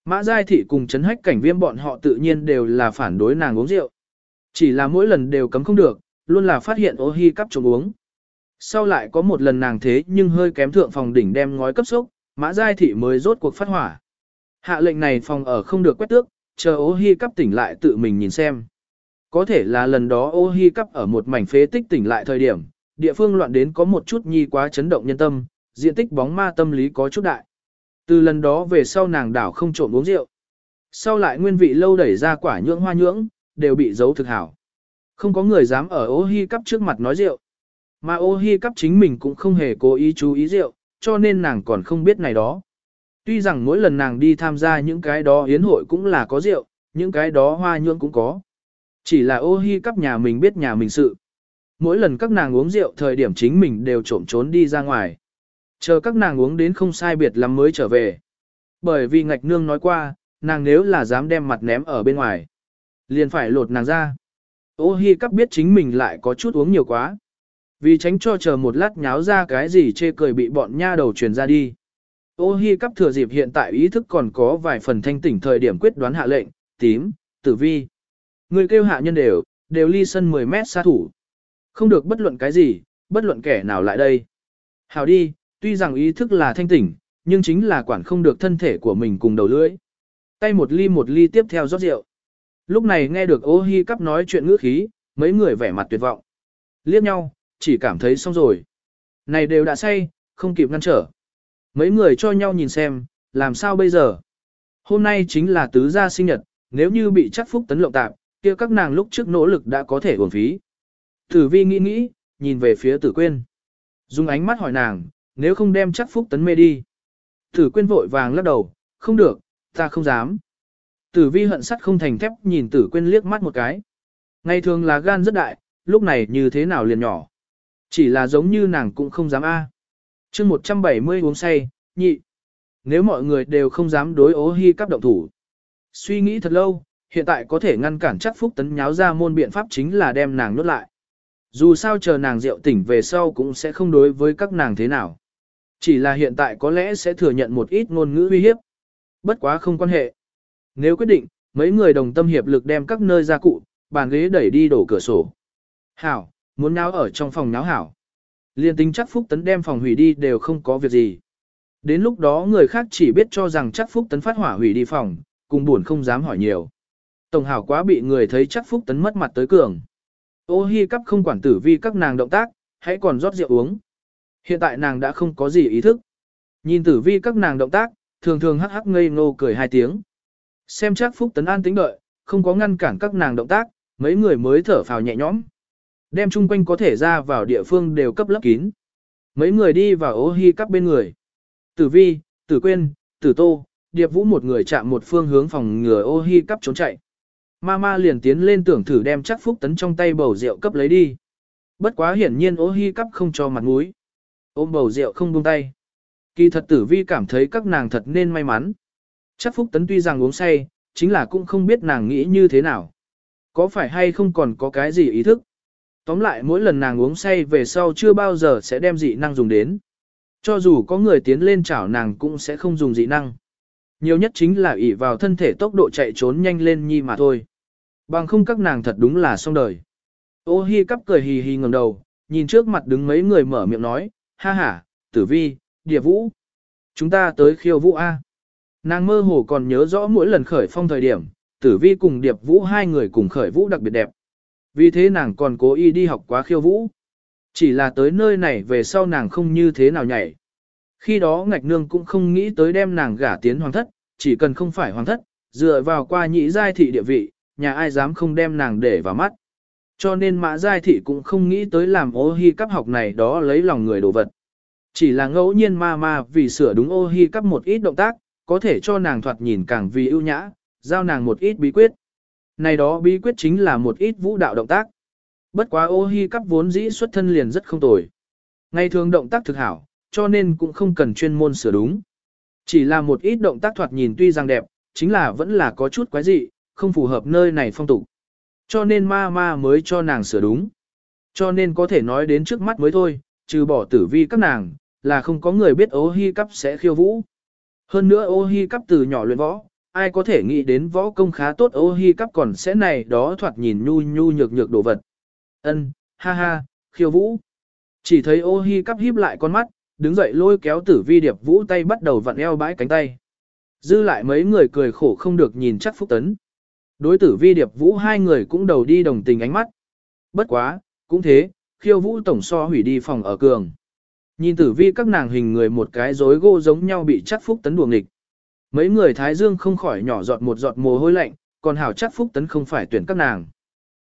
Mã Giai Thị cùng chấn hách cảnh viêm bọn họ tự nhiên đều là phản đối nàng uống rượu. Chỉ là mỗi lần đều cấm không được, luôn là phát hiện ô hi cắp trộm uống. Sau lại có một lần nàng thế nhưng hơi kém thượng phòng đỉnh đem ngói cấp sốc, Mã Giai Thị mới rốt cuộc phát hỏa. Hạ lệnh này phòng ở không được quét tước, chờ ô hi cắp tỉnh lại tự mình nhìn xem. Có thể là lần đó ô hi cắp ở một mảnh phế tích tỉnh lại thời điểm, địa phương loạn đến có một chút nhi quá chấn động nhân tâm, diện tích bóng ma tâm lý có chút đại. Từ lần đó về sau nàng đảo không trộm uống rượu. Sau lại nguyên vị lâu đẩy ra quả nhưỡng hoa nhưỡng, đều bị giấu thực hảo. Không có người dám ở ô hi cắp trước mặt nói rượu. Mà ô hi cắp chính mình cũng không hề cố ý chú ý rượu, cho nên nàng còn không biết này đó. Tuy rằng mỗi lần nàng đi tham gia những cái đó hiến hội cũng là có rượu, những cái đó hoa nhuộm cũng có. Chỉ là ô hi cắp nhà mình biết nhà mình sự. Mỗi lần các nàng uống rượu thời điểm chính mình đều trộm trốn đi ra ngoài. Chờ các nàng uống đến không sai biệt lắm mới trở về. Bởi vì ngạch nương nói qua, nàng nếu là dám đem mặt ném ở bên ngoài, liền phải lột nàng ra. Ô hi cắp biết chính mình lại có chút uống nhiều quá. Vì tránh cho chờ một lát nháo ra cái gì chê cười bị bọn nha đầu truyền ra đi. Ô hi cắp thừa dịp hiện tại ý thức còn có vài phần thanh tỉnh thời điểm quyết đoán hạ lệnh, tím, tử vi. Người kêu hạ nhân đều, đều ly sân 10 mét xa thủ. Không được bất luận cái gì, bất luận kẻ nào lại đây. Hào đi, tuy rằng ý thức là thanh tỉnh, nhưng chính là quản không được thân thể của mình cùng đầu lưỡi. Tay một ly một ly tiếp theo rót rượu. Lúc này nghe được ô hi cắp nói chuyện ngữ khí, mấy người vẻ mặt tuyệt vọng. Liếc nhau, chỉ cảm thấy xong rồi. Này đều đã say, không kịp ngăn trở. Mấy người cho nhau nhìn xem, làm sao bây giờ? Hôm nay chính là tứ gia sinh nhật, nếu như bị chắc phúc tấn lộng tạp, kia các nàng lúc trước nỗ lực đã có thể uổng phí. Tử vi nghĩ nghĩ, nhìn về phía tử quên. Dùng ánh mắt hỏi nàng, nếu không đem chắc phúc tấn mê đi. Tử quên vội vàng lắc đầu, không được, ta không dám. Tử vi hận sắt không thành thép nhìn tử quên liếc mắt một cái. Ngày thường là gan rất đại, lúc này như thế nào liền nhỏ. Chỉ là giống như nàng cũng không dám a. À chương 170 uống say, nhị. Nếu mọi người đều không dám đối ố hy cắp động thủ. Suy nghĩ thật lâu, hiện tại có thể ngăn cản chắc phúc tấn nháo ra môn biện pháp chính là đem nàng nuốt lại. Dù sao chờ nàng rượu tỉnh về sau cũng sẽ không đối với các nàng thế nào. Chỉ là hiện tại có lẽ sẽ thừa nhận một ít ngôn ngữ uy hiếp. Bất quá không quan hệ. Nếu quyết định, mấy người đồng tâm hiệp lực đem các nơi gia cụ, bàn ghế đẩy đi đổ cửa sổ. Hảo, muốn náo ở trong phòng náo hảo. Liên tính chắc Phúc Tấn đem phòng hủy đi đều không có việc gì. Đến lúc đó người khác chỉ biết cho rằng chắc Phúc Tấn phát hỏa hủy đi phòng, cùng buồn không dám hỏi nhiều. Tổng hảo quá bị người thấy chắc Phúc Tấn mất mặt tới cường. Ô hi cắp không quản tử vi các nàng động tác, hãy còn rót rượu uống. Hiện tại nàng đã không có gì ý thức. Nhìn tử vi các nàng động tác, thường thường hắc hắc ngây ngô cười hai tiếng. Xem chắc Phúc Tấn an tính đợi, không có ngăn cản các nàng động tác, mấy người mới thở phào nhẹ nhõm. Đem chung quanh có thể ra vào địa phương đều cấp lấp kín. Mấy người đi vào ô hi cắp bên người. Tử vi, tử quên, tử tô, điệp vũ một người chạm một phương hướng phòng ngừa ô hi cắp trốn chạy. Mama liền tiến lên tưởng thử đem chắc phúc tấn trong tay bầu rượu cấp lấy đi. Bất quá hiển nhiên ô hi cắp không cho mặt mũi. Ôm bầu rượu không buông tay. Kỳ thật tử vi cảm thấy các nàng thật nên may mắn. Chắc phúc tấn tuy rằng uống say, chính là cũng không biết nàng nghĩ như thế nào. Có phải hay không còn có cái gì ý thức. Tóm lại mỗi lần nàng uống say về sau chưa bao giờ sẽ đem dị năng dùng đến. Cho dù có người tiến lên chảo nàng cũng sẽ không dùng dị năng. Nhiều nhất chính là ỷ vào thân thể tốc độ chạy trốn nhanh lên nhi mà thôi. Bằng không các nàng thật đúng là xong đời. Ô hi cắp cười hì hì ngẩng đầu, nhìn trước mặt đứng mấy người mở miệng nói, ha ha, tử vi, địa vũ. Chúng ta tới khiêu vũ A. Nàng mơ hồ còn nhớ rõ mỗi lần khởi phong thời điểm, tử vi cùng điệp vũ hai người cùng khởi vũ đặc biệt đẹp. Vì thế nàng còn cố ý đi học quá khiêu vũ. Chỉ là tới nơi này về sau nàng không như thế nào nhảy. Khi đó ngạch nương cũng không nghĩ tới đem nàng gả tiến hoàng thất, chỉ cần không phải hoàng thất, dựa vào qua nhị giai thị địa vị, nhà ai dám không đem nàng để vào mắt. Cho nên mã giai thị cũng không nghĩ tới làm ô hi cắp học này đó lấy lòng người đồ vật. Chỉ là ngẫu nhiên ma ma vì sửa đúng ô hi cắp một ít động tác, có thể cho nàng thoạt nhìn càng vì ưu nhã, giao nàng một ít bí quyết. Này đó bí quyết chính là một ít vũ đạo động tác. Bất quá ô hi cắp vốn dĩ xuất thân liền rất không tồi. Ngày thường động tác thực hảo, cho nên cũng không cần chuyên môn sửa đúng. Chỉ là một ít động tác thoạt nhìn tuy rằng đẹp, chính là vẫn là có chút quái dị, không phù hợp nơi này phong tục. Cho nên ma ma mới cho nàng sửa đúng. Cho nên có thể nói đến trước mắt mới thôi, trừ bỏ tử vi các nàng, là không có người biết ô hi cắp sẽ khiêu vũ. Hơn nữa ô hi cắp từ nhỏ luyện võ, ai có thể nghĩ đến võ công khá tốt ô hi cắp còn sẽ này đó thoạt nhìn nhu nhu nhược nhược đồ vật. Ân, ha ha, khiêu vũ. Chỉ thấy ô hi cắp híp lại con mắt, đứng dậy lôi kéo tử vi điệp vũ tay bắt đầu vặn eo bãi cánh tay. Dư lại mấy người cười khổ không được nhìn chắc phúc tấn. Đối tử vi điệp vũ hai người cũng đầu đi đồng tình ánh mắt. Bất quá, cũng thế, khiêu vũ tổng so hủy đi phòng ở cường. Nhìn tử vi các nàng hình người một cái rối gỗ giống nhau bị chắc phúc tấn đuồng nghịch. Mấy người thái dương không khỏi nhỏ giọt một giọt mồ hôi lạnh, còn hảo chắc phúc tấn không phải tuyển các nàng.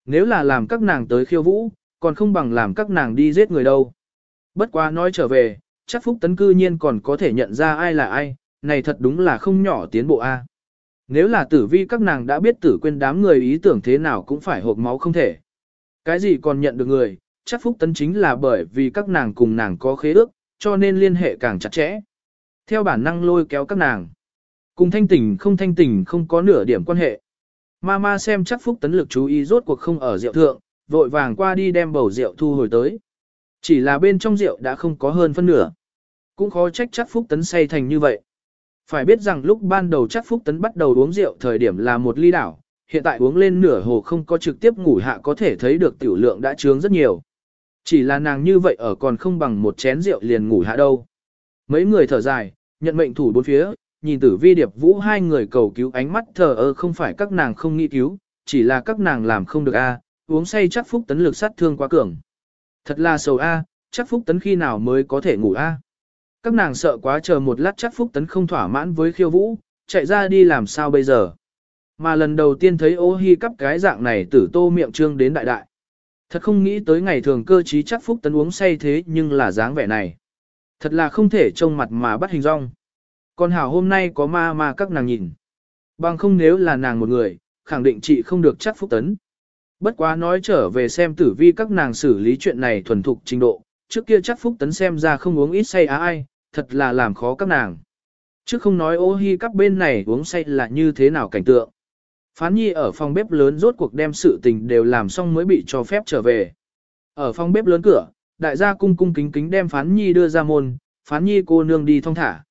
Nếu là làm các nàng tới khiêu vũ, còn không bằng làm các nàng đi giết người đâu. Bất quá nói trở về, chắc phúc tấn cư nhiên còn có thể nhận ra ai là ai, này thật đúng là không nhỏ tiến bộ A. Nếu là tử vi các nàng đã biết tử quên đám người ý tưởng thế nào cũng phải hộp máu không thể. Cái gì còn nhận được người, chắc phúc tấn chính là bởi vì các nàng cùng nàng có khế ước, cho nên liên hệ càng chặt chẽ. Theo bản năng lôi kéo các nàng. Cùng thanh tỉnh không thanh tỉnh không có nửa điểm quan hệ. Mama xem chắc phúc tấn lực chú ý rốt cuộc không ở rượu thượng, vội vàng qua đi đem bầu rượu thu hồi tới. Chỉ là bên trong rượu đã không có hơn phân nửa. Cũng khó trách chắc phúc tấn say thành như vậy. Phải biết rằng lúc ban đầu chắc phúc tấn bắt đầu uống rượu thời điểm là một ly đảo, hiện tại uống lên nửa hồ không có trực tiếp ngủ hạ có thể thấy được tiểu lượng đã trướng rất nhiều. Chỉ là nàng như vậy ở còn không bằng một chén rượu liền ngủ hạ đâu. Mấy người thở dài, nhận mệnh thủ bốn phía, nhìn tử vi điệp vũ hai người cầu cứu ánh mắt thờ ơ không phải các nàng không nghĩ cứu, chỉ là các nàng làm không được a uống say chắc phúc tấn lực sát thương quá cường. Thật là sầu a chắc phúc tấn khi nào mới có thể ngủ a Các nàng sợ quá chờ một lát chắc phúc tấn không thỏa mãn với khiêu vũ, chạy ra đi làm sao bây giờ. Mà lần đầu tiên thấy ô hi cắp cái dạng này tử tô miệng trương đến đại đại. Thật không nghĩ tới ngày thường cơ trí chắc phúc tấn uống say thế nhưng là dáng vẻ này. Thật là không thể trông mặt mà bắt hình rong. Còn hảo hôm nay có ma ma các nàng nhìn. Bằng không nếu là nàng một người, khẳng định chị không được chắc phúc tấn. Bất quá nói trở về xem tử vi các nàng xử lý chuyện này thuần thục trình độ, trước kia chắc phúc tấn xem ra không uống ít say á ai, thật là làm khó các nàng. Trước không nói ô hi các bên này uống say là như thế nào cảnh tượng. Phán nhi ở phòng bếp lớn rốt cuộc đem sự tình đều làm xong mới bị cho phép trở về. Ở phòng bếp lớn cửa, đại gia cung cung kính kính đem phán nhi đưa ra môn, phán nhi cô nương đi thong thả.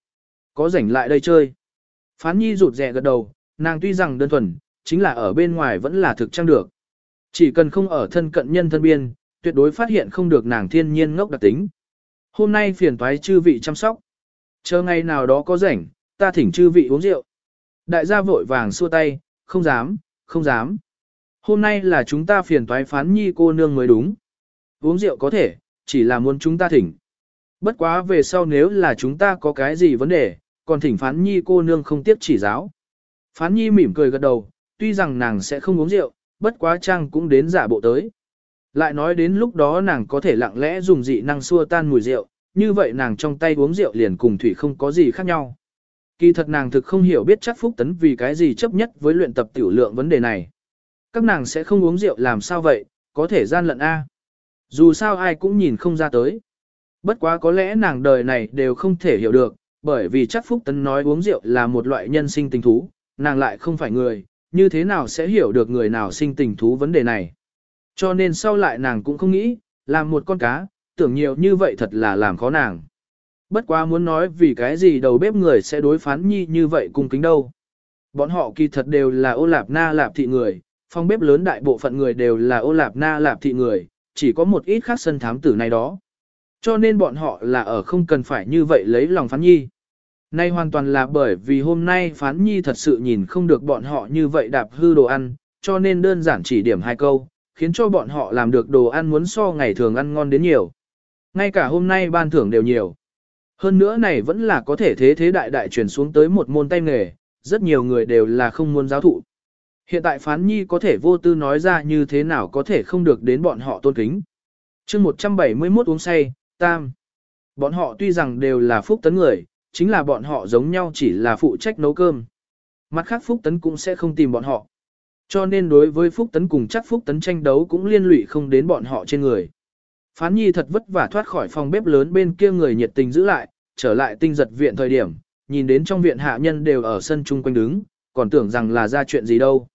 Có rảnh lại đây chơi. Phán nhi rụt rè gật đầu, nàng tuy rằng đơn thuần, chính là ở bên ngoài vẫn là thực trang được. Chỉ cần không ở thân cận nhân thân biên, tuyệt đối phát hiện không được nàng thiên nhiên ngốc đặc tính. Hôm nay phiền toái chư vị chăm sóc. Chờ ngày nào đó có rảnh, ta thỉnh chư vị uống rượu. Đại gia vội vàng xua tay, không dám, không dám. Hôm nay là chúng ta phiền toái phán nhi cô nương mới đúng. Uống rượu có thể, chỉ là muốn chúng ta thỉnh. Bất quá về sau nếu là chúng ta có cái gì vấn đề, còn thỉnh phán nhi cô nương không tiếp chỉ giáo. Phán nhi mỉm cười gật đầu, tuy rằng nàng sẽ không uống rượu, bất quá trang cũng đến giả bộ tới. Lại nói đến lúc đó nàng có thể lặng lẽ dùng dị năng xua tan mùi rượu, như vậy nàng trong tay uống rượu liền cùng thủy không có gì khác nhau. Kỳ thật nàng thực không hiểu biết chắc Phúc Tấn vì cái gì chấp nhất với luyện tập tiểu lượng vấn đề này. Các nàng sẽ không uống rượu làm sao vậy, có thể gian lận A. Dù sao ai cũng nhìn không ra tới. Bất quá có lẽ nàng đời này đều không thể hiểu được, bởi vì chắc Phúc Tấn nói uống rượu là một loại nhân sinh tình thú, nàng lại không phải người, như thế nào sẽ hiểu được người nào sinh tình thú vấn đề này. Cho nên sau lại nàng cũng không nghĩ, làm một con cá, tưởng nhiều như vậy thật là làm khó nàng. Bất quá muốn nói vì cái gì đầu bếp người sẽ đối phán nhi như vậy cung kính đâu. Bọn họ kỳ thật đều là ô lạp na lạp thị người, phong bếp lớn đại bộ phận người đều là ô lạp na lạp thị người, chỉ có một ít khác sân thám tử này đó. Cho nên bọn họ là ở không cần phải như vậy lấy lòng phán nhi. Nay hoàn toàn là bởi vì hôm nay phán nhi thật sự nhìn không được bọn họ như vậy đạp hư đồ ăn, cho nên đơn giản chỉ điểm hai câu, khiến cho bọn họ làm được đồ ăn muốn so ngày thường ăn ngon đến nhiều. Ngay cả hôm nay ban thưởng đều nhiều. Hơn nữa này vẫn là có thể thế thế đại đại truyền xuống tới một môn tay nghề, rất nhiều người đều là không muốn giáo thụ. Hiện tại phán nhi có thể vô tư nói ra như thế nào có thể không được đến bọn họ tôn kính. chương 171 uống say, tam. Bọn họ tuy rằng đều là phúc tấn người, chính là bọn họ giống nhau chỉ là phụ trách nấu cơm. Mặt khác phúc tấn cũng sẽ không tìm bọn họ. Cho nên đối với phúc tấn cùng chắc phúc tấn tranh đấu cũng liên lụy không đến bọn họ trên người. Phán nhi thật vất vả thoát khỏi phòng bếp lớn bên kia người nhiệt tình giữ lại, trở lại tinh giật viện thời điểm, nhìn đến trong viện hạ nhân đều ở sân chung quanh đứng, còn tưởng rằng là ra chuyện gì đâu.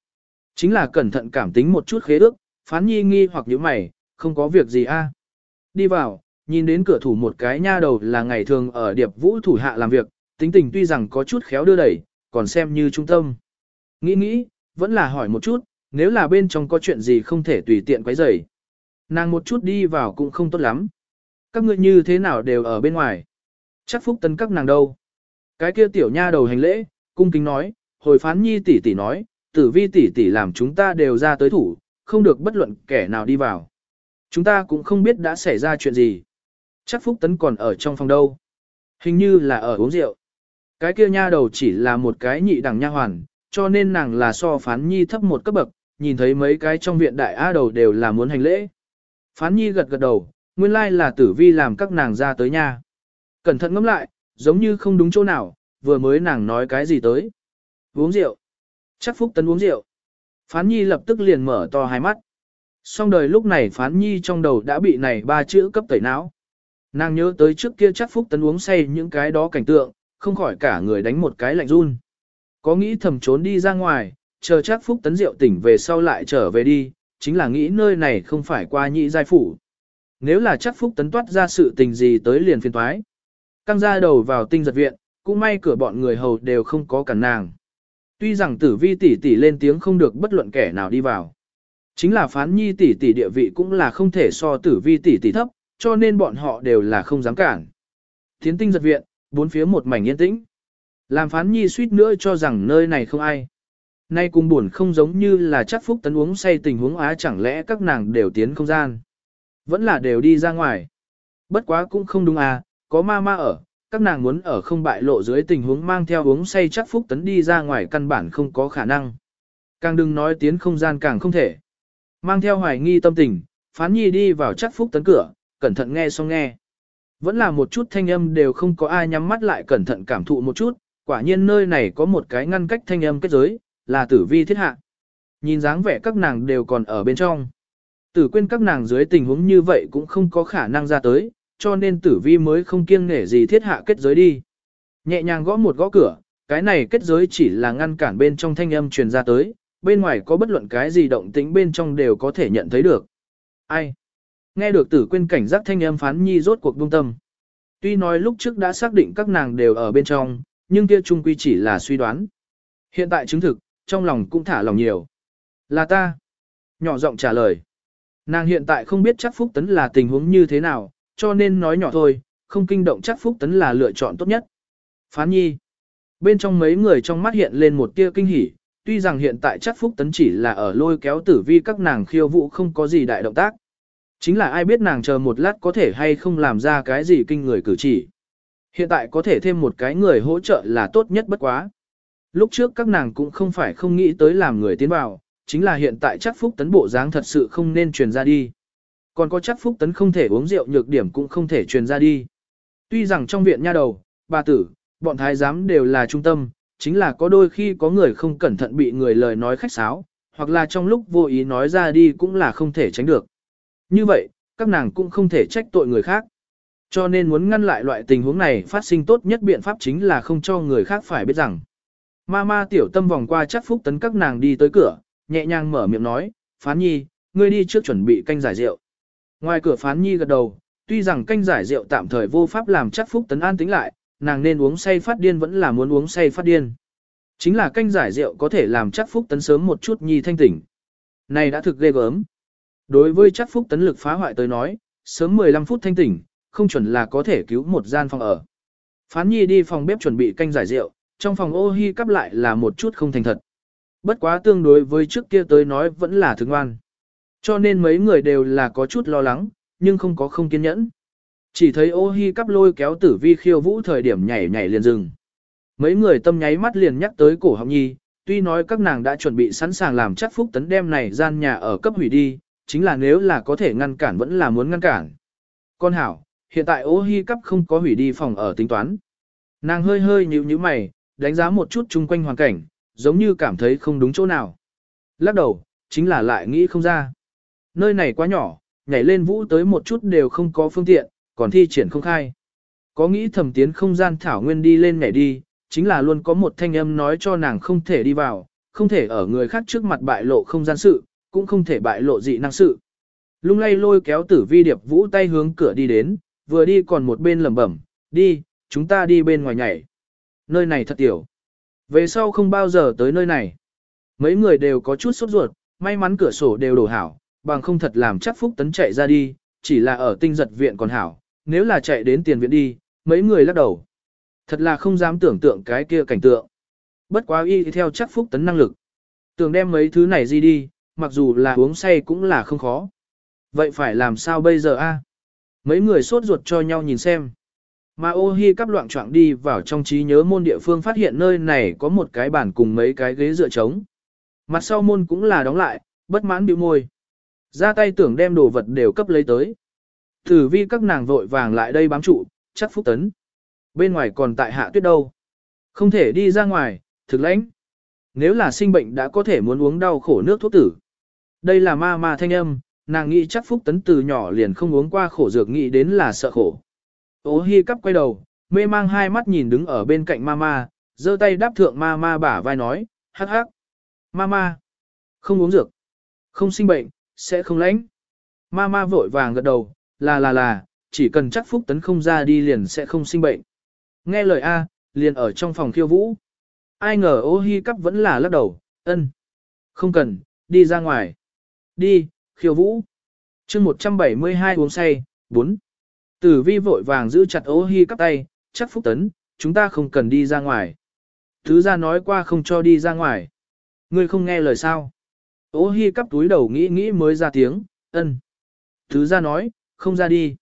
Chính là cẩn thận cảm tính một chút khế ước, phán nhi nghi hoặc như mày, không có việc gì a. Đi vào, nhìn đến cửa thủ một cái nha đầu là ngày thường ở điệp vũ thủ hạ làm việc, tính tình tuy rằng có chút khéo đưa đẩy, còn xem như trung tâm. Nghĩ nghĩ, vẫn là hỏi một chút, nếu là bên trong có chuyện gì không thể tùy tiện quấy rầy. Nàng một chút đi vào cũng không tốt lắm. Các ngươi như thế nào đều ở bên ngoài. Chắc phúc tân các nàng đâu. Cái kia tiểu nha đầu hành lễ, cung kính nói, hồi phán nhi tỷ tỷ nói, tử vi tỷ tỷ làm chúng ta đều ra tới thủ, không được bất luận kẻ nào đi vào. Chúng ta cũng không biết đã xảy ra chuyện gì. Chắc Phúc Tấn còn ở trong phòng đâu. Hình như là ở uống rượu. Cái kia nha đầu chỉ là một cái nhị đẳng nha hoàn, cho nên nàng là so phán nhi thấp một cấp bậc, nhìn thấy mấy cái trong viện đại á đầu đều là muốn hành lễ. Phán nhi gật gật đầu, nguyên lai là tử vi làm các nàng ra tới nha. Cẩn thận ngẫm lại, giống như không đúng chỗ nào, vừa mới nàng nói cái gì tới. Uống rượu. Chắc Phúc Tấn uống rượu. Phán Nhi lập tức liền mở to hai mắt. Song đời lúc này Phán Nhi trong đầu đã bị này ba chữ cấp tẩy não. Nàng nhớ tới trước kia chắc Phúc Tấn uống say những cái đó cảnh tượng, không khỏi cả người đánh một cái lạnh run. Có nghĩ thầm trốn đi ra ngoài, chờ chắc Phúc Tấn rượu tỉnh về sau lại trở về đi, chính là nghĩ nơi này không phải qua nhị giai phủ. Nếu là chắc Phúc Tấn toát ra sự tình gì tới liền phiền toái. Căng ra đầu vào tinh giật viện, cũng may cửa bọn người hầu đều không có cản nàng. Tuy rằng tử vi tỷ tỷ lên tiếng không được bất luận kẻ nào đi vào. Chính là phán nhi tỷ tỷ địa vị cũng là không thể so tử vi tỷ tỷ thấp, cho nên bọn họ đều là không dám cản. Thiến tinh giật viện, bốn phía một mảnh yên tĩnh. Làm phán nhi suýt nữa cho rằng nơi này không ai. Nay cùng buồn không giống như là chắc phúc tấn uống say tình huống á chẳng lẽ các nàng đều tiến không gian. Vẫn là đều đi ra ngoài. Bất quá cũng không đúng à, có ma ma ở, các nàng muốn ở không bại lộ dưới tình huống mang theo uống say chắc phúc tấn đi ra ngoài căn bản không có khả năng. Càng đừng nói tiến không gian càng không thể. Mang theo hoài nghi tâm tình, phán nhi đi vào chắc phúc tấn cửa, cẩn thận nghe xong nghe. Vẫn là một chút thanh âm đều không có ai nhắm mắt lại cẩn thận cảm thụ một chút, quả nhiên nơi này có một cái ngăn cách thanh âm kết giới, là tử vi thiết hạ. Nhìn dáng vẻ các nàng đều còn ở bên trong. Tử quên các nàng dưới tình huống như vậy cũng không có khả năng ra tới, cho nên tử vi mới không kiêng nể gì thiết hạ kết giới đi. Nhẹ nhàng gõ một gõ cửa, cái này kết giới chỉ là ngăn cản bên trong thanh âm truyền ra tới, bên ngoài có bất luận cái gì động tĩnh bên trong đều có thể nhận thấy được. Ai? Nghe được tử quên cảnh giác thanh âm phán nhi rốt cuộc buông tâm. Tuy nói lúc trước đã xác định các nàng đều ở bên trong, nhưng kia trung quy chỉ là suy đoán. Hiện tại chứng thực, trong lòng cũng thả lòng nhiều. Là ta. Nhỏ giọng trả lời. Nàng hiện tại không biết chắc Phúc Tấn là tình huống như thế nào, cho nên nói nhỏ thôi, không kinh động chắc Phúc Tấn là lựa chọn tốt nhất. Phán nhi. Bên trong mấy người trong mắt hiện lên một tia kinh hỉ, tuy rằng hiện tại chắc Phúc Tấn chỉ là ở lôi kéo tử vi các nàng khiêu vũ không có gì đại động tác. Chính là ai biết nàng chờ một lát có thể hay không làm ra cái gì kinh người cử chỉ. Hiện tại có thể thêm một cái người hỗ trợ là tốt nhất bất quá. Lúc trước các nàng cũng không phải không nghĩ tới làm người tiến vào, chính là hiện tại chắc Phúc Tấn bộ dáng thật sự không nên truyền ra đi. Còn có chắc Phúc Tấn không thể uống rượu nhược điểm cũng không thể truyền ra đi. Tuy rằng trong viện nha đầu, bà tử, bọn thái giám đều là trung tâm, chính là có đôi khi có người không cẩn thận bị người lời nói khách sáo, hoặc là trong lúc vô ý nói ra đi cũng là không thể tránh được. Như vậy, các nàng cũng không thể trách tội người khác. Cho nên muốn ngăn lại loại tình huống này phát sinh tốt nhất biện pháp chính là không cho người khác phải biết rằng. Ma ma tiểu tâm vòng qua chắc phúc tấn các nàng đi tới cửa, nhẹ nhàng mở miệng nói, phán nhi, ngươi đi trước chuẩn bị canh giải rượu. Ngoài cửa phán nhi gật đầu, tuy rằng canh giải rượu tạm thời vô pháp làm chắc phúc tấn an tính lại, nàng nên uống say phát điên vẫn là muốn uống say phát điên. Chính là canh giải rượu có thể làm chắc phúc tấn sớm một chút nhi thanh tỉnh. Này đã thực ghê gớm. Đối với chắc phúc tấn lực phá hoại tới nói, sớm 15 phút thanh tỉnh, không chuẩn là có thể cứu một gian phòng ở. Phán nhi đi phòng bếp chuẩn bị canh giải rượu, trong phòng ô hi cắp lại là một chút không thành thật. Bất quá tương đối với trước kia tới nói vẫn là thương ngoan. Cho nên mấy người đều là có chút lo lắng, nhưng không có không kiên nhẫn. Chỉ thấy ô hi cắp lôi kéo tử vi khiêu vũ thời điểm nhảy nhảy liền dừng. Mấy người tâm nháy mắt liền nhắc tới cổ học nhi, tuy nói các nàng đã chuẩn bị sẵn sàng làm chắc phúc tấn đem này gian nhà ở cấp hủy đi, chính là nếu là có thể ngăn cản vẫn là muốn ngăn cản. Con hảo, hiện tại ô hi cắp không có hủy đi phòng ở tính toán. Nàng hơi hơi nhíu nhíu mày, đánh giá một chút chung quanh hoàn cảnh, giống như cảm thấy không đúng chỗ nào. Lắc đầu, chính là lại nghĩ không ra. Nơi này quá nhỏ, nhảy lên vũ tới một chút đều không có phương tiện, còn thi triển không khai. Có nghĩ thầm tiến không gian thảo nguyên đi lên nhảy đi, chính là luôn có một thanh âm nói cho nàng không thể đi vào, không thể ở người khác trước mặt bại lộ không gian sự, cũng không thể bại lộ dị năng sự. Lung lay lôi kéo tử vi điệp vũ tay hướng cửa đi đến, vừa đi còn một bên lẩm bẩm, đi, chúng ta đi bên ngoài nhảy. Nơi này thật tiểu. Về sau không bao giờ tới nơi này. Mấy người đều có chút sốt ruột, may mắn cửa sổ đều đổ hảo, bằng không thật làm chắc phúc tấn chạy ra đi, chỉ là ở tinh giật viện còn hảo, nếu là chạy đến tiền viện đi, mấy người lắc đầu. Thật là không dám tưởng tượng cái kia cảnh tượng. Bất quá y theo chắc phúc tấn năng lực. Tưởng đem mấy thứ này gì đi, mặc dù là uống say cũng là không khó. Vậy phải làm sao bây giờ a? Mấy người sốt ruột cho nhau nhìn xem. Mà ô hi cắp loạn trọng đi vào trong trí nhớ môn địa phương phát hiện nơi này có một cái bàn cùng mấy cái ghế dựa trống. Mặt sau môn cũng là đóng lại, bất mãn bĩu môi. Ra tay tưởng đem đồ vật đều cấp lấy tới. Thử vi các nàng vội vàng lại đây bám trụ, chắc phúc tấn. Bên ngoài còn tại hạ tuyết đâu. Không thể đi ra ngoài, thực lãnh. Nếu là sinh bệnh đã có thể muốn uống đau khổ nước thuốc tử. Đây là ma ma thanh âm, nàng nghĩ chắc phúc tấn từ nhỏ liền không uống qua khổ dược nghĩ đến là sợ khổ. Ô hi cắp quay đầu, mê mang hai mắt nhìn đứng ở bên cạnh ma ma, giơ tay đáp thượng ma ma bả vai nói, hắc hắc. Ma ma, không uống dược, không sinh bệnh, sẽ không lãnh. Ma ma vội vàng gật đầu, là là là, chỉ cần chắc phúc tấn không ra đi liền sẽ không sinh bệnh. Nghe lời A, liền ở trong phòng khiêu vũ. Ai ngờ ô hi cắp vẫn là lắc đầu, ân. Không cần, đi ra ngoài. Đi, khiêu vũ. chương 172 uống say, 4. Tử vi vội vàng giữ chặt ô hi cắp tay, chắc phúc tấn, chúng ta không cần đi ra ngoài. Thứ ra nói qua không cho đi ra ngoài. Ngươi không nghe lời sao. Ô hi cắp túi đầu nghĩ nghĩ mới ra tiếng, ân. Thứ ra nói, không ra đi.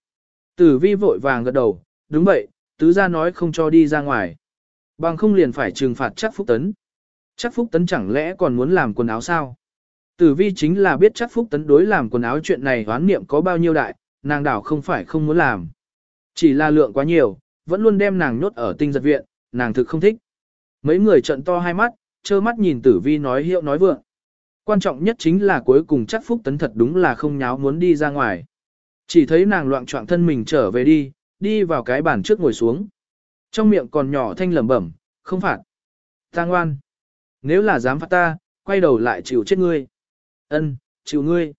Tử vi vội vàng gật đầu, đúng vậy, tứ ra nói không cho đi ra ngoài. Bằng không liền phải trừng phạt chắc phúc tấn. Chắc phúc tấn chẳng lẽ còn muốn làm quần áo sao? Tử vi chính là biết chắc phúc tấn đối làm quần áo chuyện này hoán niệm có bao nhiêu đại, nàng đảo không phải không muốn làm. Chỉ là lượng quá nhiều, vẫn luôn đem nàng nhốt ở tinh giật viện, nàng thực không thích. Mấy người trận to hai mắt, trơ mắt nhìn tử vi nói hiệu nói vượng. Quan trọng nhất chính là cuối cùng chắc phúc tấn thật đúng là không nháo muốn đi ra ngoài. Chỉ thấy nàng loạn trọng thân mình trở về đi, đi vào cái bàn trước ngồi xuống. Trong miệng còn nhỏ thanh lẩm bẩm, không phạt. Ta ngoan. Nếu là dám phạt ta, quay đầu lại chịu chết ngươi. Ân, chịu ngươi.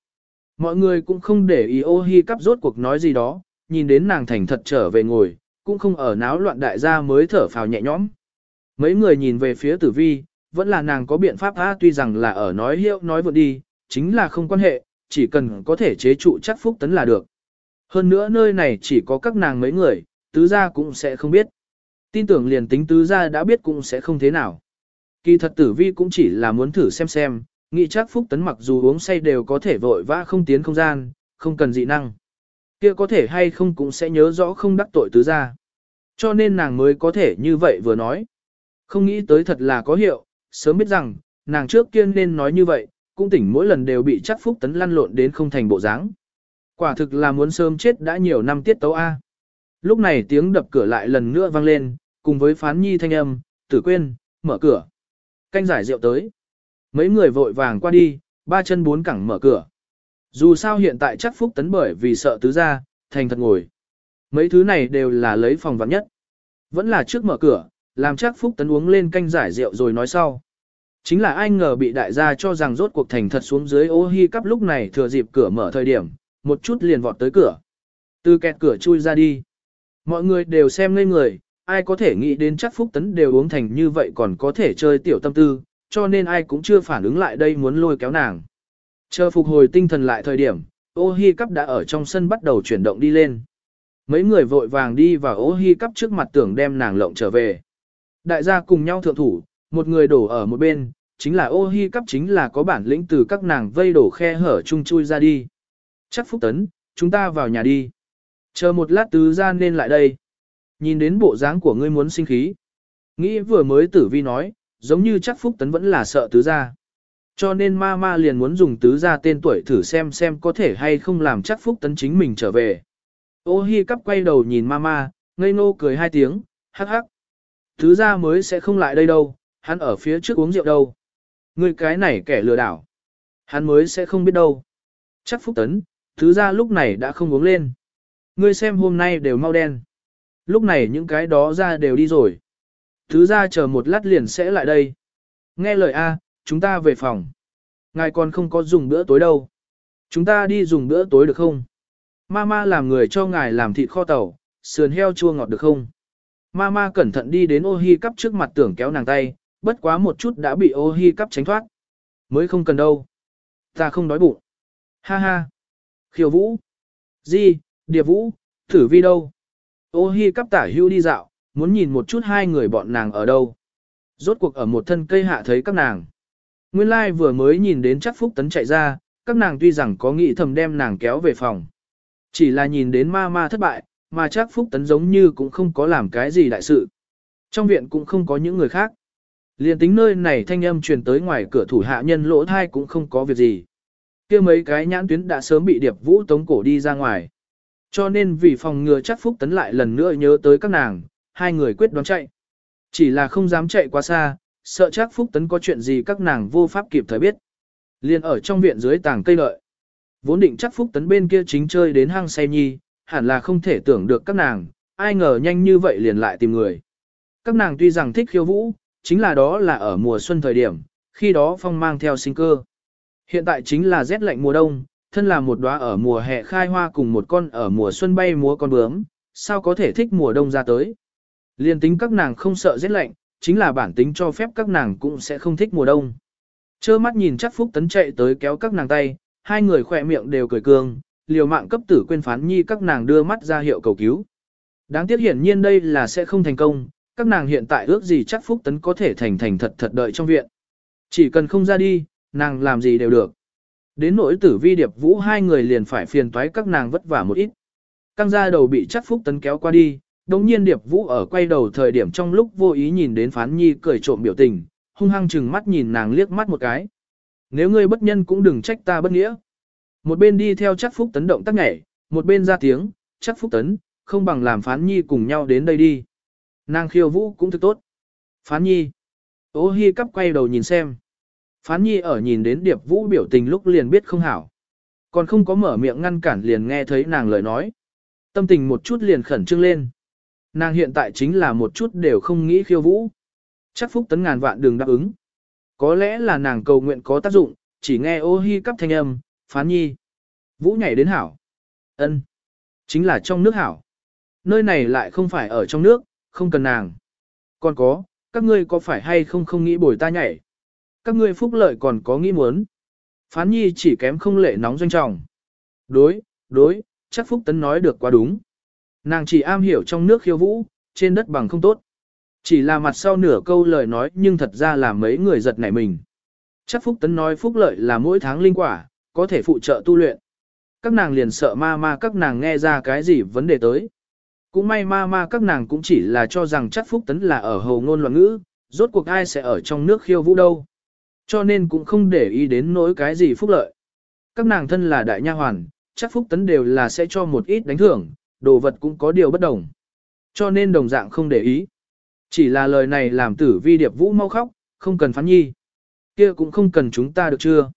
Mọi người cũng không để ý ô hi cắp rốt cuộc nói gì đó, nhìn đến nàng thành thật trở về ngồi, cũng không ở náo loạn đại gia mới thở phào nhẹ nhõm. Mấy người nhìn về phía tử vi, vẫn là nàng có biện pháp a. tuy rằng là ở nói hiệu nói vượt đi, chính là không quan hệ, chỉ cần có thể chế trụ chắc phúc tấn là được. Hơn nữa nơi này chỉ có các nàng mấy người, tứ gia cũng sẽ không biết. Tin tưởng liền tính tứ gia đã biết cũng sẽ không thế nào. Kỳ thật tử vi cũng chỉ là muốn thử xem xem, nghĩ chắc phúc tấn mặc dù uống say đều có thể vội vã không tiến không gian, không cần dị năng. kia có thể hay không cũng sẽ nhớ rõ không đắc tội tứ gia. Cho nên nàng mới có thể như vậy vừa nói. Không nghĩ tới thật là có hiệu, sớm biết rằng, nàng trước kia nên nói như vậy, cũng tỉnh mỗi lần đều bị chắc phúc tấn lăn lộn đến không thành bộ dáng. Quả thực là muốn sớm chết đã nhiều năm tiết tấu A. Lúc này tiếng đập cửa lại lần nữa vang lên, cùng với phán nhi thanh âm, tử quên, mở cửa. Canh giải rượu tới. Mấy người vội vàng qua đi, ba chân bốn cẳng mở cửa. Dù sao hiện tại chắc phúc tấn bởi vì sợ tứ ra, thành thật ngồi. Mấy thứ này đều là lấy phòng vắng nhất. Vẫn là trước mở cửa, làm chắc phúc tấn uống lên canh giải rượu rồi nói sau. Chính là ai ngờ bị đại gia cho rằng rốt cuộc thành thật xuống dưới ô hi cắp lúc này thừa dịp cửa mở thời điểm, một chút liền vọt tới cửa. Từ kẹt cửa chui ra đi. Mọi người đều xem ngây người, ai có thể nghĩ đến chắc Phúc Tấn đều uống thành như vậy còn có thể chơi tiểu tâm tư, cho nên ai cũng chưa phản ứng lại đây muốn lôi kéo nàng. Chờ phục hồi tinh thần lại thời điểm, ô hi cắp đã ở trong sân bắt đầu chuyển động đi lên. Mấy người vội vàng đi vào ô hi cắp trước mặt tưởng đem nàng lộng trở về. Đại gia cùng nhau thượng thủ, một người đổ ở một bên, chính là ô hi cắp chính là có bản lĩnh từ các nàng vây đổ khe hở chung chui ra đi. Chắc Phúc Tấn, chúng ta vào nhà đi. Chờ một lát tứ ra nên lại đây. Nhìn đến bộ dáng của ngươi muốn sinh khí. Nghĩ vừa mới tử vi nói, giống như chắc Phúc Tấn vẫn là sợ tứ gia. Cho nên ma ma liền muốn dùng tứ gia tên tuổi thử xem xem có thể hay không làm chắc Phúc Tấn chính mình trở về. Ô hi cắp quay đầu nhìn ma ma, ngây ngô cười hai tiếng, hắc hắc. Tứ gia mới sẽ không lại đây đâu, hắn ở phía trước uống rượu đâu. Người cái này kẻ lừa đảo. Hắn mới sẽ không biết đâu. Chắc Phúc Tấn, tứ gia lúc này đã không uống lên. Ngươi xem hôm nay đều mau đen. Lúc này những cái đó ra đều đi rồi. Thứ ra chờ một lát liền sẽ lại đây. Nghe lời A, chúng ta về phòng. Ngài còn không có dùng bữa tối đâu. Chúng ta đi dùng bữa tối được không? Mama làm người cho ngài làm thịt kho tàu, sườn heo chua ngọt được không? Mama cẩn thận đi đến ô hi cắp trước mặt tưởng kéo nàng tay, bất quá một chút đã bị ô hi cắp tránh thoát. Mới không cần đâu. Ta không đói bụng. Ha ha. Khiêu vũ. Di, điệp vũ, thử vi đâu? Ô hi cắp tả hưu đi dạo, muốn nhìn một chút hai người bọn nàng ở đâu. Rốt cuộc ở một thân cây hạ thấy các nàng. Nguyên lai vừa mới nhìn đến chắc phúc tấn chạy ra, các nàng tuy rằng có nghĩ thầm đem nàng kéo về phòng. Chỉ là nhìn đến ma ma thất bại, mà chắc phúc tấn giống như cũng không có làm cái gì đại sự. Trong viện cũng không có những người khác. Liên tính nơi này thanh âm truyền tới ngoài cửa thủ hạ nhân lỗ thai cũng không có việc gì. kia mấy cái nhãn tuyến đã sớm bị điệp vũ tống cổ đi ra ngoài. Cho nên vì phòng ngừa chắc phúc tấn lại lần nữa nhớ tới các nàng, hai người quyết đoán chạy. Chỉ là không dám chạy quá xa, sợ chắc Phúc Tấn có chuyện gì các nàng vô pháp kịp thời biết. Liên ở trong viện dưới tàng cây lợi. Vốn định chắc Phúc Tấn bên kia chính chơi đến hang say nhi, hẳn là không thể tưởng được các nàng, ai ngờ nhanh như vậy liền lại tìm người. Các nàng tuy rằng thích khiêu vũ, chính là đó là ở mùa xuân thời điểm, khi đó phong mang theo sinh cơ. Hiện tại chính là rét lạnh mùa đông, thân là một đóa ở mùa hè khai hoa cùng một con ở mùa xuân bay múa con bướm, sao có thể thích mùa đông ra tới. Liên tính các nàng không sợ rét lạnh, chính là bản tính cho phép các nàng cũng sẽ không thích mùa đông. Chơ mắt nhìn chắc Phúc Tấn chạy tới kéo các nàng tay, hai người khỏe miệng đều cười cường. liều mạng cấp tử quên phán nhi các nàng đưa mắt ra hiệu cầu cứu. Đáng tiếc hiển nhiên đây là sẽ không thành công, các nàng hiện tại ước gì chắc Phúc Tấn có thể thành thành thật thật đợi trong viện. Chỉ cần không ra đi, nàng làm gì đều được. Đến nỗi tử vi điệp vũ hai người liền phải phiền toái các nàng vất vả một ít. Căng ra đầu bị chắc Phúc Tấn kéo qua đi, Đồng nhiên Điệp Vũ ở quay đầu thời điểm trong lúc vô ý nhìn đến Phán Nhi cười trộm biểu tình, hung hăng chừng mắt nhìn nàng liếc mắt một cái. Nếu ngươi bất nhân cũng đừng trách ta bất nghĩa. Một bên đi theo chắc Phúc Tấn động tác nhảy, một bên ra tiếng, chắc Phúc Tấn, không bằng làm Phán Nhi cùng nhau đến đây đi. Nàng khiêu vũ cũng thức tốt. Phán Nhi. Ô Hi cắp quay đầu nhìn xem. Phán Nhi ở nhìn đến Điệp Vũ biểu tình lúc liền biết không hảo. Còn không có mở miệng ngăn cản liền nghe thấy nàng lời nói. Tâm tình một chút liền khẩn trương lên. Nàng hiện tại chính là một chút đều không nghĩ khiêu vũ. Chắc phúc tấn ngàn vạn đường đáp ứng. Có lẽ là nàng cầu nguyện có tác dụng, chỉ nghe ô hi cắp thanh âm, phán nhi. Vũ nhảy đến hảo. ân Chính là trong nước hảo. Nơi này lại không phải ở trong nước, không cần nàng. Còn có, các ngươi có phải hay không không nghĩ bồi ta nhảy? Các ngươi phúc lợi còn có nghĩ muốn. Phán nhi chỉ kém không lệ nóng doanh trọng. Đối, đối, chắc phúc tấn nói được quá đúng. Nàng chỉ am hiểu trong nước khiêu vũ, trên đất bằng không tốt. Chỉ là mặt sau nửa câu lời nói nhưng thật ra là mấy người giật nảy mình. Chắc Phúc Tấn nói phúc lợi là mỗi tháng linh quả, có thể phụ trợ tu luyện. Các nàng liền sợ ma ma các nàng nghe ra cái gì vấn đề tới. Cũng may ma ma các nàng cũng chỉ là cho rằng chắc Phúc Tấn là ở hầu ngôn loạn ngữ, rốt cuộc ai sẽ ở trong nước khiêu vũ đâu. Cho nên cũng không để ý đến nỗi cái gì phúc lợi. Các nàng thân là đại nha hoàn, chắc Phúc Tấn đều là sẽ cho một ít đánh thưởng, đồ vật cũng có điều bất đồng. Cho nên đồng dạng không để ý. Chỉ là lời này làm tử vi điệp vũ mau khóc, không cần phán nhi. kia cũng không cần chúng ta được chưa?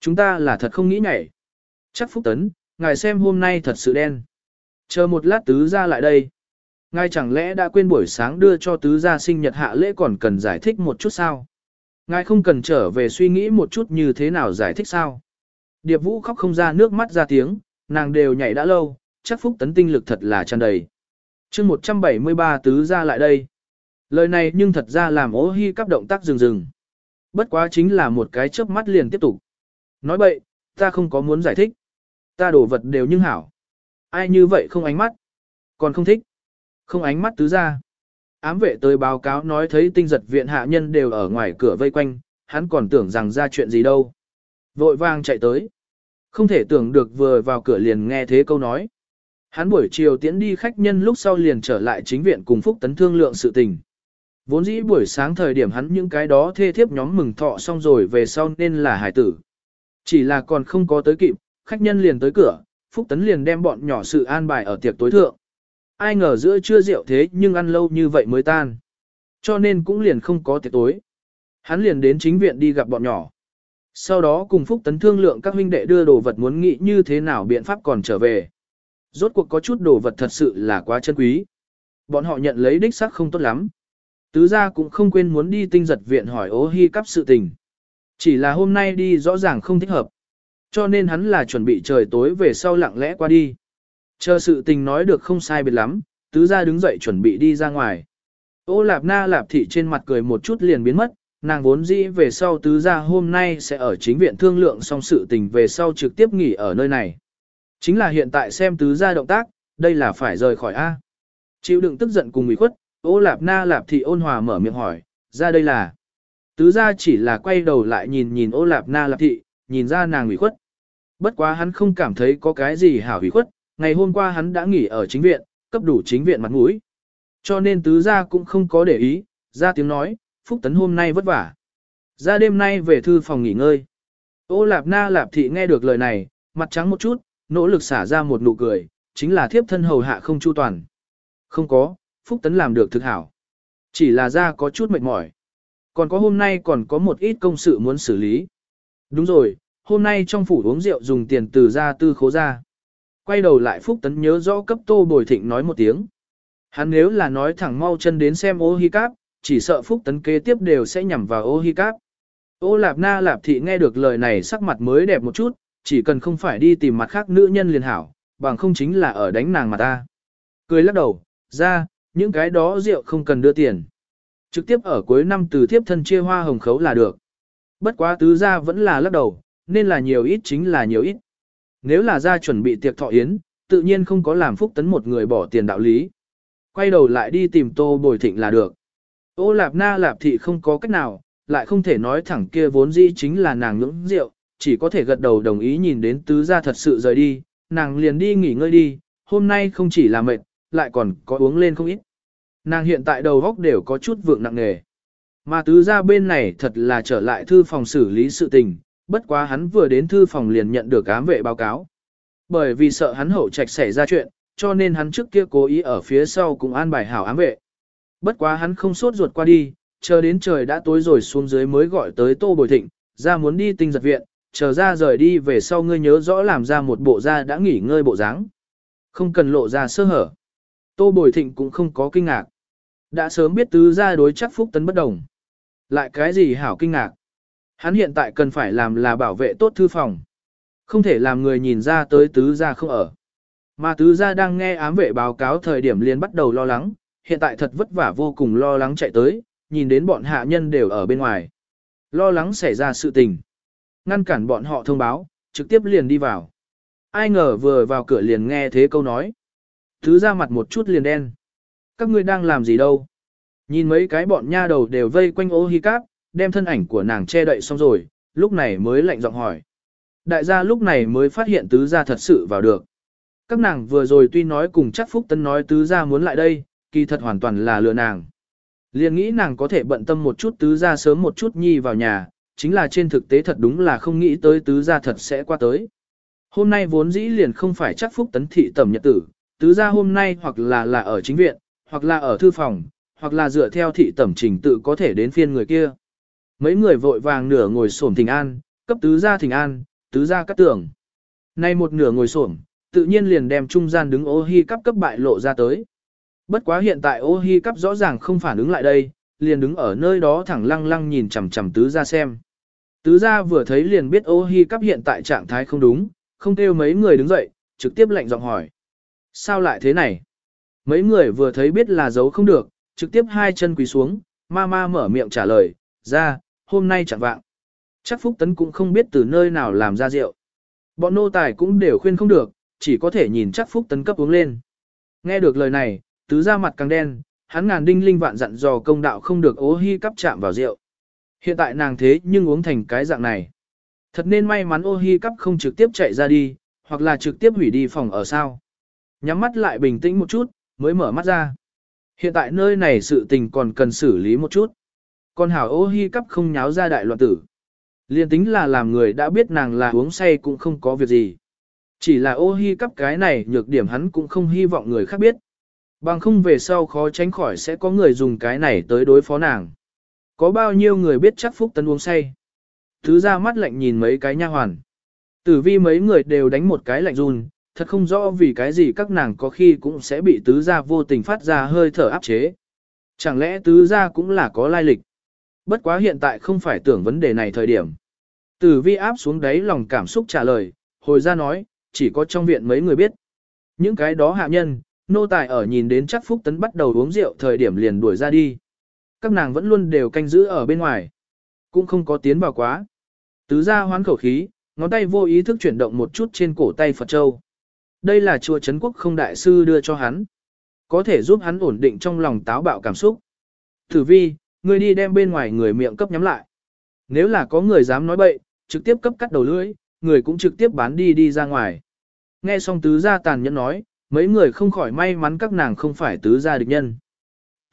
Chúng ta là thật không nghĩ nhảy. Chắc Phúc Tấn, ngài xem hôm nay thật sự đen. Chờ một lát tứ ra lại đây. Ngài chẳng lẽ đã quên buổi sáng đưa cho tứ gia sinh nhật hạ lễ còn cần giải thích một chút sao? Ngài không cần trở về suy nghĩ một chút như thế nào giải thích sao? Điệp Vũ khóc không ra nước mắt ra tiếng, nàng đều nhảy đã lâu, chắc phúc tấn tinh lực thật là tràn đầy. chương 173 tứ ra lại đây. Lời này nhưng thật ra làm ố hy cắp động tác rừng rừng. Bất quá chính là một cái chớp mắt liền tiếp tục. Nói bậy, ta không có muốn giải thích. Ta đổ vật đều nhưng hảo. Ai như vậy không ánh mắt. Còn không thích. Không ánh mắt tứ ra. Ám vệ tới báo cáo nói thấy tinh giật viện hạ nhân đều ở ngoài cửa vây quanh, hắn còn tưởng rằng ra chuyện gì đâu. Vội vang chạy tới. Không thể tưởng được vừa vào cửa liền nghe thế câu nói. Hắn buổi chiều tiễn đi khách nhân lúc sau liền trở lại chính viện cùng Phúc Tấn thương lượng sự tình. Vốn dĩ buổi sáng thời điểm hắn những cái đó thê thiếp nhóm mừng thọ xong rồi về sau nên là hải tử. Chỉ là còn không có tới kịp, khách nhân liền tới cửa, Phúc Tấn liền đem bọn nhỏ sự an bài ở tiệc tối thượng. Ai ngờ giữa trưa rượu thế nhưng ăn lâu như vậy mới tan. Cho nên cũng liền không có tiệc tối. Hắn liền đến chính viện đi gặp bọn nhỏ. Sau đó cùng Phúc Tấn thương lượng các huynh đệ đưa đồ vật muốn nghĩ như thế nào biện pháp còn trở về. Rốt cuộc có chút đồ vật thật sự là quá chân quý. Bọn họ nhận lấy đích xác không tốt lắm. Tứ gia cũng không quên muốn đi tinh giật viện hỏi ố hy cắp sự tình. Chỉ là hôm nay đi rõ ràng không thích hợp. Cho nên hắn là chuẩn bị trời tối về sau lặng lẽ qua đi. Chờ sự tình nói được không sai biệt lắm, tứ gia đứng dậy chuẩn bị đi ra ngoài. Ô lạp na lạp thị trên mặt cười một chút liền biến mất, nàng vốn dĩ về sau tứ gia hôm nay sẽ ở chính viện thương lượng xong sự tình về sau trực tiếp nghỉ ở nơi này. Chính là hiện tại xem tứ gia động tác, đây là phải rời khỏi A. Chịu đựng tức giận cùng ủy khuất, ô lạp na lạp thị ôn hòa mở miệng hỏi, ra đây là. Tứ gia chỉ là quay đầu lại nhìn nhìn ô lạp na lạp thị, nhìn ra nàng ủy khuất. Bất quá hắn không cảm thấy có cái gì hảo ủy khuất, ngày hôm qua hắn đã nghỉ ở chính viện, cấp đủ chính viện mặt mũi. Cho nên tứ gia cũng không có để ý, ra tiếng nói, Phúc Tấn hôm nay vất vả. Ra đêm nay về thư phòng nghỉ ngơi. Ô lạp na lạp thị nghe được lời này, mặt trắng một chút, nỗ lực xả ra một nụ cười, chính là thiếp thân hầu hạ không chu toàn. Không có, Phúc Tấn làm được thực hảo. Chỉ là ra có chút mệt mỏi. Còn có hôm nay còn có một ít công sự muốn xử lý. Đúng rồi, hôm nay trong phủ uống rượu dùng tiền từ ra tư khố ra. Quay đầu lại Phúc Tấn nhớ rõ cấp tô bồi thịnh nói một tiếng. Hắn nếu là nói thẳng mau chân đến xem ô hi cáp, chỉ sợ Phúc Tấn kế tiếp đều sẽ nhằm vào ô hi cáp. Ô lạp na lạp thị nghe được lời này sắc mặt mới đẹp một chút, chỉ cần không phải đi tìm mặt khác nữ nhân liền hảo, bằng không chính là ở đánh nàng mà ta. Cười lắc đầu, ra, những cái đó rượu không cần đưa tiền. Trực tiếp ở cuối năm từ thiếp thân chia hoa hồng khấu là được. Bất quá tứ ra vẫn là lắc đầu, nên là nhiều ít chính là nhiều ít. Nếu là ra chuẩn bị tiệc thọ yến, tự nhiên không có làm phúc tấn một người bỏ tiền đạo lý. Quay đầu lại đi tìm tô bồi thịnh là được. Ô lạp na lạp thị không có cách nào, lại không thể nói thẳng kia vốn dĩ chính là nàng ngưỡng rượu, chỉ có thể gật đầu đồng ý nhìn đến tứ gia thật sự rời đi, nàng liền đi nghỉ ngơi đi, hôm nay không chỉ là mệt, lại còn có uống lên không ít. Nàng hiện tại đầu góc đều có chút vượng nặng nề. Mà tứ gia bên này thật là trở lại thư phòng xử lý sự tình, bất quá hắn vừa đến thư phòng liền nhận được ám vệ báo cáo. Bởi vì sợ hắn hậu trạch xảy ra chuyện, cho nên hắn trước kia cố ý ở phía sau cùng an bài hảo ám vệ. Bất quá hắn không sốt ruột qua đi, chờ đến trời đã tối rồi xuống dưới mới gọi tới Tô Bồi Thịnh, ra muốn đi tinh giật viện, chờ ra rời đi về sau ngươi nhớ rõ làm ra một bộ da đã nghỉ ngơi bộ dáng. Không cần lộ ra sơ hở. Tô Bồi Thịnh cũng không có kinh ngạc. Đã sớm biết tứ gia đối chắc phúc tấn bất đồng. Lại cái gì hảo kinh ngạc. Hắn hiện tại cần phải làm là bảo vệ tốt thư phòng. Không thể làm người nhìn ra tới tứ gia không ở. Mà tứ gia đang nghe ám vệ báo cáo thời điểm liền bắt đầu lo lắng, hiện tại thật vất vả vô cùng lo lắng chạy tới, nhìn đến bọn hạ nhân đều ở bên ngoài. Lo lắng xảy ra sự tình. Ngăn cản bọn họ thông báo, trực tiếp liền đi vào. Ai ngờ vừa vào cửa liền nghe thế câu nói. Thứ ra mặt một chút liền đen. Các ngươi đang làm gì đâu? Nhìn mấy cái bọn nha đầu đều vây quanh ô hi cáp, đem thân ảnh của nàng che đậy xong rồi, lúc này mới lạnh giọng hỏi. Đại gia lúc này mới phát hiện tứ gia thật sự vào được. Các nàng vừa rồi tuy nói cùng chắc Phúc Tân nói tứ gia muốn lại đây, kỳ thật hoàn toàn là lừa nàng. Liền nghĩ nàng có thể bận tâm một chút tứ gia sớm một chút nhi vào nhà, chính là trên thực tế thật đúng là không nghĩ tới tứ gia thật sẽ qua tới. Hôm nay vốn dĩ liền không phải chắc Phúc Tấn thị tẩm nhật tử, tứ gia hôm nay hoặc là là ở chính viện, hoặc là ở thư phòng, hoặc là dựa theo thị tẩm trình tự có thể đến phiên người kia. Mấy người vội vàng nửa ngồi xổm thình an, cấp tứ gia thình an, tứ gia cắt tưởng. Nay một nửa ngồi xổm, tự nhiên liền đem trung gian đứng ô hi cấp cấp bại lộ ra tới. Bất quá hiện tại ô hi cấp rõ ràng không phản ứng lại đây, liền đứng ở nơi đó thẳng lăng lăng nhìn chằm chằm tứ gia xem. Tứ gia vừa thấy liền biết ô hi cắp hiện tại trạng thái không đúng, không kêu mấy người đứng dậy, trực tiếp lạnh giọng hỏi. Sao lại thế này? Mấy người vừa thấy biết là giấu không được, trực tiếp hai chân quỳ xuống, ma ma mở miệng trả lời, ra, hôm nay chẳng vạng. Chắc Phúc Tấn cũng không biết từ nơi nào làm ra rượu. Bọn nô tài cũng đều khuyên không được, chỉ có thể nhìn chắc Phúc Tấn cấp uống lên. Nghe được lời này, tứ ra mặt càng đen, hắn ngàn đinh linh vạn dặn dò công đạo không được ố hi cắp chạm vào rượu. Hiện tại nàng thế nhưng uống thành cái dạng này. Thật nên may mắn ô hi cắp không trực tiếp chạy ra đi, hoặc là trực tiếp hủy đi phòng ở sao. Nhắm mắt lại bình tĩnh một chút, mới mở mắt ra. Hiện tại nơi này sự tình còn cần xử lý một chút. Còn hảo ô hi cắp không nháo ra đại loạn tử. Liên tính là làm người đã biết nàng là uống say cũng không có việc gì. Chỉ là ô hi cắp cái này nhược điểm hắn cũng không hy vọng người khác biết. Bằng không về sau khó tránh khỏi sẽ có người dùng cái này tới đối phó nàng. Có bao nhiêu người biết chắc Phúc Tấn uống say. Thứ ra mắt lạnh nhìn mấy cái nha hoàn. Tử vi mấy người đều đánh một cái lạnh run, thật không rõ vì cái gì các nàng có khi cũng sẽ bị tứ gia vô tình phát ra hơi thở áp chế. Chẳng lẽ tứ gia cũng là có lai lịch? Bất quá hiện tại không phải tưởng vấn đề này thời điểm. Tử vi áp xuống đáy lòng cảm xúc trả lời, hồi ra nói, chỉ có trong viện mấy người biết. Những cái đó hạ nhân, nô tài ở nhìn đến chắc Phúc Tấn bắt đầu uống rượu thời điểm liền đuổi ra đi. Các nàng vẫn luôn đều canh giữ ở bên ngoài. Cũng không có tiến vào quá. Tứ gia hoán khẩu khí, ngón tay vô ý thức chuyển động một chút trên cổ tay Phật Châu. Đây là chùa Trấn Quốc không đại sư đưa cho hắn. Có thể giúp hắn ổn định trong lòng táo bạo cảm xúc. Tử vi, người đi đem bên ngoài người miệng cấp nhắm lại. Nếu là có người dám nói bậy, trực tiếp cấp cắt đầu lưỡi, người cũng trực tiếp bán đi đi ra ngoài. Nghe xong tứ gia tàn nhẫn nói, mấy người không khỏi may mắn các nàng không phải tứ gia địch nhân.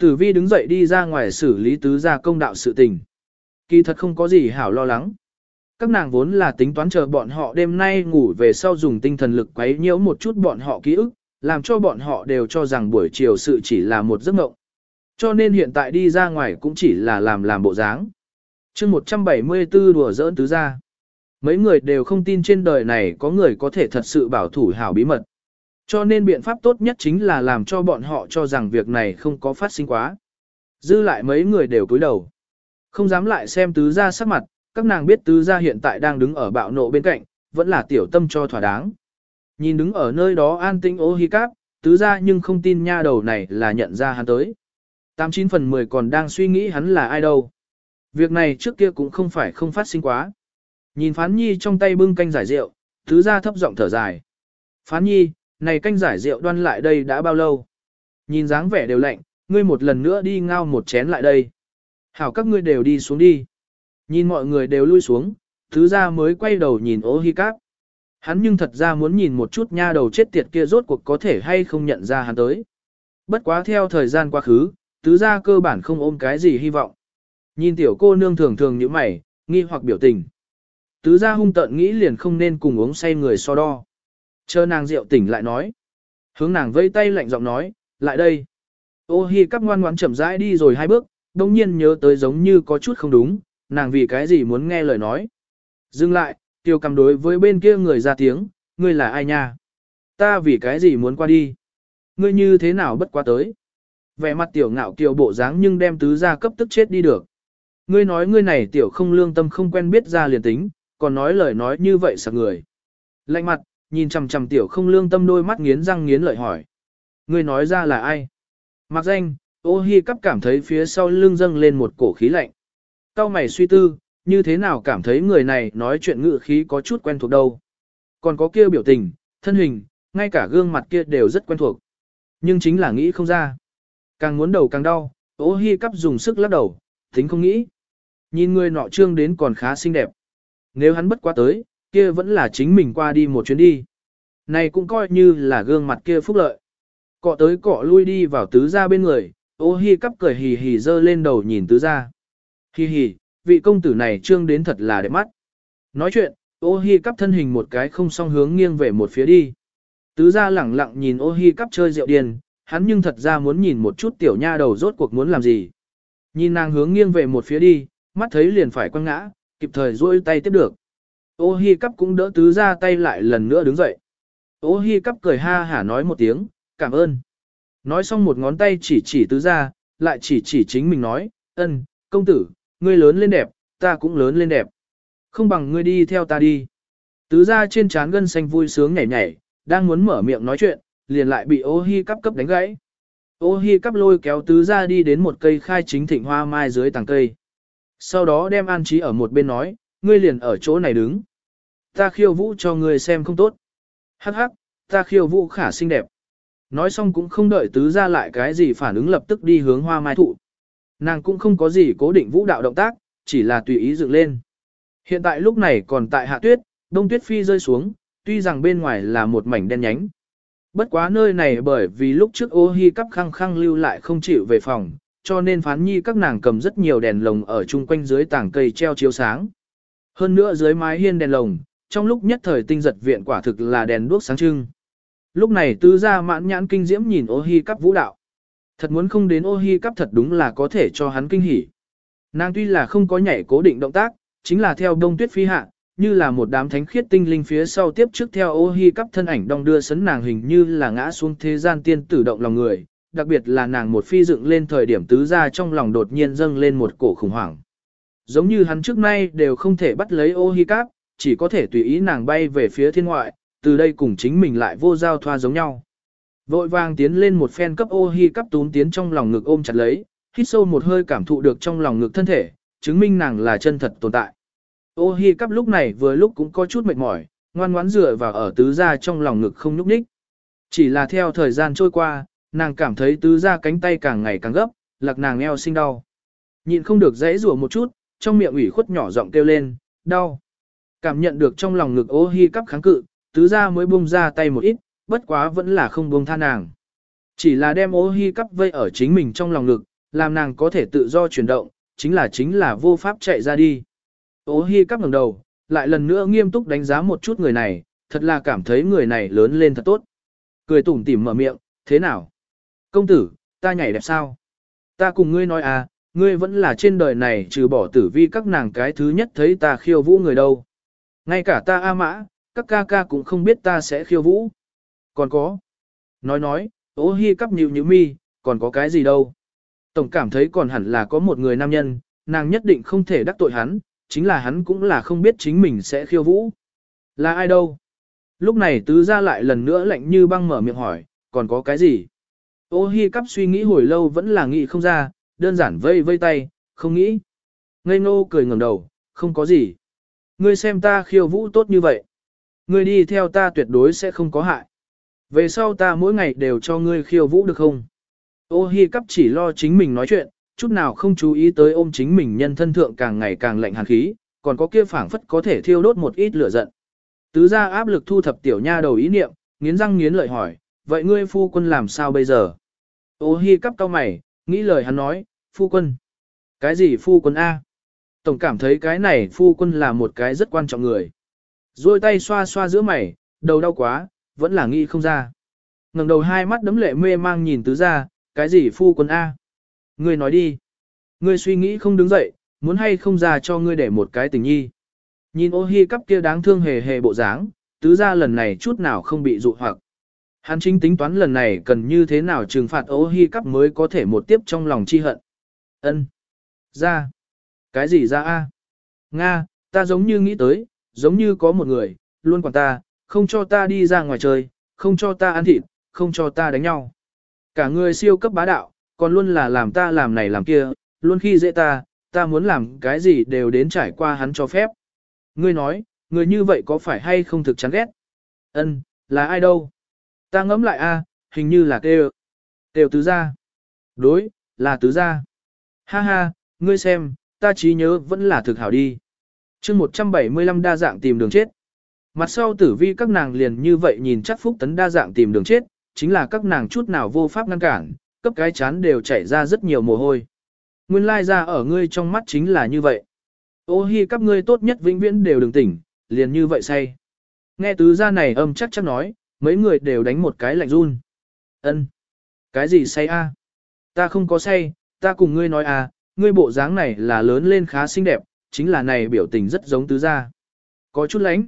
Tử vi đứng dậy đi ra ngoài xử lý tứ gia công đạo sự tình. Kỳ thật không có gì hảo lo lắng. Các nàng vốn là tính toán chờ bọn họ đêm nay ngủ về sau dùng tinh thần lực quấy nhiễu một chút bọn họ ký ức, làm cho bọn họ đều cho rằng buổi chiều sự chỉ là một giấc mộng. Cho nên hiện tại đi ra ngoài cũng chỉ là làm làm bộ dáng. chương 174 đùa giỡn tứ gia. Mấy người đều không tin trên đời này có người có thể thật sự bảo thủ hảo bí mật. Cho nên biện pháp tốt nhất chính là làm cho bọn họ cho rằng việc này không có phát sinh quá. Dư lại mấy người đều cúi đầu. Không dám lại xem tứ gia sắc mặt, các nàng biết tứ gia hiện tại đang đứng ở bạo nộ bên cạnh, vẫn là tiểu tâm cho thỏa đáng. Nhìn đứng ở nơi đó an tĩnh ô hi cáp, tứ gia nhưng không tin nha đầu này là nhận ra hắn tới. 89 phần 10 còn đang suy nghĩ hắn là ai đâu. Việc này trước kia cũng không phải không phát sinh quá. Nhìn phán nhi trong tay bưng canh giải rượu, tứ gia thấp giọng thở dài. Phán nhi, này canh giải rượu đoan lại đây đã bao lâu? Nhìn dáng vẻ đều lạnh, ngươi một lần nữa đi ngao một chén lại đây. Hảo các ngươi đều đi xuống đi. Nhìn mọi người đều lui xuống, thứ ra mới quay đầu nhìn ô hi cáp. Hắn nhưng thật ra muốn nhìn một chút nha đầu chết tiệt kia rốt cuộc có thể hay không nhận ra hắn tới. Bất quá theo thời gian quá khứ, tứ gia cơ bản không ôm cái gì hy vọng. Nhìn tiểu cô nương thường thường như mày, nghi hoặc biểu tình. Tứ gia hung tận nghĩ liền không nên cùng uống say người so đo. Chờ nàng rượu tỉnh lại nói. Hướng nàng vây tay lạnh giọng nói, lại đây. Ô hi cắp ngoan ngoãn chậm rãi đi rồi hai bước, đồng nhiên nhớ tới giống như có chút không đúng, nàng vì cái gì muốn nghe lời nói. Dừng lại, tiêu cầm đối với bên kia người ra tiếng, ngươi là ai nha? Ta vì cái gì muốn qua đi? Ngươi như thế nào bất qua tới? Vẻ mặt tiểu ngạo kiều bộ dáng nhưng đem tứ gia cấp tức chết đi được. Ngươi nói ngươi này tiểu không lương tâm không quen biết ra liền tính, còn nói lời nói như vậy sợ người. Lạnh mặt, nhìn chằm chằm tiểu không lương tâm đôi mắt nghiến răng nghiến lợi hỏi. Ngươi nói ra là ai? Mặc danh, ô hi cắp cảm thấy phía sau lưng dâng lên một cổ khí lạnh. Cao mày suy tư, như thế nào cảm thấy người này nói chuyện ngự khí có chút quen thuộc đâu. Còn có kia biểu tình, thân hình, ngay cả gương mặt kia đều rất quen thuộc. Nhưng chính là nghĩ không ra. Càng muốn đầu càng đau, ô hi cắp dùng sức lắc đầu, tính không nghĩ. Nhìn người nọ trương đến còn khá xinh đẹp. Nếu hắn bất quá tới, kia vẫn là chính mình qua đi một chuyến đi. Này cũng coi như là gương mặt kia phúc lợi. Cọ tới cọ lui đi vào tứ gia bên người, ô hi cắp cười hì hì dơ lên đầu nhìn tứ gia. hì hì, vị công tử này trương đến thật là đẹp mắt. Nói chuyện, ô hi cắp thân hình một cái không song hướng nghiêng về một phía đi. Tứ gia lẳng lặng nhìn ô hi cắp chơi rượu điên, hắn nhưng thật ra muốn nhìn một chút tiểu nha đầu rốt cuộc muốn làm gì. Nhìn nàng hướng nghiêng về một phía đi, mắt thấy liền phải quăng ngã, kịp thời duỗi tay tiếp được. Ô hi cắp cũng đỡ tứ gia tay lại lần nữa đứng dậy. Ô hi cắp cười ha hả nói một tiếng, cảm ơn. Nói xong một ngón tay chỉ chỉ tứ gia, lại chỉ chỉ chính mình nói, ân, công tử, ngươi lớn lên đẹp, ta cũng lớn lên đẹp. Không bằng ngươi đi theo ta đi. Tứ gia trên trán gân xanh vui sướng nhảy nhảy, đang muốn mở miệng nói chuyện, liền lại bị ô hi cắp cấp đánh gãy. Ô hi cắp lôi kéo tứ gia đi đến một cây khai chính thịnh hoa mai dưới tàng cây. Sau đó đem an trí ở một bên nói, ngươi liền ở chỗ này đứng. Ta khiêu vũ cho ngươi xem không tốt. Hắc hắc, ta khiêu vũ khả xinh đẹp. Nói xong cũng không đợi tứ ra lại cái gì phản ứng lập tức đi hướng hoa mai thụ. Nàng cũng không có gì cố định vũ đạo động tác, chỉ là tùy ý dựng lên. Hiện tại lúc này còn tại hạ tuyết, đông tuyết phi rơi xuống, tuy rằng bên ngoài là một mảnh đen nhánh. Bất quá nơi này bởi vì lúc trước ô hi cắp khăng khăng lưu lại không chịu về phòng, cho nên phán nhi các nàng cầm rất nhiều đèn lồng ở chung quanh dưới tảng cây treo chiếu sáng. Hơn nữa dưới mái hiên đèn lồng, trong lúc nhất thời tinh giật viện quả thực là đèn đuốc sáng trưng. Lúc này tứ gia mãn nhãn kinh diễm nhìn ô hi cắp vũ đạo. Thật muốn không đến ô hi cắp thật đúng là có thể cho hắn kinh hỉ. Nàng tuy là không có nhảy cố định động tác, chính là theo đông tuyết phi hạ, như là một đám thánh khiết tinh linh phía sau tiếp trước theo ô hi cắp thân ảnh đong đưa sấn nàng hình như là ngã xuống thế gian tiên tử động lòng người, đặc biệt là nàng một phi dựng lên thời điểm tứ ra trong lòng đột nhiên dâng lên một cổ khủng hoảng. Giống như hắn trước nay đều không thể bắt lấy ô hi cắp, chỉ có thể tùy ý nàng bay về phía thiên ngoại, từ đây cùng chính mình lại vô giao thoa giống nhau. Vội vàng tiến lên một phen cấp ô hi cắp tún tiến trong lòng ngực ôm chặt lấy, hít sâu một hơi cảm thụ được trong lòng ngực thân thể, chứng minh nàng là chân thật tồn tại. Ô hi cắp lúc này vừa lúc cũng có chút mệt mỏi, ngoan ngoãn dựa vào ở tứ gia trong lòng ngực không nhúc nhích. Chỉ là theo thời gian trôi qua, nàng cảm thấy tứ gia cánh tay càng ngày càng gấp, lạc nàng eo sinh đau. Nhịn không được dãy rủa một chút, trong miệng ủy khuất nhỏ giọng kêu lên, đau. Cảm nhận được trong lòng ngực ô hi cắp kháng cự, tứ gia mới buông ra tay một ít, bất quá vẫn là không buông tha nàng. Chỉ là đem ô hi cắp vây ở chính mình trong lòng ngực, làm nàng có thể tự do chuyển động, chính là chính là vô pháp chạy ra đi. Ô hi cắp ngẩng đầu, lại lần nữa nghiêm túc đánh giá một chút người này, thật là cảm thấy người này lớn lên thật tốt. Cười tủm tỉm mở miệng, thế nào? Công tử, ta nhảy đẹp sao? Ta cùng ngươi nói à, ngươi vẫn là trên đời này trừ bỏ tử vi các nàng cái thứ nhất thấy ta khiêu vũ người đâu. Ngay cả ta A mã, các ca ca cũng không biết ta sẽ khiêu vũ. Còn có. Nói nói, ô hi cắp nhịu nhịu mi, còn có cái gì đâu. Tổng cảm thấy còn hẳn là có một người nam nhân, nàng nhất định không thể đắc tội hắn, chính là hắn cũng là không biết chính mình sẽ khiêu vũ. Là ai đâu? Lúc này tứ ra lại lần nữa lạnh như băng mở miệng hỏi, còn có cái gì? Ô hi cắp suy nghĩ hồi lâu vẫn là nghĩ không ra, đơn giản vây vây tay, không nghĩ. Ngây ngô cười ngẩng đầu, không có gì. Ngươi xem ta khiêu vũ tốt như vậy. Ngươi đi theo ta tuyệt đối sẽ không có hại. Về sau ta mỗi ngày đều cho ngươi khiêu vũ được không? Ô hi cắp chỉ lo chính mình nói chuyện, chút nào không chú ý tới ôm chính mình nhân thân thượng càng ngày càng lạnh hàn khí, còn có kia phảng phất có thể thiêu đốt một ít lửa giận. Tứ ra áp lực thu thập tiểu nha đầu ý niệm, nghiến răng nghiến lợi hỏi, vậy ngươi phu quân làm sao bây giờ? Ô hi cắp cao mày, nghĩ lời hắn nói, phu quân. Cái gì phu quân A? Tổng cảm thấy cái này phu quân là một cái rất quan trọng người. Rồi tay xoa xoa giữa mày, đầu đau quá, vẫn là nghĩ không ra. ngẩng đầu hai mắt đấm lệ mê mang nhìn tứ ra, cái gì phu quân A? Ngươi nói đi. Ngươi suy nghĩ không đứng dậy, muốn hay không ra cho ngươi để một cái tình nhi. Nhìn ô hi cắp kia đáng thương hề hề bộ dáng, tứ ra lần này chút nào không bị dụ hoặc. Hắn chính tính toán lần này cần như thế nào trừng phạt ô hi cắp mới có thể một tiếp trong lòng chi hận. Ân, Ra. Cái gì ra a? Nga, ta giống như nghĩ tới, giống như có một người, luôn quản ta, không cho ta đi ra ngoài chơi, không cho ta ăn thịt, không cho ta đánh nhau. Cả người siêu cấp bá đạo, còn luôn là làm ta làm này làm kia, luôn khi dễ ta, ta muốn làm cái gì đều đến trải qua hắn cho phép. Ngươi nói, người như vậy có phải hay không thực chán ghét? Ân, là ai đâu? Ta ngẫm lại a, hình như là kêu. Kêu tứ gia. Đối, là tứ gia. Ha ha, ngươi xem, ta trí nhớ vẫn là thực hảo đi. chương 175 đa dạng tìm đường chết. Mặt sau tử vi các nàng liền như vậy nhìn chắc phúc tấn đa dạng tìm đường chết, chính là các nàng chút nào vô pháp ngăn cản, cấp cái chán đều chảy ra rất nhiều mồ hôi. Nguyên lai ra ở ngươi trong mắt chính là như vậy. Ô hi các ngươi tốt nhất vĩnh viễn đều đừng tỉnh, liền như vậy say. Nghe tứ gia này âm chắc chắc nói, mấy người đều đánh một cái lạnh run. Ân, Cái gì say a? Ta không có say, ta cùng ngươi nói à, ngươi bộ dáng này là lớn lên khá xinh đẹp, chính là này biểu tình rất giống tứ gia. Có chút lánh.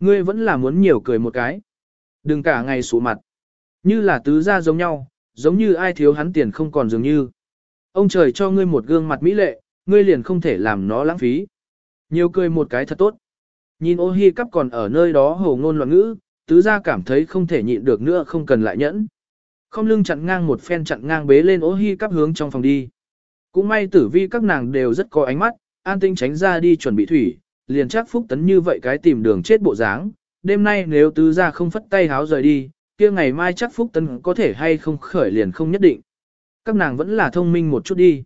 Ngươi vẫn là muốn nhiều cười một cái. Đừng cả ngày sụ mặt. Như là tứ gia giống nhau, giống như ai thiếu hắn tiền không còn dường như. Ông trời cho ngươi một gương mặt mỹ lệ, ngươi liền không thể làm nó lãng phí. Nhiều cười một cái thật tốt. Nhìn ô hi cắp còn ở nơi đó hồ ngôn loạn ngữ, tứ gia cảm thấy không thể nhịn được nữa không cần lại nhẫn. Không lưng chặn ngang một phen chặn ngang bế lên ô hi cắp hướng trong phòng đi. Cũng may tử vi các nàng đều rất có ánh mắt, an tinh tránh ra đi chuẩn bị thủy, liền chắc phúc tấn như vậy cái tìm đường chết bộ dáng. Đêm nay nếu tứ gia không phất tay háo rời đi, kia ngày mai chắc Phúc Tấn có thể hay không khởi liền không nhất định. Các nàng vẫn là thông minh một chút đi.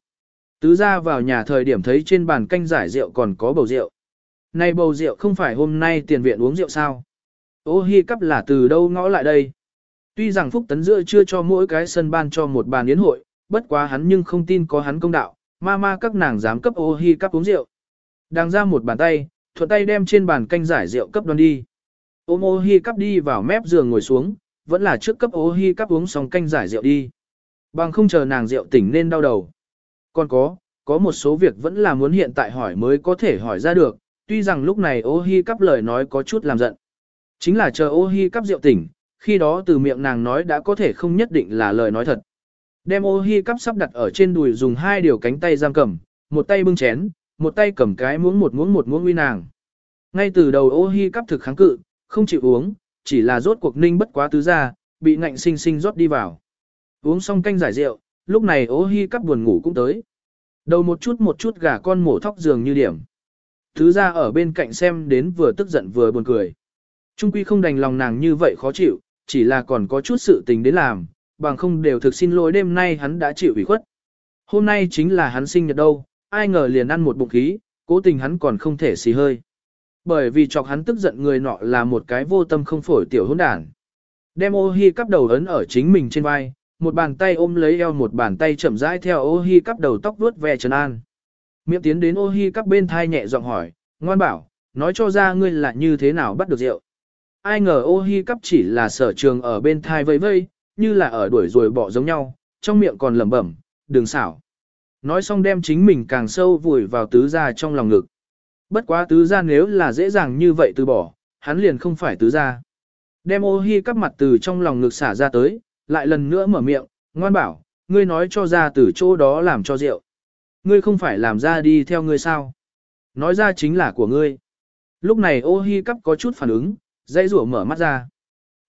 Tứ ra vào nhà thời điểm thấy trên bàn canh giải rượu còn có bầu rượu. Này bầu rượu không phải hôm nay tiền viện uống rượu sao? Ô hi cắp là từ đâu ngõ lại đây? Tuy rằng Phúc Tấn giữa chưa cho mỗi cái sân ban cho một bàn yến hội, bất quá hắn nhưng không tin có hắn công đạo, ma ma các nàng dám cấp ô hi cắp uống rượu. Đang ra một bàn tay, thuận tay đem trên bàn canh giải rượu cấp đoan đi. Ôm ô hi cắp đi vào mép giường ngồi xuống, vẫn là trước cấp ô hi cắp uống xong canh giải rượu đi. Bằng không chờ nàng rượu tỉnh nên đau đầu. Còn có, có một số việc vẫn là muốn hiện tại hỏi mới có thể hỏi ra được, tuy rằng lúc này ô hi cắp lời nói có chút làm giận. Chính là chờ ô hi cắp rượu tỉnh, khi đó từ miệng nàng nói đã có thể không nhất định là lời nói thật. Đem ô hi cắp sắp đặt ở trên đùi dùng hai điều cánh tay giam cầm, một tay bưng chén, một tay cầm cái muỗng một muỗng một muỗng uy nàng. Ngay từ đầu ô hi cắp thực kháng cự, không chịu uống, chỉ là rốt cuộc ninh bất quá tứ ra, bị ngạnh sinh sinh rót đi vào. Uống xong canh giải rượu, lúc này ô hi cắp buồn ngủ cũng tới. Đầu một chút một chút gà con mổ thóc giường như điểm. Tứ ra ở bên cạnh xem đến vừa tức giận vừa buồn cười. Trung quy không đành lòng nàng như vậy khó chịu, chỉ là còn có chút sự tình đến làm, bằng không đều thực xin lỗi đêm nay hắn đã chịu ủy khuất. Hôm nay chính là hắn sinh nhật đâu, ai ngờ liền ăn một bụng khí, cố tình hắn còn không thể xì hơi. Bởi vì chọc hắn tức giận người nọ là một cái vô tâm không phổi tiểu hỗn đản. Đem ô hi cắp đầu ấn ở chính mình trên vai, một bàn tay ôm lấy eo một bàn tay chậm rãi theo ô hi cắp đầu tóc vuốt ve trần an. Miệng tiến đến ô hi cắp bên thai nhẹ giọng hỏi, ngoan bảo, nói cho ra ngươi là như thế nào bắt được rượu. Ai ngờ ô hi cắp chỉ là sở trường ở bên thai vây vây, như là ở đuổi rồi bỏ giống nhau, trong miệng còn lẩm bẩm, đừng xảo. Nói xong đem chính mình càng sâu vùi vào tứ gia trong lòng ngực. Bất quá tứ gia nếu là dễ dàng như vậy từ bỏ, hắn liền không phải tứ gia. Đem ô hi cắp mặt từ trong lòng ngực xả ra tới, lại lần nữa mở miệng, ngoan bảo, ngươi nói cho ra từ chỗ đó làm cho rượu. Ngươi không phải làm ra đi theo ngươi sao? Nói ra chính là của ngươi. Lúc này ô hi cắp có chút phản ứng, dây rủa mở mắt ra.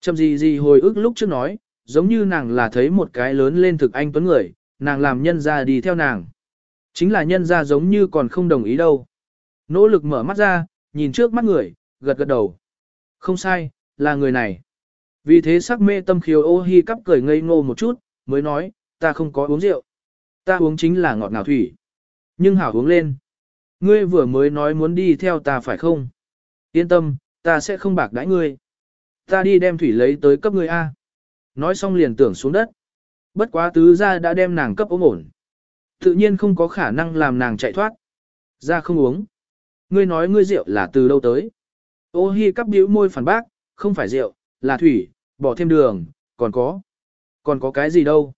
Chầm gì gì hồi ức lúc trước nói, giống như nàng là thấy một cái lớn lên thực anh tuấn người, nàng làm nhân ra đi theo nàng. Chính là nhân ra giống như còn không đồng ý đâu. Nỗ lực mở mắt ra, nhìn trước mắt người, gật gật đầu. Không sai, là người này. Vì thế sắc mê tâm khiếu ô hi cắp cười ngây ngô một chút, mới nói, ta không có uống rượu. Ta uống chính là ngọt ngào thủy. Nhưng hảo uống lên. Ngươi vừa mới nói muốn đi theo ta phải không? Yên tâm, ta sẽ không bạc đãi ngươi. Ta đi đem thủy lấy tới cấp ngươi A. Nói xong liền tưởng xuống đất. Bất quá tứ ra đã đem nàng cấp ốm ổn. Tự nhiên không có khả năng làm nàng chạy thoát. Ra không uống. Ngươi nói ngươi rượu là từ đâu tới. Ô hi cắp điếu môi phản bác, không phải rượu, là thủy, bỏ thêm đường, còn có. Còn có cái gì đâu.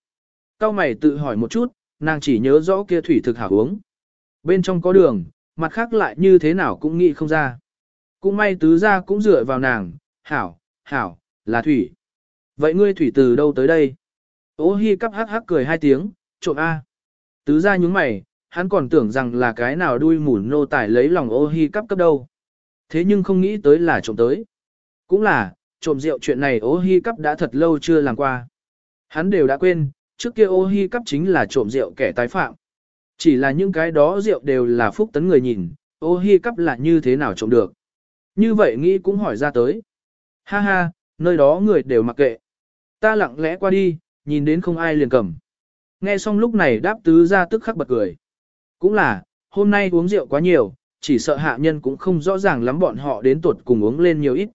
Cao mày tự hỏi một chút, nàng chỉ nhớ rõ kia thủy thực hảo uống. Bên trong có đường, mặt khác lại như thế nào cũng nghĩ không ra. Cũng may tứ ra cũng dựa vào nàng, hảo, hảo, là thủy. Vậy ngươi thủy từ đâu tới đây? Ô hi cắp hắc hắc cười hai tiếng, trộm A. Tứ ra nhúng mày, hắn còn tưởng rằng là cái nào đuôi mủ nô tài lấy lòng ô hi cắp cấp đâu. Thế nhưng không nghĩ tới là trộm tới. Cũng là, trộm rượu chuyện này ô hi cắp đã thật lâu chưa làm qua. Hắn đều đã quên, trước kia ô hi cắp chính là trộm rượu kẻ tái phạm. Chỉ là những cái đó rượu đều là phúc tấn người nhìn, ô hi cắp là như thế nào trộm được. Như vậy nghĩ cũng hỏi ra tới. Ha ha, nơi đó người đều mặc kệ. Ta lặng lẽ qua đi, nhìn đến không ai liền cầm. Nghe xong lúc này đáp tứ ra tức khắc bật cười. Cũng là, hôm nay uống rượu quá nhiều, chỉ sợ hạ nhân cũng không rõ ràng lắm bọn họ đến tuột cùng uống lên nhiều ít.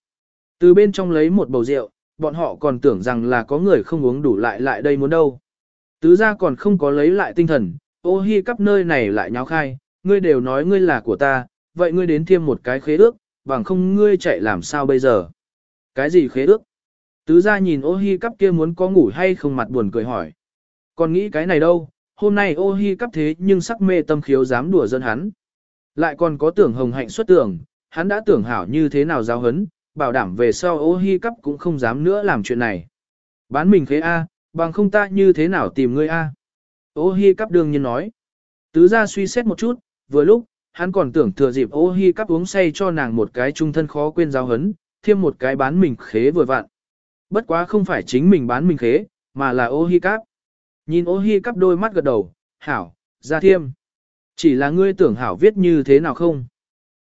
Từ bên trong lấy một bầu rượu, bọn họ còn tưởng rằng là có người không uống đủ lại lại đây muốn đâu. Tứ ra còn không có lấy lại tinh thần, ô hi cắp nơi này lại nháo khai, ngươi đều nói ngươi là của ta, vậy ngươi đến thêm một cái khế ước, bằng không ngươi chạy làm sao bây giờ. Cái gì khế ước? Tứ ra nhìn ô hi cắp kia muốn có ngủ hay không mặt buồn cười hỏi. Còn nghĩ cái này đâu, hôm nay ô hi cắp thế nhưng sắc mê tâm khiếu dám đùa dân hắn. Lại còn có tưởng hồng hạnh xuất tưởng, hắn đã tưởng hảo như thế nào giáo hấn, bảo đảm về sau ô hi cắp cũng không dám nữa làm chuyện này. Bán mình khế A, bằng không ta như thế nào tìm ngươi A. Ô hi cắp đương nhiên nói. Tứ ra suy xét một chút, vừa lúc, hắn còn tưởng thừa dịp ô hi cắp uống say cho nàng một cái trung thân khó quên giáo hấn, thêm một cái bán mình khế vừa vặn. Bất quá không phải chính mình bán mình khế, mà là ô hi cắp. Nhìn ô hi cắp đôi mắt gật đầu, hảo, ra thiêm. Chỉ là ngươi tưởng hảo viết như thế nào không?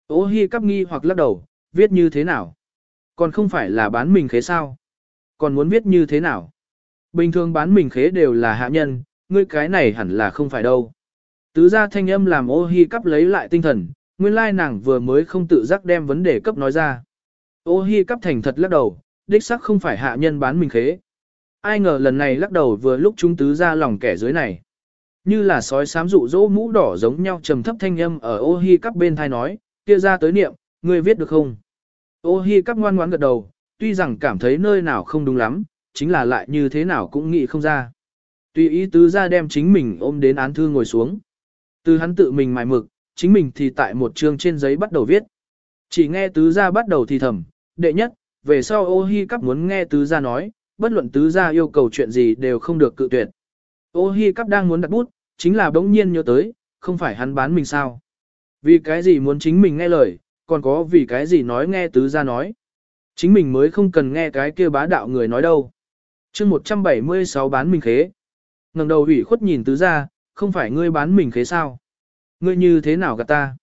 Ô hi cắp nghi hoặc lắc đầu, viết như thế nào? Còn không phải là bán mình khế sao? còn muốn viết như thế nào? Bình thường bán mình khế đều là hạ nhân, ngươi cái này hẳn là không phải đâu. Tứ gia thanh âm làm ô hi cắp lấy lại tinh thần, nguyên lai nàng vừa mới không tự giác đem vấn đề cấp nói ra. Ô hi cắp thành thật lắc đầu, đích sắc không phải hạ nhân bán mình khế. Ai ngờ lần này lắc đầu vừa lúc chúng tứ ra lòng kẻ dưới này. Như là sói sám dụ dỗ mũ đỏ giống nhau trầm thấp thanh âm ở ô hi cắp bên thai nói, kia ra tới niệm, ngươi viết được không? Ô hi cắp ngoan ngoãn gật đầu, tuy rằng cảm thấy nơi nào không đúng lắm, chính là lại như thế nào cũng nghĩ không ra. Tùy ý tứ ra đem chính mình ôm đến án thư ngồi xuống. Từ hắn tự mình mài mực, chính mình thì tại một chương trên giấy bắt đầu viết. Chỉ nghe tứ ra bắt đầu thì thầm, đệ nhất, về sau ô hi cắp muốn nghe tứ gia nói, bất luận tứ gia yêu cầu chuyện gì đều không được cự tuyệt. Ô hi cắp đang muốn đặt bút, chính là bỗng nhiên nhớ tới, không phải hắn bán mình sao. Vì cái gì muốn chính mình nghe lời, còn có vì cái gì nói nghe tứ gia nói. Chính mình mới không cần nghe cái kia bá đạo người nói đâu. chương 176 bán mình khế. ngẩng đầu ủy khuất nhìn tứ gia, không phải ngươi bán mình khế sao. Ngươi như thế nào gạt ta?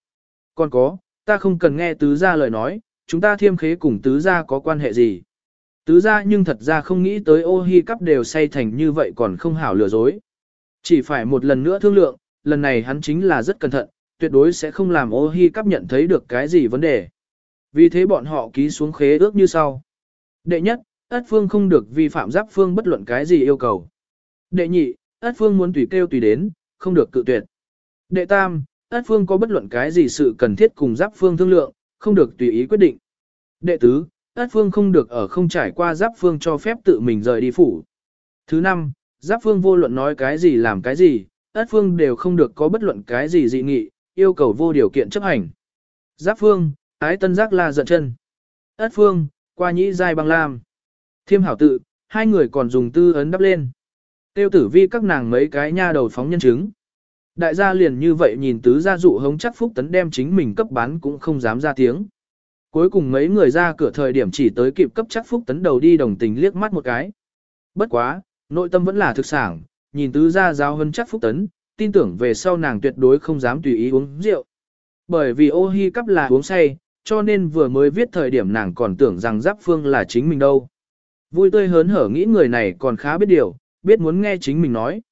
Còn có, ta không cần nghe tứ gia lời nói, chúng ta thiêm khế cùng tứ gia có quan hệ gì. Tứ gia nhưng thật ra không nghĩ tới ô hi cắp đều say thành như vậy còn không hảo lừa dối. Chỉ phải một lần nữa thương lượng, lần này hắn chính là rất cẩn thận, tuyệt đối sẽ không làm ô hi cắp nhận thấy được cái gì vấn đề. Vì thế bọn họ ký xuống khế ước như sau. Đệ nhất, ất phương không được vi phạm giáp phương bất luận cái gì yêu cầu. Đệ nhị, ất phương muốn tùy kêu tùy đến, không được cự tuyệt. Đệ tam, ất phương có bất luận cái gì sự cần thiết cùng giáp phương thương lượng, không được tùy ý quyết định. Đệ tứ, ất phương không được ở không trải qua giáp phương cho phép tự mình rời đi phủ. Thứ năm, giáp phương vô luận nói cái gì làm cái gì, ất phương đều không được có bất luận cái gì dị nghị, yêu cầu vô điều kiện chấp hành. Giáp phương, ái tân giác la giận chân. Ất phương, qua nhĩ giai băng lam. Thiêm hảo tự, hai người còn dùng tư ấn đắp lên. Tiêu tử vi các nàng mấy cái nha đầu phóng nhân chứng. Đại gia liền như vậy nhìn tứ gia dụ hống chắc phúc tấn đem chính mình cấp bán cũng không dám ra tiếng. Cuối cùng mấy người ra cửa thời điểm chỉ tới kịp cấp chắc phúc tấn đầu đi đồng tình liếc mắt một cái. Bất quá, nội tâm vẫn là thực sản, nhìn tứ gia giáo hơn chắc phúc tấn, tin tưởng về sau nàng tuyệt đối không dám tùy ý uống rượu. Bởi vì ô hi cắp là uống say, cho nên vừa mới viết thời điểm nàng còn tưởng rằng giáp phương là chính mình đâu. Vui tươi hớn hở nghĩ người này còn khá biết điều, biết muốn nghe chính mình nói.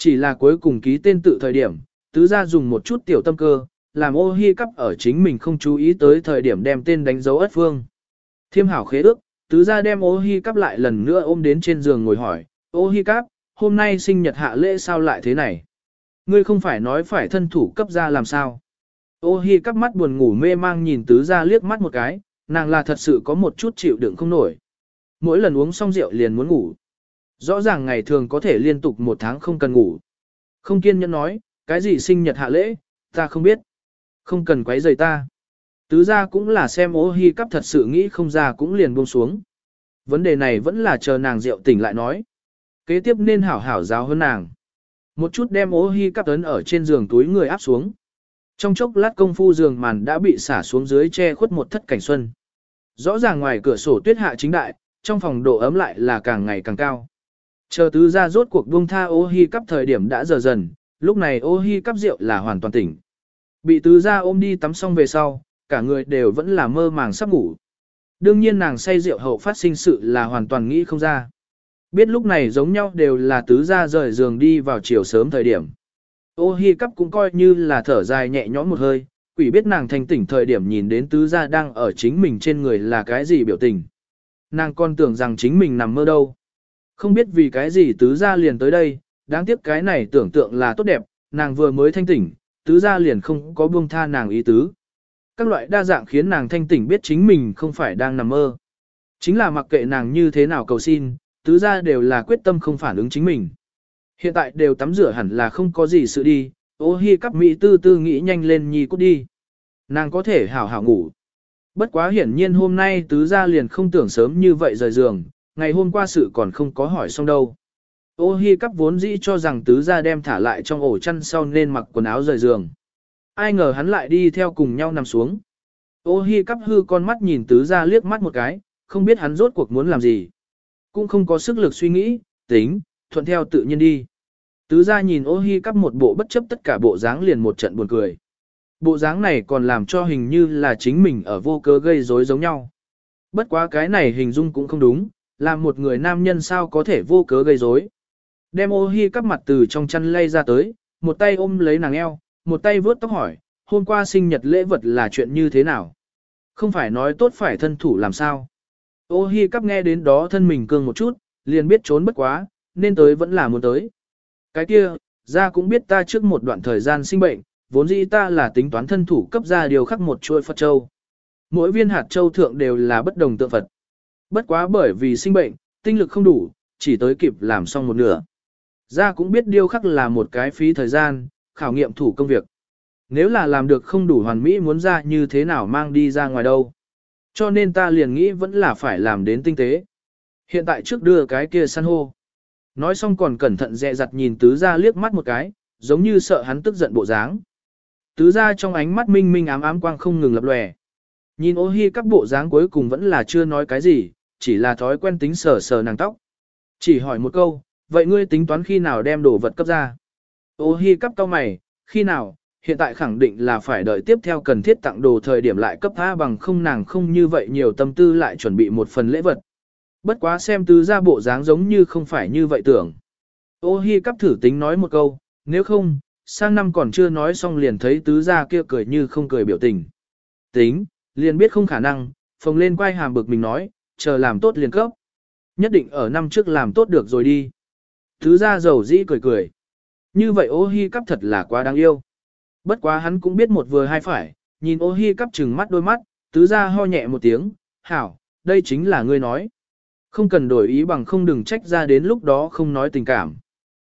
Chỉ là cuối cùng ký tên tự thời điểm, tứ gia dùng một chút tiểu tâm cơ, làm ô hi cắp ở chính mình không chú ý tới thời điểm đem tên đánh dấu ất phương. Thiêm hảo khế ước, tứ gia đem ô hi cắp lại lần nữa ôm đến trên giường ngồi hỏi, ô hi cắp, hôm nay sinh nhật hạ lễ sao lại thế này? Ngươi không phải nói phải thân thủ cấp ra làm sao? Ô hi cắp mắt buồn ngủ mê mang nhìn tứ gia liếc mắt một cái, nàng là thật sự có một chút chịu đựng không nổi. Mỗi lần uống xong rượu liền muốn ngủ. Rõ ràng ngày thường có thể liên tục một tháng không cần ngủ. Không kiên nhẫn nói, cái gì sinh nhật hạ lễ, ta không biết. Không cần quấy rầy ta. Tứ ra cũng là xem ô hi cắp thật sự nghĩ không ra cũng liền buông xuống. Vấn đề này vẫn là chờ nàng rượu tỉnh lại nói. Kế tiếp nên hảo hảo giáo hơn nàng. Một chút đem ô hi cắp tấn ở trên giường túi người áp xuống. Trong chốc lát công phu giường màn đã bị xả xuống dưới che khuất một thất cảnh xuân. Rõ ràng ngoài cửa sổ tuyết hạ chính đại, trong phòng độ ấm lại là càng ngày càng cao. Chờ tứ ra rốt cuộc buông tha ô hi cắp thời điểm đã giờ dần, lúc này ô hi cắp rượu là hoàn toàn tỉnh. Bị tứ ra ôm đi tắm xong về sau, cả người đều vẫn là mơ màng sắp ngủ. Đương nhiên nàng say rượu hậu phát sinh sự là hoàn toàn nghĩ không ra. Biết lúc này giống nhau đều là tứ ra rời giường đi vào chiều sớm thời điểm. Ô hi cắp cũng coi như là thở dài nhẹ nhõm một hơi, quỷ biết nàng thành tỉnh thời điểm nhìn đến tứ gia đang ở chính mình trên người là cái gì biểu tình. Nàng còn tưởng rằng chính mình nằm mơ đâu. Không biết vì cái gì tứ gia liền tới đây, đáng tiếc cái này tưởng tượng là tốt đẹp, nàng vừa mới thanh tỉnh, tứ gia liền không có buông tha nàng ý tứ. Các loại đa dạng khiến nàng thanh tỉnh biết chính mình không phải đang nằm mơ. Chính là mặc kệ nàng như thế nào cầu xin, tứ gia đều là quyết tâm không phản ứng chính mình. Hiện tại đều tắm rửa hẳn là không có gì sự đi, ô hi cắp mỹ tư tư nghĩ nhanh lên nhi cút đi. Nàng có thể hảo hảo ngủ. Bất quá hiển nhiên hôm nay tứ gia liền không tưởng sớm như vậy rời giường, ngày hôm qua sự còn không có hỏi xong đâu. Ô hi cắp vốn dĩ cho rằng tứ gia đem thả lại trong ổ chăn sau nên mặc quần áo rời giường. Ai ngờ hắn lại đi theo cùng nhau nằm xuống. Ô hi cắp hư con mắt nhìn tứ gia liếc mắt một cái, không biết hắn rốt cuộc muốn làm gì. Cũng không có sức lực suy nghĩ, tính, thuận theo tự nhiên đi. Tứ gia nhìn ô hi cắp một bộ bất chấp tất cả bộ dáng liền một trận buồn cười. Bộ dáng này còn làm cho hình như là chính mình ở vô cớ gây rối giống nhau. Bất quá cái này hình dung cũng không đúng, làm một người nam nhân sao có thể vô cớ gây rối. Đem ô hi cắp mặt từ trong chăn lay ra tới, một tay ôm lấy nàng eo, một tay vướt tóc hỏi, hôm qua sinh nhật lễ vật là chuyện như thế nào? Không phải nói tốt phải thân thủ làm sao? Ô hi cắp nghe đến đó thân mình cương một chút, liền biết trốn bất quá, nên tới vẫn là muốn tới. Cái kia, ra cũng biết ta trước một đoạn thời gian sinh bệnh, vốn dĩ ta là tính toán thân thủ cấp ra điều khắc một chuôi Phật Châu. Mỗi viên hạt châu thượng đều là bất đồng tượng Phật. Bất quá bởi vì sinh bệnh, tinh lực không đủ, chỉ tới kịp làm xong một nửa. gia cũng biết điêu khắc là một cái phí thời gian, khảo nghiệm thủ công việc. Nếu là làm được không đủ hoàn mỹ muốn ra như thế nào mang đi ra ngoài đâu. Cho nên ta liền nghĩ vẫn là phải làm đến tinh tế. Hiện tại trước đưa cái kia san hô. Nói xong còn cẩn thận dè dặt nhìn tứ gia liếc mắt một cái, giống như sợ hắn tức giận bộ dáng. Tứ gia trong ánh mắt minh minh ám ám quang không ngừng lập lòe. Nhìn ô hi các bộ dáng cuối cùng vẫn là chưa nói cái gì, chỉ là thói quen tính sờ sờ nàng tóc. Chỉ hỏi một câu, vậy ngươi tính toán khi nào đem đồ vật cấp ra? Ô hi cấp cao mày, khi nào, hiện tại khẳng định là phải đợi tiếp theo cần thiết tặng đồ thời điểm lại cấp tha bằng không nàng không như vậy nhiều tâm tư lại chuẩn bị một phần lễ vật. Bất quá xem tứ ra bộ dáng giống như không phải như vậy tưởng. Ô hi cấp thử tính nói một câu, nếu không, sang năm còn chưa nói xong liền thấy tứ ra kia cười như không cười biểu tình. Tính, liền biết không khả năng, phồng lên quay hàm bực mình nói, chờ làm tốt liền cấp. Nhất định ở năm trước làm tốt được rồi đi. thứ ra giàu dĩ cười cười. Như vậy ô hi cắp thật là quá đáng yêu. Bất quá hắn cũng biết một vừa hai phải, nhìn ô hi cắp trừng mắt đôi mắt, tứ ra ho nhẹ một tiếng, hảo, đây chính là ngươi nói. Không cần đổi ý bằng không đừng trách ra đến lúc đó không nói tình cảm.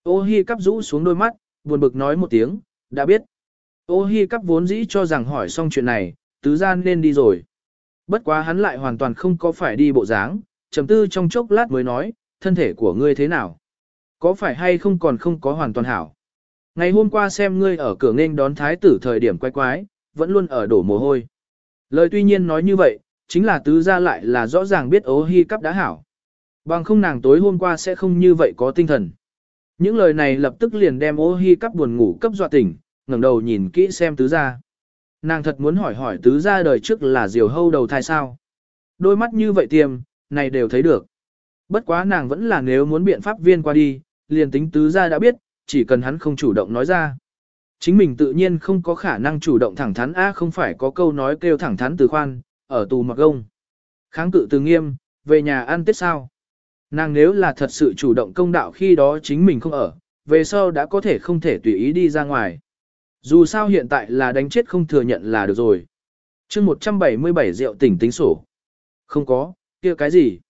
Ô hi cắp rũ xuống đôi mắt, buồn bực nói một tiếng, đã biết. Ô hi cắp vốn dĩ cho rằng hỏi xong chuyện này, tứ ra nên đi rồi. Bất quá hắn lại hoàn toàn không có phải đi bộ dáng, trầm tư trong chốc lát mới nói, thân thể của ngươi thế nào? Có phải hay không còn không có hoàn toàn hảo? Ngày hôm qua xem ngươi ở cửa nghênh đón thái tử thời điểm quay quái, vẫn luôn ở đổ mồ hôi. Lời tuy nhiên nói như vậy, chính là tứ ra lại là rõ ràng biết ố hy cắp đã hảo. Bằng không nàng tối hôm qua sẽ không như vậy có tinh thần. Những lời này lập tức liền đem ô hi cắp buồn ngủ cấp dọa tỉnh, ngẩng đầu nhìn kỹ xem tứ gia. Nàng thật muốn hỏi hỏi tứ gia đời trước là diều hâu đầu thai sao. Đôi mắt như vậy tiêm, này đều thấy được. Bất quá nàng vẫn là nếu muốn biện pháp viên qua đi, liền tính tứ gia đã biết, chỉ cần hắn không chủ động nói ra. Chính mình tự nhiên không có khả năng chủ động thẳng thắn a không phải có câu nói kêu thẳng thắn từ khoan, ở tù mặc gông. Kháng cự từ nghiêm, về nhà ăn tết sao. Nàng nếu là thật sự chủ động công đạo khi đó chính mình không ở, về sau đã có thể không thể tùy ý đi ra ngoài. Dù sao hiện tại là đánh chết không thừa nhận là được rồi. chương 177 rượu tỉnh tính sổ. Không có, kia cái gì.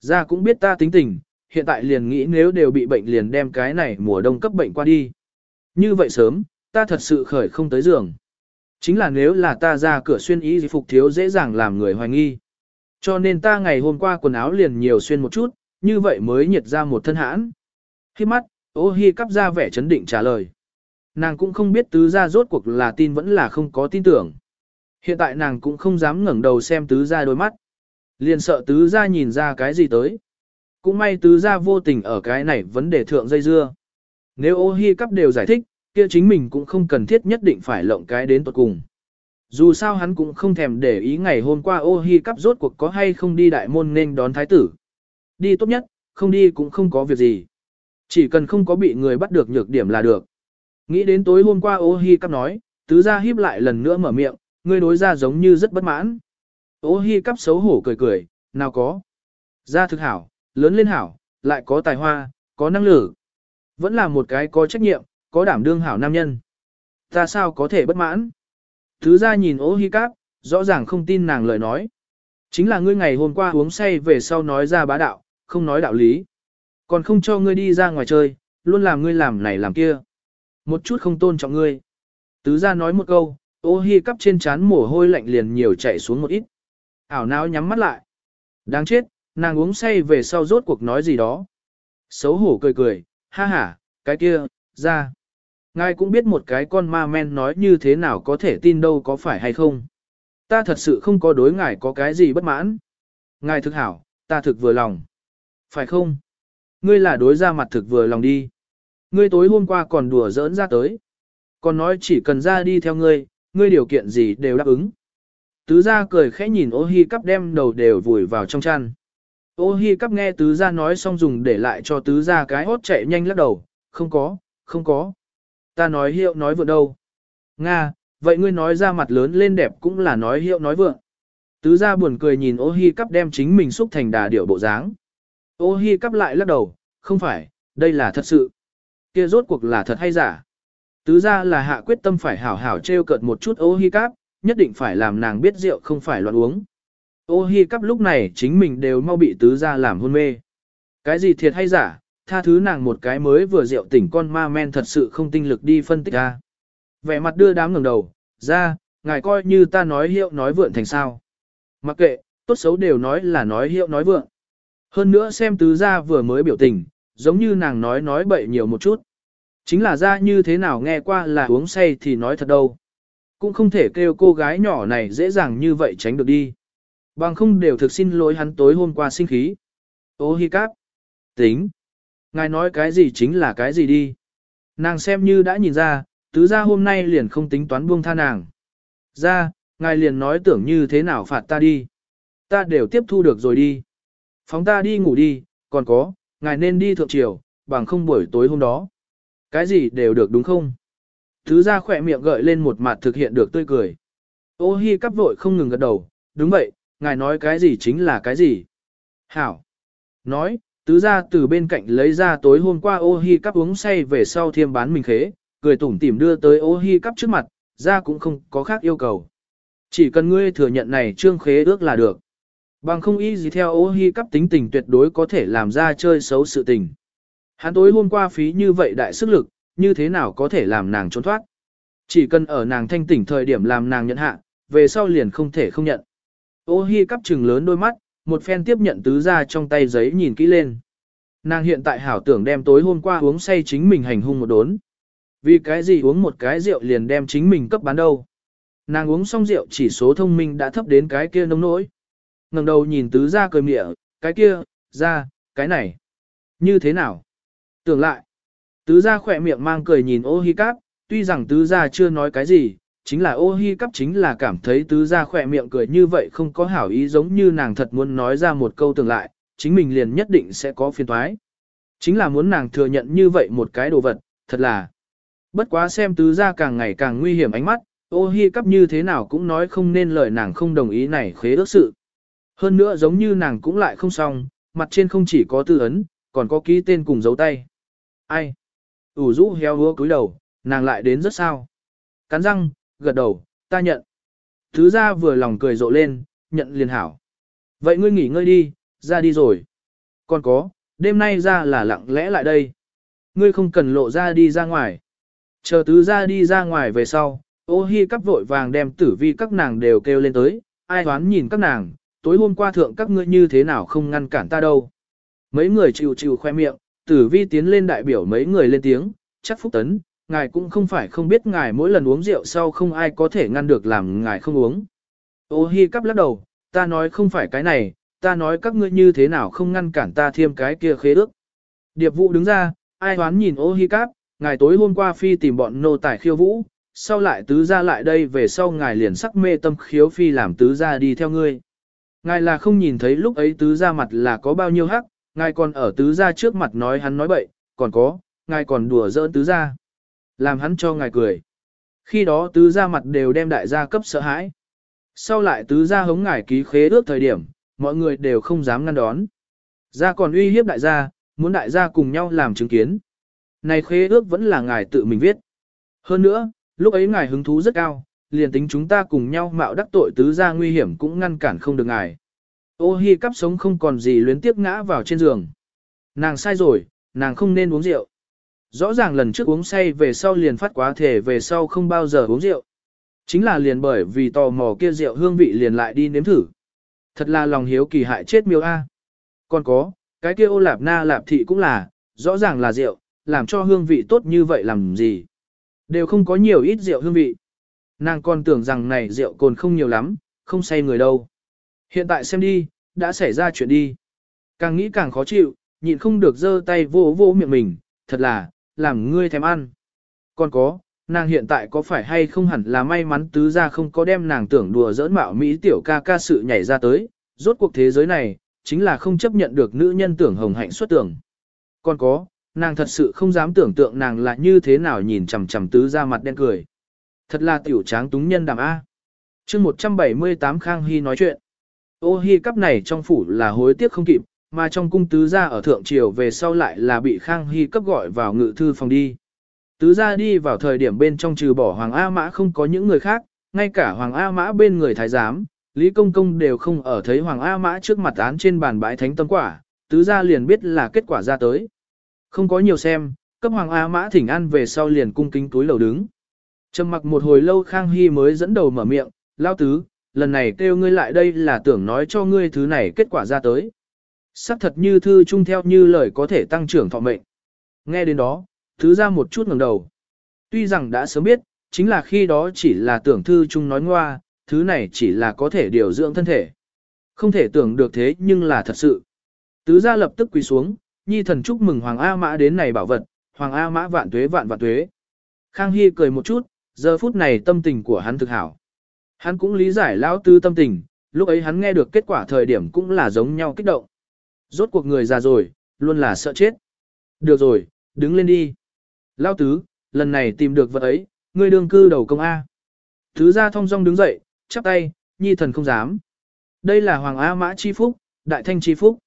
Ra cũng biết ta tính tình, hiện tại liền nghĩ nếu đều bị bệnh liền đem cái này mùa đông cấp bệnh qua đi. Như vậy sớm, ta thật sự khởi không tới giường. Chính là nếu là ta ra cửa xuyên y phục thiếu dễ dàng làm người hoài nghi. Cho nên ta ngày hôm qua quần áo liền nhiều xuyên một chút, như vậy mới nhiệt ra một thân hãn. Khi mắt, ô hi cắp ra vẻ chấn định trả lời. Nàng cũng không biết tứ gia rốt cuộc là tin vẫn là không có tin tưởng. Hiện tại nàng cũng không dám ngẩng đầu xem tứ gia đôi mắt. Liền sợ tứ gia nhìn ra cái gì tới. Cũng may tứ gia vô tình ở cái này vấn đề thượng dây dưa. Nếu ô hi cắp đều giải thích, kia chính mình cũng không cần thiết nhất định phải lộng cái đến tuật cùng. Dù sao hắn cũng không thèm để ý ngày hôm qua ô hi cắp rốt cuộc có hay không đi đại môn nên đón thái tử. Đi tốt nhất, không đi cũng không có việc gì. Chỉ cần không có bị người bắt được nhược điểm là được. Nghĩ đến tối hôm qua ô hi cắp nói, tứ gia híp lại lần nữa mở miệng, ngươi đối ra giống như rất bất mãn. Ô hi cắp xấu hổ cười cười, nào có. gia thực hảo, lớn lên hảo, lại có tài hoa, có năng lực. Vẫn là một cái có trách nhiệm, có đảm đương hảo nam nhân. Ta sao có thể bất mãn? Tứ gia nhìn ô hi cắp, rõ ràng không tin nàng lời nói. Chính là ngươi ngày hôm qua uống say về sau nói ra bá đạo, không nói đạo lý. Còn không cho ngươi đi ra ngoài chơi, luôn làm ngươi làm này làm kia. Một chút không tôn trọng ngươi. Tứ ra nói một câu, ô hi cắp trên trán mồ hôi lạnh liền nhiều chảy xuống một ít. Ảo não nhắm mắt lại. Đáng chết, nàng uống say về sau rốt cuộc nói gì đó. Xấu hổ cười cười, ha ha, cái kia, ra. Ngài cũng biết một cái con ma men nói như thế nào có thể tin đâu có phải hay không. Ta thật sự không có đối ngài có cái gì bất mãn. Ngài thực hảo, ta thực vừa lòng. Phải không? Ngươi là đối ra mặt thực vừa lòng đi. Ngươi tối hôm qua còn đùa giỡn ra tới. Còn nói chỉ cần ra đi theo ngươi, ngươi điều kiện gì đều đáp ứng. Tứ gia cười khẽ nhìn ô hi cắp đem đầu đều vùi vào trong chăn. Ô hi cắp nghe tứ gia nói xong dùng để lại cho tứ gia cái hốt chạy nhanh lắc đầu, không có, không có. Ta nói hiệu nói vượng đâu. Nga, vậy ngươi nói ra mặt lớn lên đẹp cũng là nói hiệu nói vượng. Tứ gia buồn cười nhìn ô hi cắp đem chính mình xúc thành đà điểu bộ dáng. Ô hi cắp lại lắc đầu, không phải, đây là thật sự. Kia rốt cuộc là thật hay giả. Tứ gia là hạ quyết tâm phải hảo hảo treo cợt một chút ô hi cáp, nhất định phải làm nàng biết rượu không phải loạn uống. Ô hi cáp lúc này chính mình đều mau bị tứ gia làm hôn mê. Cái gì thiệt hay giả, tha thứ nàng một cái mới vừa rượu tỉnh con ma men thật sự không tinh lực đi phân tích ra. Vẻ mặt đưa đám ngẩng đầu, ra, ngài coi như ta nói hiệu nói vượn thành sao. Mặc kệ, tốt xấu đều nói là nói hiệu nói vượn. Hơn nữa xem tứ gia vừa mới biểu tình, giống như nàng nói nói bậy nhiều một chút. Chính là ra như thế nào nghe qua là uống say thì nói thật đâu. Cũng không thể kêu cô gái nhỏ này dễ dàng như vậy tránh được đi. Bằng không đều thực xin lỗi hắn tối hôm qua sinh khí. Ô hi cáp. Tính. Ngài nói cái gì chính là cái gì đi. Nàng xem như đã nhìn ra, tứ gia hôm nay liền không tính toán buông tha nàng. Ra, ngài liền nói tưởng như thế nào phạt ta đi. Ta đều tiếp thu được rồi đi. Phóng ta đi ngủ đi, còn có, ngài nên đi thượng triều, bằng không buổi tối hôm đó. Cái gì đều được đúng không? Tứ gia khỏe miệng gợi lên một mặt thực hiện được tươi cười. Ô hi cắp vội không ngừng gật đầu, đúng vậy, ngài nói cái gì chính là cái gì. Hảo. Nói, tứ gia từ bên cạnh lấy ra tối hôm qua ô hi cắp uống say về sau thiêm bán mình khế, cười tủm tỉm đưa tới ô hi cắp trước mặt, ra cũng không có khác yêu cầu. Chỉ cần ngươi thừa nhận này trương khế ước là được. Bằng không y gì theo ô hi cắp tính tình tuyệt đối có thể làm ra chơi xấu sự tình. Hắn tối hôm qua phí như vậy đại sức lực, như thế nào có thể làm nàng trốn thoát. Chỉ cần ở nàng thanh tỉnh thời điểm làm nàng nhận hạ, về sau liền không thể không nhận. Ô hi cắp trừng lớn đôi mắt, một phen tiếp nhận tứ ra trong tay giấy nhìn kỹ lên. Nàng hiện tại hảo tưởng đem tối hôm qua uống say chính mình hành hung một đốn. Vì cái gì uống một cái rượu liền đem chính mình cấp bán đâu. Nàng uống xong rượu chỉ số thông minh đã thấp đến cái kia nông nỗi ngẩng đầu nhìn tứ ra cười mịa, cái kia, ra, cái này. Như thế nào? Tưởng lại. Tứ ra khỏe miệng mang cười nhìn ô hi cắp, tuy rằng tứ ra chưa nói cái gì, chính là ô hi cắp chính là cảm thấy tứ ra khỏe miệng cười như vậy không có hảo ý giống như nàng thật muốn nói ra một câu tưởng lại, chính mình liền nhất định sẽ có phiền toái. Chính là muốn nàng thừa nhận như vậy một cái đồ vật, thật là. Bất quá xem tứ ra càng ngày càng nguy hiểm ánh mắt, ô hi cắp như thế nào cũng nói không nên lời nàng không đồng ý này khế ước sự. Hơn nữa giống như nàng cũng lại không xong, mặt trên không chỉ có tư ấn, còn có ký tên cùng dấu tay. Ai? ủ rũ heo húa cúi đầu, nàng lại đến rất sao. Cắn răng, gật đầu, ta nhận. Thứ ra vừa lòng cười rộ lên, nhận liền hảo. Vậy ngươi nghỉ ngơi đi, ra đi rồi. Còn có, đêm nay ra là lặng lẽ lại đây. Ngươi không cần lộ ra đi ra ngoài. Chờ tứ ra đi ra ngoài về sau, ô hi cắp vội vàng đem tử vi các nàng đều kêu lên tới, ai đoán nhìn các nàng, tối hôm qua thượng các ngươi như thế nào không ngăn cản ta đâu. Mấy người chịu chịu khoe miệng, tử vi tiến lên đại biểu mấy người lên tiếng, chắc phúc tấn, ngài cũng không phải không biết ngài mỗi lần uống rượu sau không ai có thể ngăn được làm ngài không uống. Ô hi cắp lắc đầu, ta nói không phải cái này, ta nói các ngươi như thế nào không ngăn cản ta thêm cái kia khế ước. Điệp vụ đứng ra, ai hoán nhìn ô hi cắp, ngài tối hôm qua phi tìm bọn nô tài khiêu vũ, sau lại tứ ra lại đây về sau ngài liền sắc mê tâm khiếu phi làm tứ ra đi theo ngươi. Ngài là không nhìn thấy lúc ấy tứ ra mặt là có bao nhiêu hắc, ngài còn ở tứ ra trước mặt nói hắn nói bậy, còn có, ngài còn đùa giỡn tứ ra. Làm hắn cho ngài cười. Khi đó tứ ra mặt đều đem đại gia cấp sợ hãi. Sau lại tứ ra hống ngài ký khế ước thời điểm, mọi người đều không dám ngăn đón. Gia còn uy hiếp đại gia, muốn đại gia cùng nhau làm chứng kiến. Này khế ước vẫn là ngài tự mình viết. Hơn nữa, lúc ấy ngài hứng thú rất cao, liền tính chúng ta cùng nhau mạo đắc tội tứ gia nguy hiểm cũng ngăn cản không được ngài. Ô hi cắp sống không còn gì luyến tiếp ngã vào trên giường. Nàng sai rồi, nàng không nên uống rượu. Rõ ràng lần trước uống say về sau liền phát quá thể về sau không bao giờ uống rượu. Chính là liền bởi vì tò mò kia rượu hương vị liền lại đi nếm thử. Thật là lòng hiếu kỳ hại chết miêu A. Còn có, cái kia ô lạp na lạp thị cũng là, rõ ràng là rượu, làm cho hương vị tốt như vậy làm gì. Đều không có nhiều ít rượu hương vị. Nàng còn tưởng rằng này rượu cồn không nhiều lắm, không say người đâu. Hiện tại xem đi, đã xảy ra chuyện đi. Càng nghĩ càng khó chịu, nhịn không được giơ tay vô vô miệng mình, thật là, làm ngươi thèm ăn. Còn có, nàng hiện tại có phải hay không hẳn là may mắn tứ ra không có đem nàng tưởng đùa giỡn mạo Mỹ tiểu ca ca sự nhảy ra tới, rốt cuộc thế giới này, chính là không chấp nhận được nữ nhân tưởng hồng hạnh xuất tưởng. Còn có, nàng thật sự không dám tưởng tượng nàng là như thế nào nhìn chằm chằm tứ ra mặt đen cười. Thật là tiểu tráng túng nhân đàm A. chương 178 Khang Hy nói chuyện. Ô Hy cắp này trong phủ là hối tiếc không kịp, mà trong cung tứ gia ở thượng triều về sau lại là bị Khang Hy cấp gọi vào ngự thư phòng đi. Tứ gia đi vào thời điểm bên trong trừ bỏ Hoàng A Mã không có những người khác, ngay cả Hoàng A Mã bên người thái giám, Lý Công Công đều không ở thấy Hoàng A Mã trước mặt án trên bàn bãi thánh tâm quả, tứ gia liền biết là kết quả ra tới. Không có nhiều xem, cấp Hoàng A Mã thỉnh ăn về sau liền cung kính túi lầu đứng. Trầm mặc một hồi lâu Khang Hy mới dẫn đầu mở miệng, lao tứ, lần này kêu ngươi lại đây là tưởng nói cho ngươi thứ này kết quả ra tới. Sắc thật như thư chung theo như lời có thể tăng trưởng thọ mệnh. Nghe đến đó, thứ ra một chút ngẩng đầu. Tuy rằng đã sớm biết, chính là khi đó chỉ là tưởng thư chung nói ngoa, thứ này chỉ là có thể điều dưỡng thân thể. Không thể tưởng được thế nhưng là thật sự. Tứ gia lập tức quỳ xuống, nhi thần chúc mừng Hoàng A Mã đến này bảo vật, Hoàng A Mã vạn tuế vạn vạn tuế. Khang Hy cười một chút, giờ phút này tâm tình của hắn thực hảo. Hắn cũng lý giải lão tư tâm tình, lúc ấy hắn nghe được kết quả thời điểm cũng là giống nhau kích động. Rốt cuộc người già rồi, luôn là sợ chết. Được rồi, đứng lên đi. Lão tứ, lần này tìm được vật ấy, ngươi đương cư đầu công A. Thứ ra thong dong đứng dậy, chắp tay, nhi thần không dám. Đây là Hoàng A Mã Chi Phúc, Đại Thanh Chi Phúc.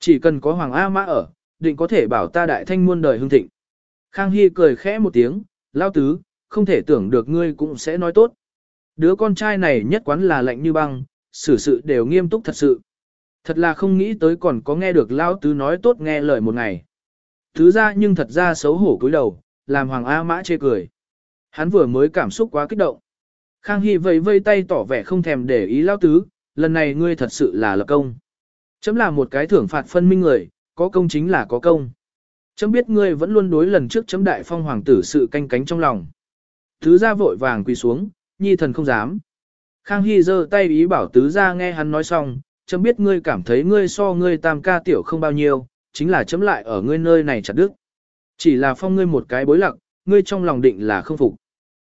Chỉ cần có Hoàng A Mã ở, định có thể bảo ta Đại Thanh muôn đời hưng thịnh. Khang Hy cười khẽ một tiếng, lao tứ, không thể tưởng được ngươi cũng sẽ nói tốt. Đứa con trai này nhất quán là lạnh như băng, xử sự đều nghiêm túc thật sự. Thật là không nghĩ tới còn có nghe được lão tứ nói tốt nghe lời một ngày. Thứ ra nhưng thật ra xấu hổ cúi đầu, làm Hoàng A Mã chê cười. Hắn vừa mới cảm xúc quá kích động. Khang Hy vẫy vây tay tỏ vẻ không thèm để ý lão tứ, lần này ngươi thật sự là lập công. Chấm là một cái thưởng phạt phân minh người, có công chính là có công. Chấm biết ngươi vẫn luôn đối lần trước chấm đại phong hoàng tử sự canh cánh trong lòng. Tứ gia vội vàng quỳ xuống, nhi thần không dám. Khang Hy giơ tay ý bảo tứ gia nghe hắn nói xong, chấm biết ngươi cảm thấy ngươi so ngươi tam ca tiểu không bao nhiêu, chính là chấm lại ở ngươi nơi này chặt đức. Chỉ là phong ngươi một cái bối lặc, ngươi trong lòng định là không phục.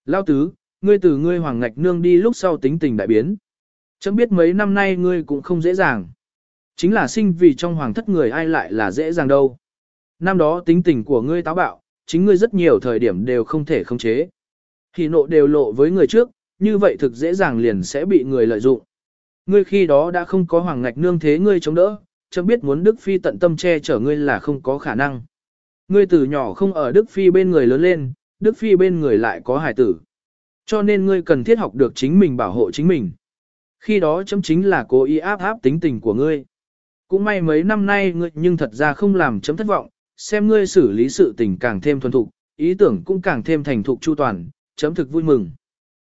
Lao tứ, ngươi từ ngươi hoàng ngạch nương đi lúc sau tính tình đại biến. Chấm biết mấy năm nay ngươi cũng không dễ dàng. Chính là sinh vì trong hoàng thất người ai lại là dễ dàng đâu. Năm đó tính tình của ngươi táo bạo, chính ngươi rất nhiều thời điểm đều không thể khống chế. Thì nộ đều lộ với người trước, như vậy thực dễ dàng liền sẽ bị người lợi dụng. Ngươi khi đó đã không có hoàng ngạch nương thế ngươi chống đỡ, chấm biết muốn Đức Phi tận tâm che chở ngươi là không có khả năng. Ngươi từ nhỏ không ở Đức Phi bên người lớn lên, Đức Phi bên người lại có hải tử. Cho nên ngươi cần thiết học được chính mình bảo hộ chính mình. Khi đó chấm chính là cố ý áp áp tính tình của ngươi. Cũng may mấy năm nay ngươi nhưng thật ra không làm chấm thất vọng, xem ngươi xử lý sự tình càng thêm thuần thục, ý tưởng cũng càng thêm thành thục chu toàn, chấm thực vui mừng.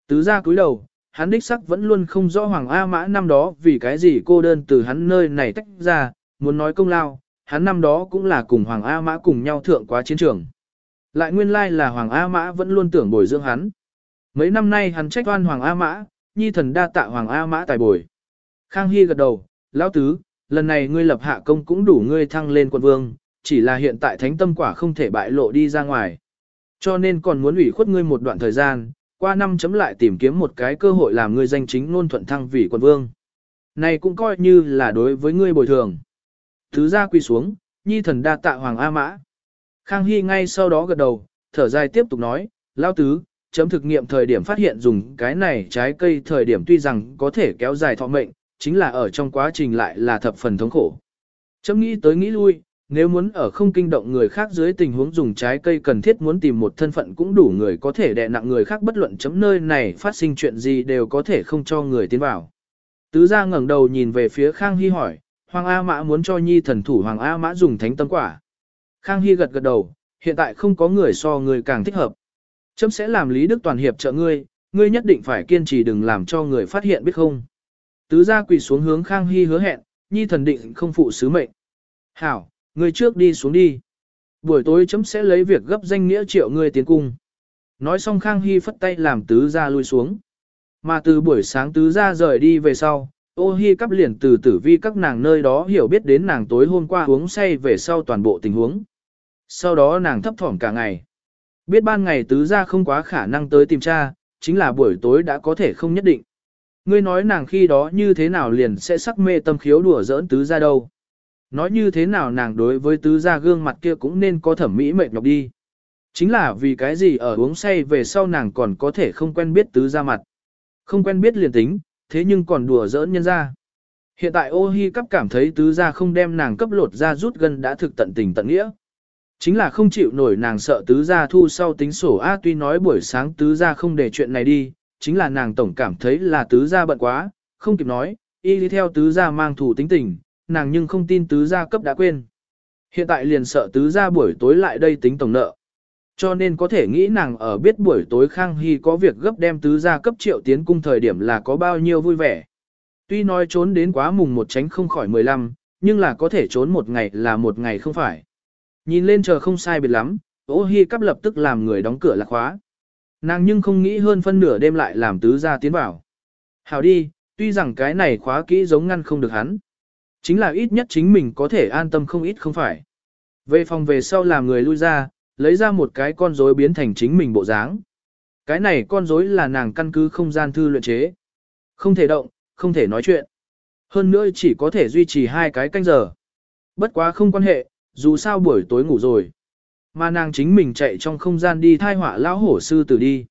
Tứ ra cúi đầu, hắn đích sắc vẫn luôn không rõ Hoàng A Mã năm đó vì cái gì cô đơn từ hắn nơi này tách ra, muốn nói công lao, hắn năm đó cũng là cùng Hoàng A Mã cùng nhau thượng quá chiến trường. Lại nguyên lai là Hoàng A Mã vẫn luôn tưởng bồi dưỡng hắn. Mấy năm nay hắn trách oan Hoàng A Mã, nhi thần đa tạ Hoàng A Mã tài bồi. Khang Hy gật đầu, lão tứ, lần này ngươi lập hạ công cũng đủ ngươi thăng lên quân vương, chỉ là hiện tại thánh tâm quả không thể bại lộ đi ra ngoài. Cho nên còn muốn ủy khuất ngươi một đoạn thời gian, qua năm chấm lại tìm kiếm một cái cơ hội làm ngươi danh chính ngôn thuận thăng vị quân vương. Này cũng coi như là đối với ngươi bồi thường. Thứ ra quỳ xuống, nhi thần đa tạ Hoàng A Mã. Khang Hy ngay sau đó gật đầu, thở dài tiếp tục nói, Lão Tứ, chấm thực nghiệm thời điểm phát hiện dùng cái này trái cây thời điểm tuy rằng có thể kéo dài thọ mệnh, chính là ở trong quá trình lại là thập phần thống khổ. Chấm nghĩ tới nghĩ lui, nếu muốn ở không kinh động người khác dưới tình huống dùng trái cây cần thiết muốn tìm một thân phận cũng đủ người có thể đè nặng người khác bất luận chấm nơi này phát sinh chuyện gì đều có thể không cho người tiến vào. Tứ gia ngẩng đầu nhìn về phía Khang Hy hỏi, Hoàng A Mã muốn cho nhi thần thủ Hoàng A Mã dùng thánh tâm quả. Khang Hy gật gật đầu, hiện tại không có người so người càng thích hợp. Chấm sẽ làm Lý Đức Toàn hiệp trợ ngươi, ngươi nhất định phải kiên trì đừng làm cho người phát hiện biết không. Tứ gia quỳ xuống hướng Khang Hy hứa hẹn, nhi thần định không phụ sứ mệnh. Hảo, ngươi trước đi xuống đi. Buổi tối chấm sẽ lấy việc gấp danh nghĩa triệu ngươi tiến cung. Nói xong Khang Hy phất tay làm tứ gia lui xuống. Mà từ buổi sáng tứ gia rời đi về sau, ô hi cắp liền từ tử vi các nàng nơi đó hiểu biết đến nàng tối hôm qua uống say về sau toàn bộ tình huống. Sau đó nàng thấp thỏm cả ngày. Biết ban ngày tứ gia không quá khả năng tới tìm cha, chính là buổi tối đã có thể không nhất định. Ngươi nói nàng khi đó như thế nào liền sẽ sắc mê tâm khiếu đùa giỡn tứ ra đâu. Nói như thế nào nàng đối với tứ gia gương mặt kia cũng nên có thẩm mỹ mệt nhọc đi. Chính là vì cái gì ở uống say về sau nàng còn có thể không quen biết tứ gia mặt. Không quen biết liền tính, thế nhưng còn đùa giỡn nhân ra. Hiện tại ô hi cắp cảm thấy tứ gia không đem nàng cấp lột ra rút gần đã thực tận tình tận nghĩa. Chính là không chịu nổi nàng sợ tứ gia thu sau tính sổ A tuy nói buổi sáng tứ gia không để chuyện này đi, chính là nàng tổng cảm thấy là tứ gia bận quá, không kịp nói, y đi theo tứ gia mang thủ tính tình, nàng nhưng không tin tứ gia cấp đã quên. Hiện tại liền sợ tứ gia buổi tối lại đây tính tổng nợ. Cho nên có thể nghĩ nàng ở biết buổi tối Khang Hy có việc gấp đem tứ gia cấp triệu tiến cung thời điểm là có bao nhiêu vui vẻ. Tuy nói trốn đến quá mùng một tránh không khỏi 15, nhưng là có thể trốn một ngày là một ngày không phải. Nhìn lên chờ không sai biệt lắm, ô hi cắp lập tức làm người đóng cửa lạc khóa. Nàng nhưng không nghĩ hơn phân nửa đêm lại làm tứ gia tiến vào. Hào đi, tuy rằng cái này khóa kỹ giống ngăn không được hắn. Chính là ít nhất chính mình có thể an tâm không ít không phải. Về phòng về sau làm người lui ra, lấy ra một cái con rối biến thành chính mình bộ dáng. Cái này con rối là nàng căn cứ không gian thư luyện chế. Không thể động, không thể nói chuyện. Hơn nữa chỉ có thể duy trì hai cái canh giờ. Bất quá không quan hệ, dù sao buổi tối ngủ rồi. Mà nàng chính mình chạy trong không gian đi thai họa lão hổ sư tử đi.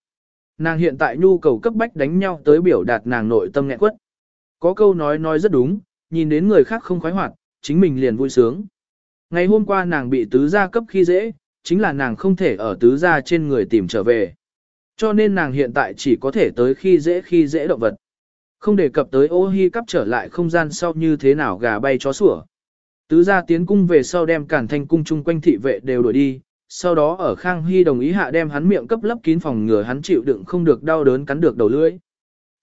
Nàng hiện tại nhu cầu cấp bách đánh nhau tới biểu đạt nàng nội tâm nghẹn quất. Có câu nói nói rất đúng, nhìn đến người khác không khoái hoạt, chính mình liền vui sướng. Ngày hôm qua nàng bị tứ gia cấp khi dễ, chính là nàng không thể ở tứ gia trên người tìm trở về. Cho nên nàng hiện tại chỉ có thể tới khi dễ khi dễ động vật. Không đề cập tới ô hi cắp trở lại không gian sau như thế nào gà bay chó sủa. Tứ gia tiến cung về sau đem cản thanh cung chung quanh thị vệ đều đuổi đi, sau đó ở Khang Hy đồng ý hạ đem hắn miệng cấp lấp kín phòng ngừa hắn chịu đựng không được đau đớn cắn được đầu lưỡi.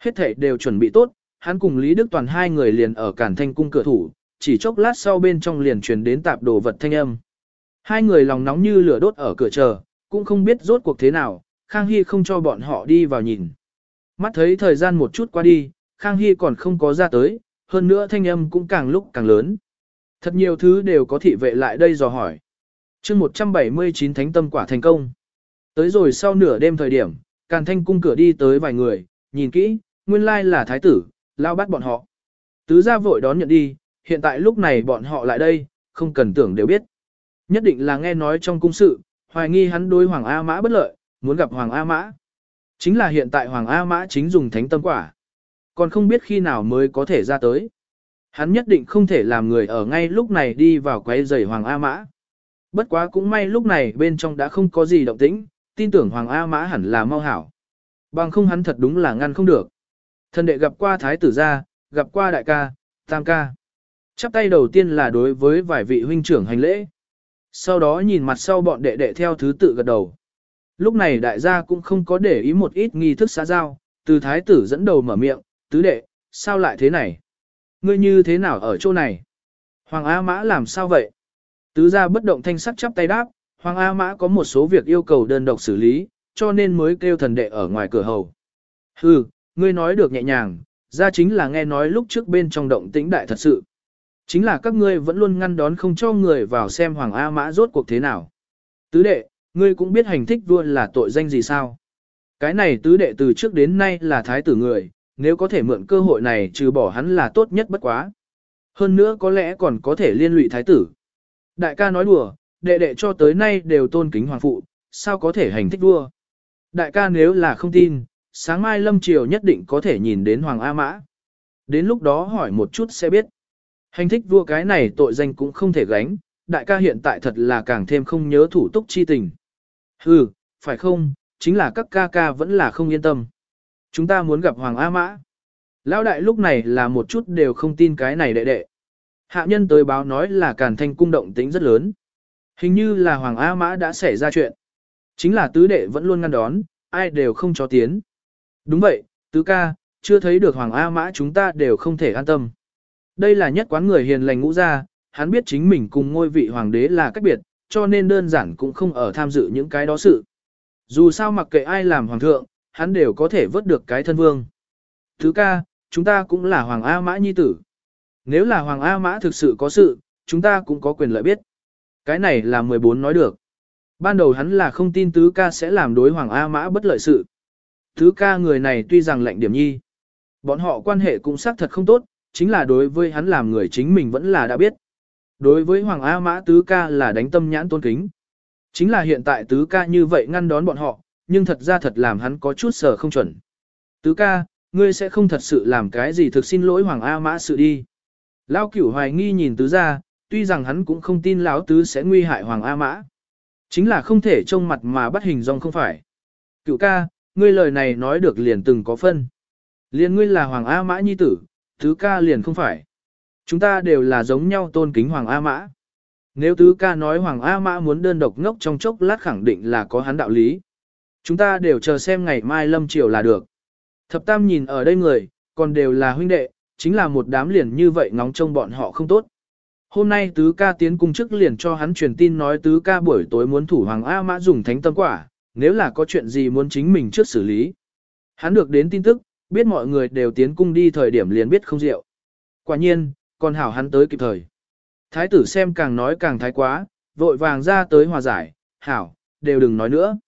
Hết thảy đều chuẩn bị tốt, hắn cùng Lý Đức Toàn hai người liền ở cản thanh cung cửa thủ, chỉ chốc lát sau bên trong liền truyền đến tạp đồ vật thanh âm. Hai người lòng nóng như lửa đốt ở cửa chờ, cũng không biết rốt cuộc thế nào, Khang Hy không cho bọn họ đi vào nhìn. Mắt thấy thời gian một chút qua đi, Khang Hy còn không có ra tới, hơn nữa thanh âm cũng càng lúc càng lớn. Thật nhiều thứ đều có thị vệ lại đây dò hỏi. chương 179 thánh tâm quả thành công. Tới rồi sau nửa đêm thời điểm, Càn Thanh cung cửa đi tới vài người, nhìn kỹ, nguyên lai là thái tử, lao bắt bọn họ. Tứ gia vội đón nhận đi, hiện tại lúc này bọn họ lại đây, không cần tưởng đều biết. Nhất định là nghe nói trong cung sự, hoài nghi hắn đối Hoàng A Mã bất lợi, muốn gặp Hoàng A Mã. Chính là hiện tại Hoàng A Mã chính dùng thánh tâm quả. Còn không biết khi nào mới có thể ra tới. Hắn nhất định không thể làm người ở ngay lúc này đi vào quấy rầy Hoàng A Mã. Bất quá cũng may lúc này bên trong đã không có gì động tĩnh, tin tưởng Hoàng A Mã hẳn là mau hảo. Bằng không hắn thật đúng là ngăn không được. Thần đệ gặp qua thái tử gia, gặp qua đại ca, tam ca. Chắp tay đầu tiên là đối với vài vị huynh trưởng hành lễ. Sau đó nhìn mặt sau bọn đệ đệ theo thứ tự gật đầu. Lúc này đại gia cũng không có để ý một ít nghi thức xã giao, từ thái tử dẫn đầu mở miệng, tứ đệ, sao lại thế này? Ngươi như thế nào ở chỗ này? Hoàng A Mã làm sao vậy? Tứ gia bất động thanh sắc chắp tay đáp, Hoàng A Mã có một số việc yêu cầu đơn độc xử lý, cho nên mới kêu thần đệ ở ngoài cửa hầu. Hừ, ngươi nói được nhẹ nhàng, ra chính là nghe nói lúc trước bên trong động tĩnh đại thật sự. Chính là các ngươi vẫn luôn ngăn đón không cho người vào xem Hoàng A Mã rốt cuộc thế nào. Tứ đệ, ngươi cũng biết hành thích vua là tội danh gì sao? Cái này tứ đệ từ trước đến nay là thái tử người, nếu có thể mượn cơ hội này trừ bỏ hắn là tốt nhất bất quá. Hơn nữa có lẽ còn có thể liên lụy thái tử. Đại ca nói đùa, đệ đệ cho tới nay đều tôn kính hoàng phụ, sao có thể hành thích vua. Đại ca nếu là không tin, sáng mai lâm triều nhất định có thể nhìn đến hoàng A Mã. Đến lúc đó hỏi một chút sẽ biết. Hành thích vua cái này tội danh cũng không thể gánh, đại ca hiện tại thật là càng thêm không nhớ thủ túc chi tình. Hừ, phải không, chính là các ca ca vẫn là không yên tâm. Chúng ta muốn gặp Hoàng A Mã. Lão đại lúc này là một chút đều không tin cái này đệ đệ. Hạ nhân tới báo nói là càn thanh cung động tính rất lớn. Hình như là Hoàng A Mã đã xảy ra chuyện. Chính là tứ đệ vẫn luôn ngăn đón, ai đều không cho tiến. Đúng vậy, tứ ca, chưa thấy được Hoàng A Mã chúng ta đều không thể an tâm. Đây là nhất quán người hiền lành ngũ gia, hắn biết chính mình cùng ngôi vị hoàng đế là cách biệt, cho nên đơn giản cũng không ở tham dự những cái đó sự. Dù sao mặc kệ ai làm hoàng thượng, hắn đều có thể vớt được cái thân vương. Thứ ca, chúng ta cũng là Hoàng A Mã nhi tử. Nếu là Hoàng A Mã thực sự có sự, chúng ta cũng có quyền lợi biết. Cái này là 14 nói được. Ban đầu hắn là không tin tứ ca sẽ làm đối Hoàng A Mã bất lợi sự thứ ca người này tuy rằng lạnh điểm nhi. Bọn họ quan hệ cũng xác thật không tốt, chính là đối với hắn làm người chính mình vẫn là đã biết. Đối với Hoàng A Mã Tứ Ca là đánh tâm nhãn tôn kính. Chính là hiện tại Tứ Ca như vậy ngăn đón bọn họ, nhưng thật ra thật làm hắn có chút sở không chuẩn. Tứ Ca, ngươi sẽ không thật sự làm cái gì thực xin lỗi Hoàng A Mã sự đi. Lao cửu hoài nghi nhìn Tứ ra, tuy rằng hắn cũng không tin Lão Tứ sẽ nguy hại Hoàng A Mã. Chính là không thể trông mặt mà bắt hình dong không phải. Cửu ca, ngươi lời này nói được liền từng có phân. Liền ngươi là Hoàng A Mã Nhi tử, Tứ ca liền không phải. Chúng ta đều là giống nhau tôn kính Hoàng A Mã. Nếu tứ ca nói Hoàng A Mã muốn đơn độc ngốc trong chốc lát khẳng định là có hắn đạo lý. Chúng ta đều chờ xem ngày mai lâm chiều là được. Thập tam nhìn ở đây người, còn đều là huynh đệ, chính là một đám liền như vậy ngóng trông bọn họ không tốt. Hôm nay tứ ca tiến cung chức liền cho hắn truyền tin nói tứ ca buổi tối muốn thủ Hoàng A Mã dùng thánh tâm quả, nếu là có chuyện gì muốn chính mình trước xử lý. Hắn được đến tin tức, biết mọi người đều tiến cung đi thời điểm liền biết không rượu. Quả nhiên, còn hảo hắn tới kịp thời. Thái tử xem càng nói càng thái quá, vội vàng ra tới hòa giải, hảo, đều đừng nói nữa.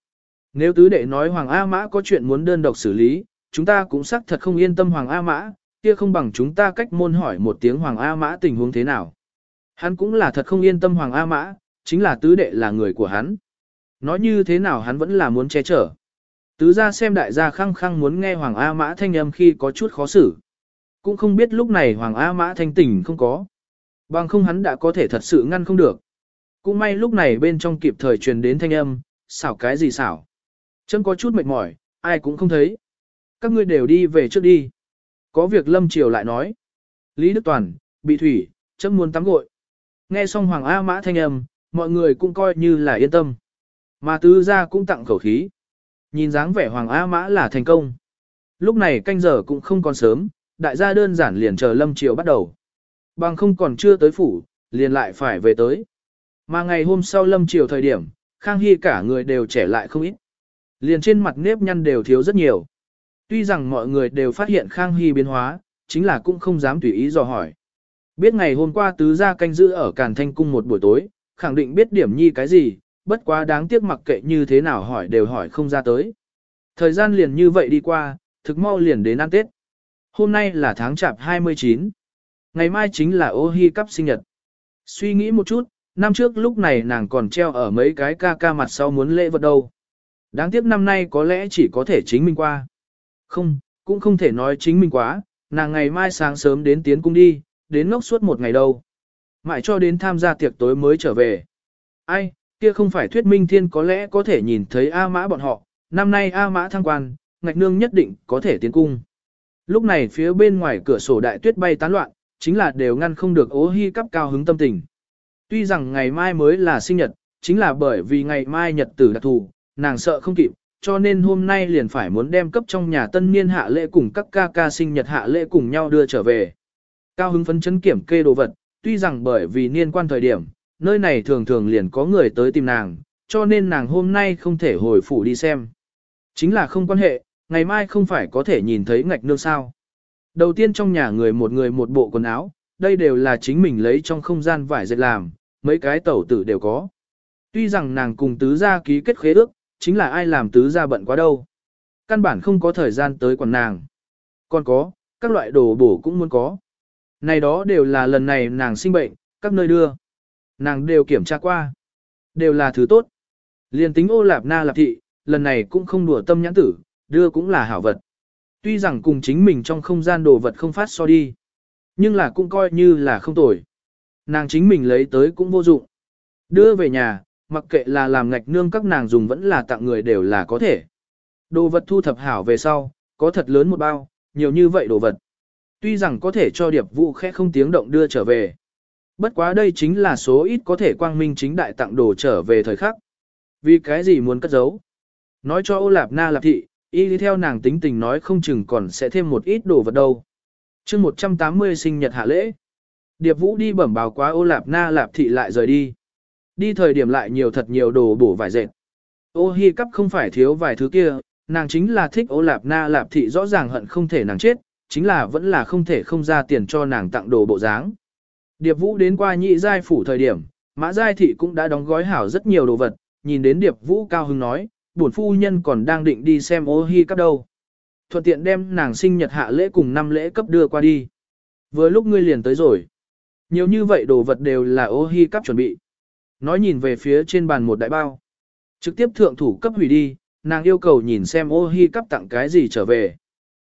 Nếu tứ đệ nói Hoàng A Mã có chuyện muốn đơn độc xử lý, chúng ta cũng xác thật không yên tâm Hoàng A Mã, kia không bằng chúng ta cách môn hỏi một tiếng Hoàng A Mã tình huống thế nào. Hắn cũng là thật không yên tâm Hoàng A Mã, chính là tứ đệ là người của hắn. Nói như thế nào hắn vẫn là muốn che chở. Tứ ra xem đại gia khăng khăng muốn nghe Hoàng A Mã thanh âm khi có chút khó xử. Cũng không biết lúc này Hoàng A Mã thanh tỉnh không có. Bằng không hắn đã có thể thật sự ngăn không được. Cũng may lúc này bên trong kịp thời truyền đến thanh âm, xảo cái gì xảo. Chấm có chút mệt mỏi, ai cũng không thấy. Các ngươi đều đi về trước đi. Có việc Lâm Triều lại nói. Lý Đức Toàn, bị thủy, chấm muốn tắm gội. Nghe xong Hoàng A Mã thanh âm, mọi người cũng coi như là yên tâm. Mà tứ gia cũng tặng khẩu khí. Nhìn dáng vẻ Hoàng A Mã là thành công. Lúc này canh giờ cũng không còn sớm, đại gia đơn giản liền chờ Lâm Triều bắt đầu. Bằng không còn chưa tới phủ, liền lại phải về tới. Mà ngày hôm sau Lâm Triều thời điểm, Khang Hy cả người đều trẻ lại không ít. Liền trên mặt nếp nhăn đều thiếu rất nhiều. Tuy rằng mọi người đều phát hiện Khang Hy biến hóa, chính là cũng không dám tùy ý dò hỏi. Biết ngày hôm qua tứ gia canh giữ ở Càn Thanh Cung một buổi tối, khẳng định biết điểm nhi cái gì, bất quá đáng tiếc mặc kệ như thế nào hỏi đều hỏi không ra tới. Thời gian liền như vậy đi qua, thực mau liền đến ăn Tết. Hôm nay là tháng chạp 29. Ngày mai chính là ô hi cắp sinh nhật. Suy nghĩ một chút, năm trước lúc này nàng còn treo ở mấy cái ca ca mặt sau muốn lễ vật đâu. Đáng tiếc năm nay có lẽ chỉ có thể chính mình qua. Không, cũng không thể nói chính mình quá, nàng ngày mai sáng sớm đến tiến cung đi, đến ngốc suốt một ngày đâu. Mãi cho đến tham gia tiệc tối mới trở về. Ai, kia không phải thuyết minh thiên có lẽ có thể nhìn thấy A mã bọn họ, năm nay A mã thăng quan, ngạch nương nhất định có thể tiến cung. Lúc này phía bên ngoài cửa sổ đại tuyết bay tán loạn, chính là đều ngăn không được ố hy cấp cao hứng tâm tình. Tuy rằng ngày mai mới là sinh nhật, chính là bởi vì ngày mai nhật tử đặc thù, nàng sợ không kịp, cho nên hôm nay liền phải muốn đem cấp trong nhà tân niên hạ lễ cùng các ca ca sinh nhật hạ lễ cùng nhau đưa trở về. Cao hứng phấn chấn kiểm kê đồ vật, tuy rằng bởi vì niên quan thời điểm, nơi này thường thường liền có người tới tìm nàng, cho nên nàng hôm nay không thể hồi phủ đi xem. Chính là không quan hệ, ngày mai không phải có thể nhìn thấy ngạch nương sao. Đầu tiên trong nhà người một người một bộ quần áo, đây đều là chính mình lấy trong không gian vải dệt làm, mấy cái tẩu tử đều có. Tuy rằng nàng cùng tứ gia ký kết khế ước, chính là ai làm tứ gia bận quá đâu. Căn bản không có thời gian tới quần nàng. Còn có, các loại đồ bổ cũng muốn có. Này đó đều là lần này nàng sinh bệnh, các nơi đưa. Nàng đều kiểm tra qua. Đều là thứ tốt. Liên tính ô lạp na lạp thị, lần này cũng không đùa tâm nhãn tử, đưa cũng là hảo vật. Tuy rằng cùng chính mình trong không gian đồ vật không phát so đi, nhưng là cũng coi như là không tồi. Nàng chính mình lấy tới cũng vô dụng. Đưa về nhà, mặc kệ là làm ngạch nương các nàng dùng vẫn là tặng người đều là có thể. Đồ vật thu thập hảo về sau, có thật lớn một bao, nhiều như vậy đồ vật. Tuy rằng có thể cho điệp vụ khẽ không tiếng động đưa trở về. Bất quá đây chính là số ít có thể quang minh chính đại tặng đồ trở về thời khắc. Vì cái gì muốn cất giấu? Nói cho ô lạp na lạp thị, y đi theo nàng tính tình nói không chừng còn sẽ thêm một ít đồ vật đâu. chương 180 sinh nhật hạ lễ. Điệp vũ đi bẩm báo quá ô lạp na lạp thị lại rời đi. Đi thời điểm lại nhiều thật nhiều đồ bổ vải dệt. Ô hi cắp không phải thiếu vài thứ kia, nàng chính là thích ô lạp na lạp thị rõ ràng hận không thể nàng chết, chính là vẫn là không thể không ra tiền cho nàng tặng đồ bộ dáng. Điệp vũ đến qua nhị giai phủ thời điểm, mã giai thị cũng đã đóng gói hảo rất nhiều đồ vật, nhìn đến điệp vũ cao hứng nói, bổn phu nhân còn đang định đi xem ô hi cấp đâu. Thuận tiện đem nàng sinh nhật hạ lễ cùng năm lễ cấp đưa qua đi. Vừa lúc ngươi liền tới rồi. Nhiều như vậy đồ vật đều là ô hi cấp chuẩn bị. Nói nhìn về phía trên bàn một đại bao. Trực tiếp thượng thủ cấp hủy đi, nàng yêu cầu nhìn xem ô hi cấp tặng cái gì trở về.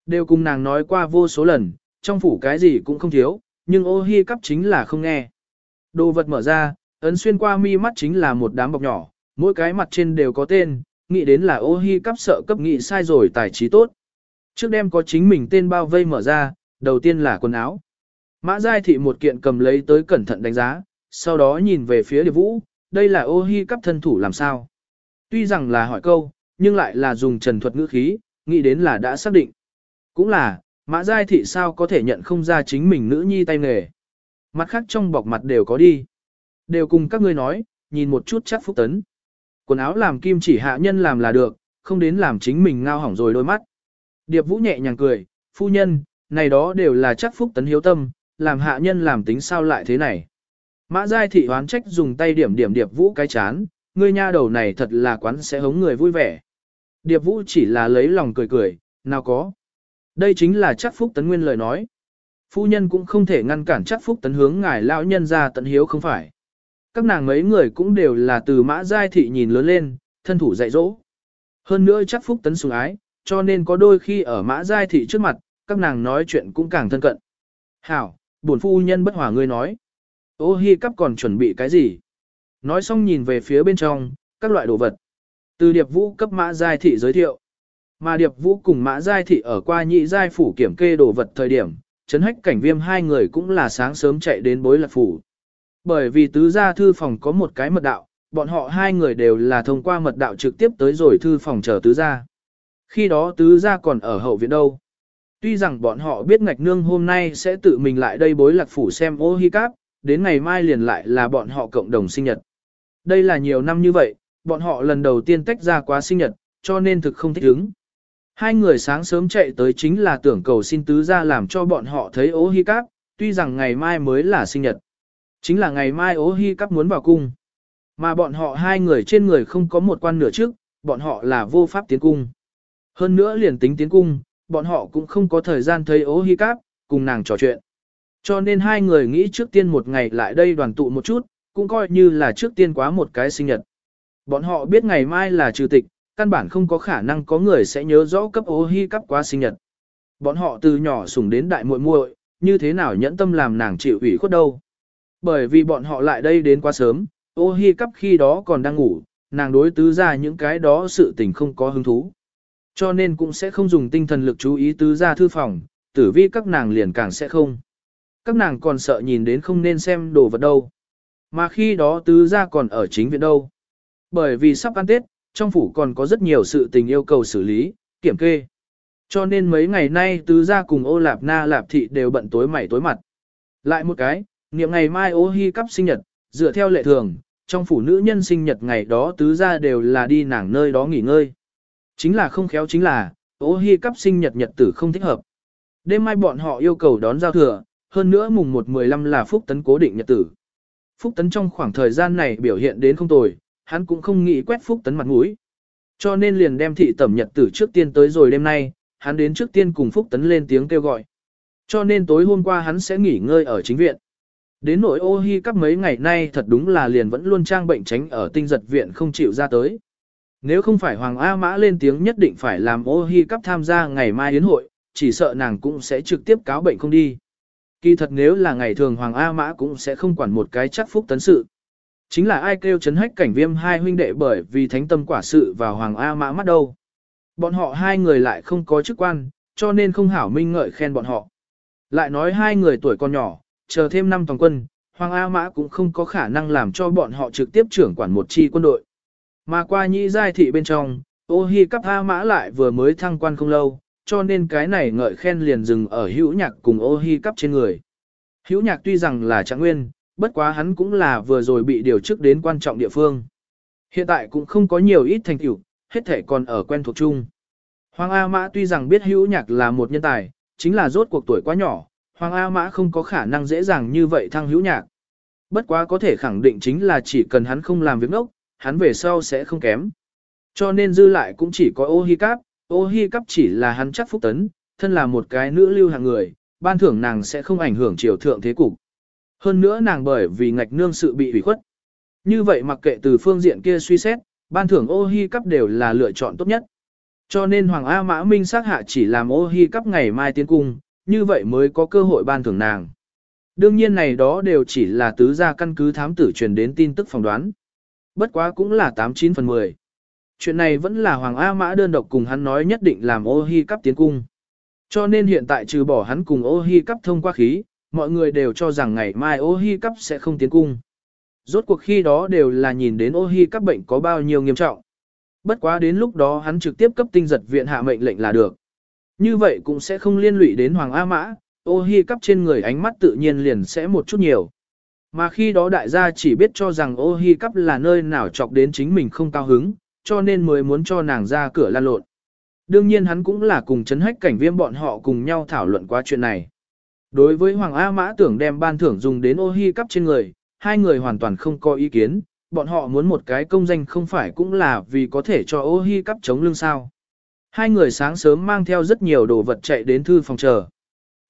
Đều cùng nàng nói qua vô số lần, trong phủ cái gì cũng không thiếu, nhưng ô hi cắp chính là không nghe. Đồ vật mở ra, ấn xuyên qua mi mắt chính là một đám bọc nhỏ, mỗi cái mặt trên đều có tên, nghĩ đến là ô hi cắp sợ cấp nghị sai rồi tài trí tốt. Trước đêm có chính mình tên bao vây mở ra, đầu tiên là quần áo. Mã Giai Thị một kiện cầm lấy tới cẩn thận đánh giá, sau đó nhìn về phía Điệp Vũ, đây là ô hi cắp thân thủ làm sao. Tuy rằng là hỏi câu, nhưng lại là dùng trần thuật ngữ khí, nghĩ đến là đã xác định. Cũng là, Mã Giai Thị sao có thể nhận không ra chính mình nữ nhi tay nghề. Mặt khác trong bọc mặt đều có đi. Đều cùng các ngươi nói, nhìn một chút chắc phúc tấn. Quần áo làm kim chỉ hạ nhân làm là được, không đến làm chính mình ngao hỏng rồi đôi mắt. Điệp Vũ nhẹ nhàng cười, phu nhân, này đó đều là chắc phúc tấn hiếu tâm, làm hạ nhân làm tính sao lại thế này. Mã Giai Thị oán trách dùng tay điểm điểm Điệp Vũ cái chán, ngươi nha đầu này thật là quán sẽ hống người vui vẻ. Điệp Vũ chỉ là lấy lòng cười cười, nào có. Đây chính là chắc phúc tấn nguyên lời nói. Phu nhân cũng không thể ngăn cản chắc phúc tấn hướng ngài lão nhân ra tận hiếu không phải. Các nàng mấy người cũng đều là từ mã giai thị nhìn lớn lên, thân thủ dạy dỗ. Hơn nữa chắc phúc tấn sủng ái, cho nên có đôi khi ở mã giai thị trước mặt, các nàng nói chuyện cũng càng thân cận. Hảo, buồn phu nhân bất hòa ngươi nói. Ô hi cắp còn chuẩn bị cái gì? Nói xong nhìn về phía bên trong, các loại đồ vật. Từ điệp vũ cấp mã giai thị giới thiệu. Mà điệp vũ cùng mã giai thị ở qua nhị giai phủ kiểm kê đồ vật thời điểm, chấn hách cảnh viêm hai người cũng là sáng sớm chạy đến bối lạc phủ. Bởi vì tứ gia thư phòng có một cái mật đạo, bọn họ hai người đều là thông qua mật đạo trực tiếp tới rồi thư phòng chờ tứ gia. Khi đó tứ gia còn ở hậu viện đâu. Tuy rằng bọn họ biết ngạch nương hôm nay sẽ tự mình lại đây bối lạc phủ xem ô hi cáp, đến ngày mai liền lại là bọn họ cộng đồng sinh nhật. Đây là nhiều năm như vậy, bọn họ lần đầu tiên tách ra quá sinh nhật, cho nên thực không thích ứng. Hai người sáng sớm chạy tới chính là tưởng cầu xin tứ gia làm cho bọn họ thấy ố hi cáp, tuy rằng ngày mai mới là sinh nhật. Chính là ngày mai ố hi cáp muốn vào cung. Mà bọn họ hai người trên người không có một quan nửa trước, bọn họ là vô pháp tiến cung. Hơn nữa liền tính tiến cung, bọn họ cũng không có thời gian thấy ố hi cáp, cùng nàng trò chuyện. Cho nên hai người nghĩ trước tiên một ngày lại đây đoàn tụ một chút, cũng coi như là trước tiên quá một cái sinh nhật. Bọn họ biết ngày mai là trừ tịch, căn bản không có khả năng có người sẽ nhớ rõ cấp ô hi cấp quá sinh nhật. Bọn họ từ nhỏ sủng đến đại muội muội, như thế nào nhẫn tâm làm nàng chịu ủy khuất đâu. Bởi vì bọn họ lại đây đến quá sớm, ô hi cấp khi đó còn đang ngủ, nàng đối tứ ra những cái đó sự tình không có hứng thú. Cho nên cũng sẽ không dùng tinh thần lực chú ý tứ ra thư phòng, tử vi các nàng liền càng sẽ không. Các nàng còn sợ nhìn đến không nên xem đồ vật đâu. Mà khi đó tứ ra còn ở chính viện đâu. Bởi vì sắp ăn Tết, trong phủ còn có rất nhiều sự tình yêu cầu xử lý, kiểm kê. Cho nên mấy ngày nay tứ gia cùng ô lạp na lạp thị đều bận tối mày tối mặt. Lại một cái, niệm ngày mai ô hi cắp sinh nhật, dựa theo lệ thường, trong phủ nữ nhân sinh nhật ngày đó tứ gia đều là đi nàng nơi đó nghỉ ngơi. Chính là không khéo chính là, ô hi cắp sinh nhật nhật tử không thích hợp. Đêm mai bọn họ yêu cầu đón giao thừa, hơn nữa mùng 1-15 là phúc tấn cố định nhật tử. Phúc tấn trong khoảng thời gian này biểu hiện đến không tồi, hắn cũng không nghĩ quét phúc tấn mặt mũi. Cho nên liền đem thị tẩm nhật tử trước tiên tới rồi đêm nay, hắn đến trước tiên cùng phúc tấn lên tiếng kêu gọi. Cho nên tối hôm qua hắn sẽ nghỉ ngơi ở chính viện. Đến nội ô hi các mấy ngày nay thật đúng là liền vẫn luôn trang bệnh tránh ở tinh giật viện không chịu ra tới. Nếu không phải Hoàng A Mã lên tiếng nhất định phải làm ô hi cấp tham gia ngày mai yến hội, chỉ sợ nàng cũng sẽ trực tiếp cáo bệnh không đi. Kỳ thật nếu là ngày thường Hoàng A Mã cũng sẽ không quản một cái chắc phúc tấn sự. Chính là ai kêu chấn hách cảnh viêm hai huynh đệ bởi vì thánh tâm quả sự vào Hoàng A Mã mắt đâu. Bọn họ hai người lại không có chức quan, cho nên không hảo minh ngợi khen bọn họ. Lại nói hai người tuổi còn nhỏ, chờ thêm năm toàn quân, Hoàng A Mã cũng không có khả năng làm cho bọn họ trực tiếp trưởng quản một chi quân đội. Mà qua nhị giai thị bên trong, ô hi cấp A Mã lại vừa mới thăng quan không lâu, cho nên cái này ngợi khen liền dừng ở hữu nhạc cùng ô hi cấp trên người. Hữu nhạc tuy rằng là trạng nguyên, bất quá hắn cũng là vừa rồi bị điều chức đến quan trọng địa phương. Hiện tại cũng không có nhiều ít thành tựu, hết thể còn ở quen thuộc chung. Hoàng A Mã tuy rằng biết hữu nhạc là một nhân tài, chính là rốt cuộc tuổi quá nhỏ, Hoàng A Mã không có khả năng dễ dàng như vậy thăng hữu nhạc. Bất quá có thể khẳng định chính là chỉ cần hắn không làm việc nốc hắn về sau sẽ không kém. Cho nên dư lại cũng chỉ có ô hi cáp, ô hi cáp chỉ là hắn chắc phúc tấn, thân là một cái nữ lưu hàng người, ban thưởng nàng sẽ không ảnh hưởng triều thượng thế cục. Hơn nữa nàng bởi vì ngạch nương sự bị hủy khuất. Như vậy mặc kệ từ phương diện kia suy xét, ban thưởng ô hi cắp đều là lựa chọn tốt nhất. Cho nên Hoàng A Mã Minh sát hạ chỉ làm ô hi cắp ngày mai tiến cung, như vậy mới có cơ hội ban thưởng nàng. Đương nhiên này đó đều chỉ là tứ gia căn cứ thám tử truyền đến tin tức phỏng đoán. Bất quá cũng là 89 phần 10. Chuyện này vẫn là Hoàng A Mã đơn độc cùng hắn nói nhất định làm ô hi cắp tiến cung. Cho nên hiện tại trừ bỏ hắn cùng ô hi cắp thông qua khí, mọi người đều cho rằng ngày mai ô hi cắp sẽ không tiến cung. Rốt cuộc khi đó đều là nhìn đến ô hi cắp bệnh có bao nhiêu nghiêm trọng. Bất quá đến lúc đó hắn trực tiếp cấp tinh giật viện hạ mệnh lệnh là được. Như vậy cũng sẽ không liên lụy đến Hoàng A Mã, ô hi cắp trên người ánh mắt tự nhiên liền sẽ một chút nhiều. Mà khi đó đại gia chỉ biết cho rằng ô hi cắp là nơi nào chọc đến chính mình không cao hứng, cho nên mới muốn cho nàng ra cửa lan lộn. Đương nhiên hắn cũng là cùng chấn hách cảnh viêm bọn họ cùng nhau thảo luận qua chuyện này. Đối với Hoàng A Mã tưởng đem ban thưởng dùng đến ô hi cắp trên người, hai người hoàn toàn không có ý kiến, bọn họ muốn một cái công danh không phải cũng là vì có thể cho ô hi cắp chống lưng sao. Hai người sáng sớm mang theo rất nhiều đồ vật chạy đến thư phòng chờ.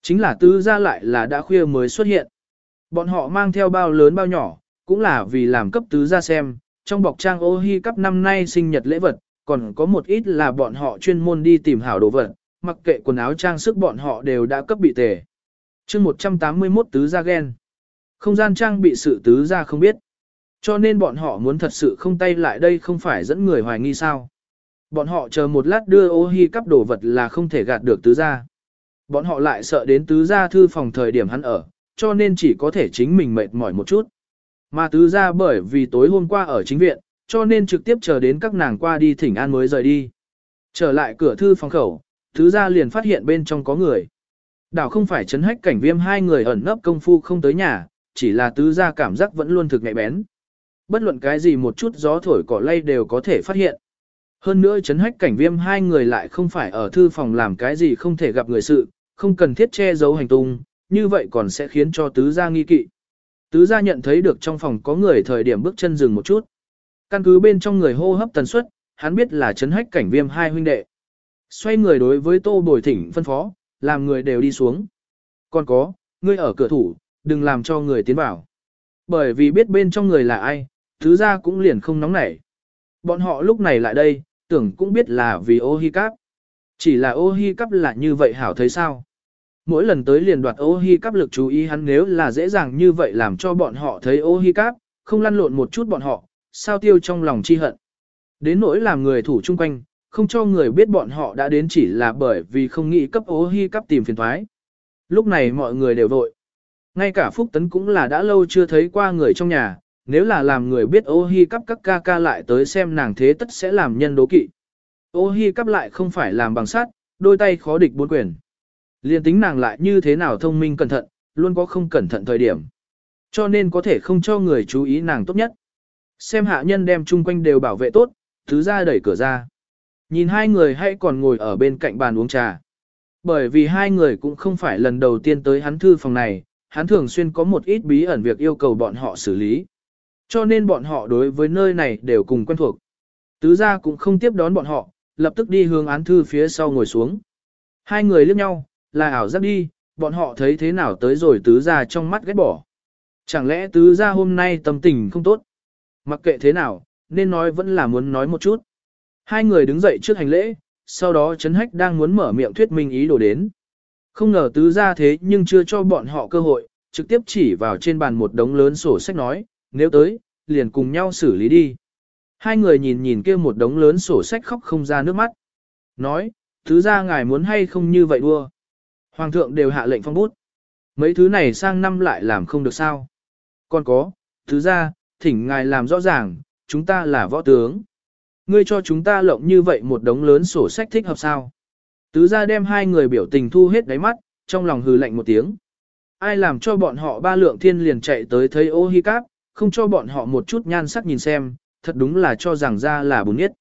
Chính là tứ ra lại là đã khuya mới xuất hiện. Bọn họ mang theo bao lớn bao nhỏ, cũng là vì làm cấp tứ ra xem, trong bọc trang ô hi cắp năm nay sinh nhật lễ vật, còn có một ít là bọn họ chuyên môn đi tìm hảo đồ vật, mặc kệ quần áo trang sức bọn họ đều đã cấp bị tề chương 181 tứ ra ghen. Không gian trang bị sự tứ ra không biết. Cho nên bọn họ muốn thật sự không tay lại đây không phải dẫn người hoài nghi sao. Bọn họ chờ một lát đưa ô hi cắp đồ vật là không thể gạt được tứ gia. Bọn họ lại sợ đến tứ gia thư phòng thời điểm hắn ở, cho nên chỉ có thể chính mình mệt mỏi một chút. Mà tứ gia bởi vì tối hôm qua ở chính viện, cho nên trực tiếp chờ đến các nàng qua đi thỉnh an mới rời đi. Trở lại cửa thư phòng khẩu, tứ gia liền phát hiện bên trong có người. Đảo không phải chấn hách cảnh viêm hai người ẩn nấp công phu không tới nhà, chỉ là tứ gia cảm giác vẫn luôn thực nhạy bén. Bất luận cái gì một chút gió thổi cỏ lay đều có thể phát hiện. Hơn nữa chấn hách cảnh viêm hai người lại không phải ở thư phòng làm cái gì không thể gặp người sự, không cần thiết che giấu hành tung, như vậy còn sẽ khiến cho tứ gia nghi kỵ. Tứ gia nhận thấy được trong phòng có người thời điểm bước chân dừng một chút. Căn cứ bên trong người hô hấp tần suất, hắn biết là chấn hách cảnh viêm hai huynh đệ. Xoay người đối với tô bồi thỉnh phân phó, làm người đều đi xuống. Còn có, ngươi ở cửa thủ, đừng làm cho người tiến vào. Bởi vì biết bên trong người là ai, Thứ ra cũng liền không nóng nảy. Bọn họ lúc này lại đây, tưởng cũng biết là vì ô hi cáp. Chỉ là ô hi cắp là như vậy hảo thấy sao? Mỗi lần tới liền đoạt ô hi cắp lực chú ý hắn nếu là dễ dàng như vậy làm cho bọn họ thấy ô hi cắp, không lăn lộn một chút bọn họ, sao tiêu trong lòng chi hận. Đến nỗi làm người thủ chung quanh, không cho người biết bọn họ đã đến chỉ là bởi vì không nghĩ cấp ố hy cấp tìm phiền thoái. Lúc này mọi người đều vội. Ngay cả Phúc Tấn cũng là đã lâu chưa thấy qua người trong nhà, nếu là làm người biết ô hi cắp các ca ca lại tới xem nàng thế tất sẽ làm nhân đố kỵ. Ô hi cắp lại không phải làm bằng sắt, đôi tay khó địch bốn quyền. Liên tính nàng lại như thế nào thông minh cẩn thận, luôn có không cẩn thận thời điểm. Cho nên có thể không cho người chú ý nàng tốt nhất. Xem hạ nhân đem chung quanh đều bảo vệ tốt, thứ ra đẩy cửa ra. Nhìn hai người hay còn ngồi ở bên cạnh bàn uống trà. Bởi vì hai người cũng không phải lần đầu tiên tới hắn thư phòng này, hắn thường xuyên có một ít bí ẩn việc yêu cầu bọn họ xử lý. Cho nên bọn họ đối với nơi này đều cùng quen thuộc. Tứ gia cũng không tiếp đón bọn họ, lập tức đi hướng án thư phía sau ngồi xuống. Hai người liếc nhau, là ảo giác đi, bọn họ thấy thế nào tới rồi tứ gia trong mắt ghét bỏ. Chẳng lẽ tứ gia hôm nay tâm tình không tốt? Mặc kệ thế nào, nên nói vẫn là muốn nói một chút. Hai người đứng dậy trước hành lễ, sau đó Trấn Hách đang muốn mở miệng thuyết minh ý đồ đến. Không ngờ tứ gia thế nhưng chưa cho bọn họ cơ hội, trực tiếp chỉ vào trên bàn một đống lớn sổ sách nói, nếu tới, liền cùng nhau xử lý đi. Hai người nhìn nhìn kia một đống lớn sổ sách khóc không ra nước mắt. Nói, thứ ra ngài muốn hay không như vậy đua. Hoàng thượng đều hạ lệnh phong bút. Mấy thứ này sang năm lại làm không được sao. Còn có, thứ ra, thỉnh ngài làm rõ ràng, chúng ta là võ tướng. Ngươi cho chúng ta lộng như vậy một đống lớn sổ sách thích hợp sao. Tứ ra đem hai người biểu tình thu hết đáy mắt, trong lòng hừ lạnh một tiếng. Ai làm cho bọn họ ba lượng thiên liền chạy tới thấy ô hi cáp, không cho bọn họ một chút nhan sắc nhìn xem, thật đúng là cho rằng ra là bùn nhất.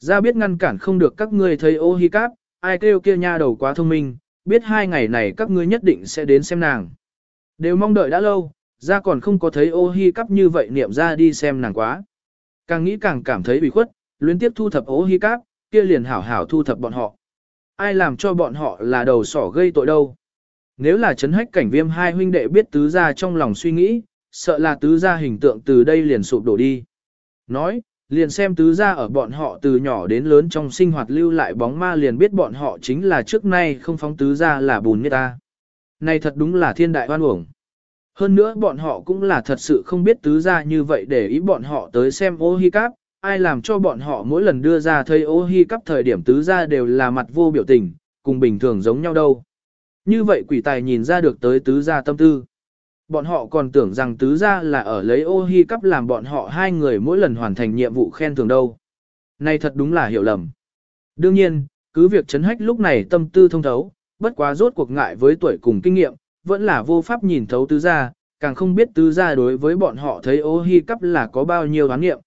Ra biết ngăn cản không được các ngươi thấy ô hi cáp, ai kêu kia nha đầu quá thông minh, biết hai ngày này các ngươi nhất định sẽ đến xem nàng. Đều mong đợi đã lâu, ra còn không có thấy ô hi cáp như vậy niệm ra đi xem nàng quá. Càng nghĩ càng cảm thấy bị khuất, luyến tiếp thu thập ố hi cáp, kia liền hảo hảo thu thập bọn họ. Ai làm cho bọn họ là đầu sỏ gây tội đâu. Nếu là chấn hách cảnh viêm hai huynh đệ biết tứ gia trong lòng suy nghĩ, sợ là tứ gia hình tượng từ đây liền sụp đổ đi. Nói, liền xem tứ gia ở bọn họ từ nhỏ đến lớn trong sinh hoạt lưu lại bóng ma liền biết bọn họ chính là trước nay không phóng tứ gia là bùn như ta. Này thật đúng là thiên đại oan uổng. Hơn nữa bọn họ cũng là thật sự không biết tứ gia như vậy để ý bọn họ tới xem ô hi cáp, ai làm cho bọn họ mỗi lần đưa ra thấy ô hi cắp thời điểm tứ gia đều là mặt vô biểu tình, cùng bình thường giống nhau đâu. Như vậy quỷ tài nhìn ra được tới tứ gia tâm tư. Bọn họ còn tưởng rằng tứ gia là ở lấy ô hi cắp làm bọn họ hai người mỗi lần hoàn thành nhiệm vụ khen thưởng đâu. Này thật đúng là hiểu lầm. Đương nhiên, cứ việc chấn hách lúc này tâm tư thông thấu, bất quá rốt cuộc ngại với tuổi cùng kinh nghiệm, vẫn là vô pháp nhìn thấu tứ gia, càng không biết tứ gia đối với bọn họ thấy ô hi cắp là có bao nhiêu đoán nghiệm.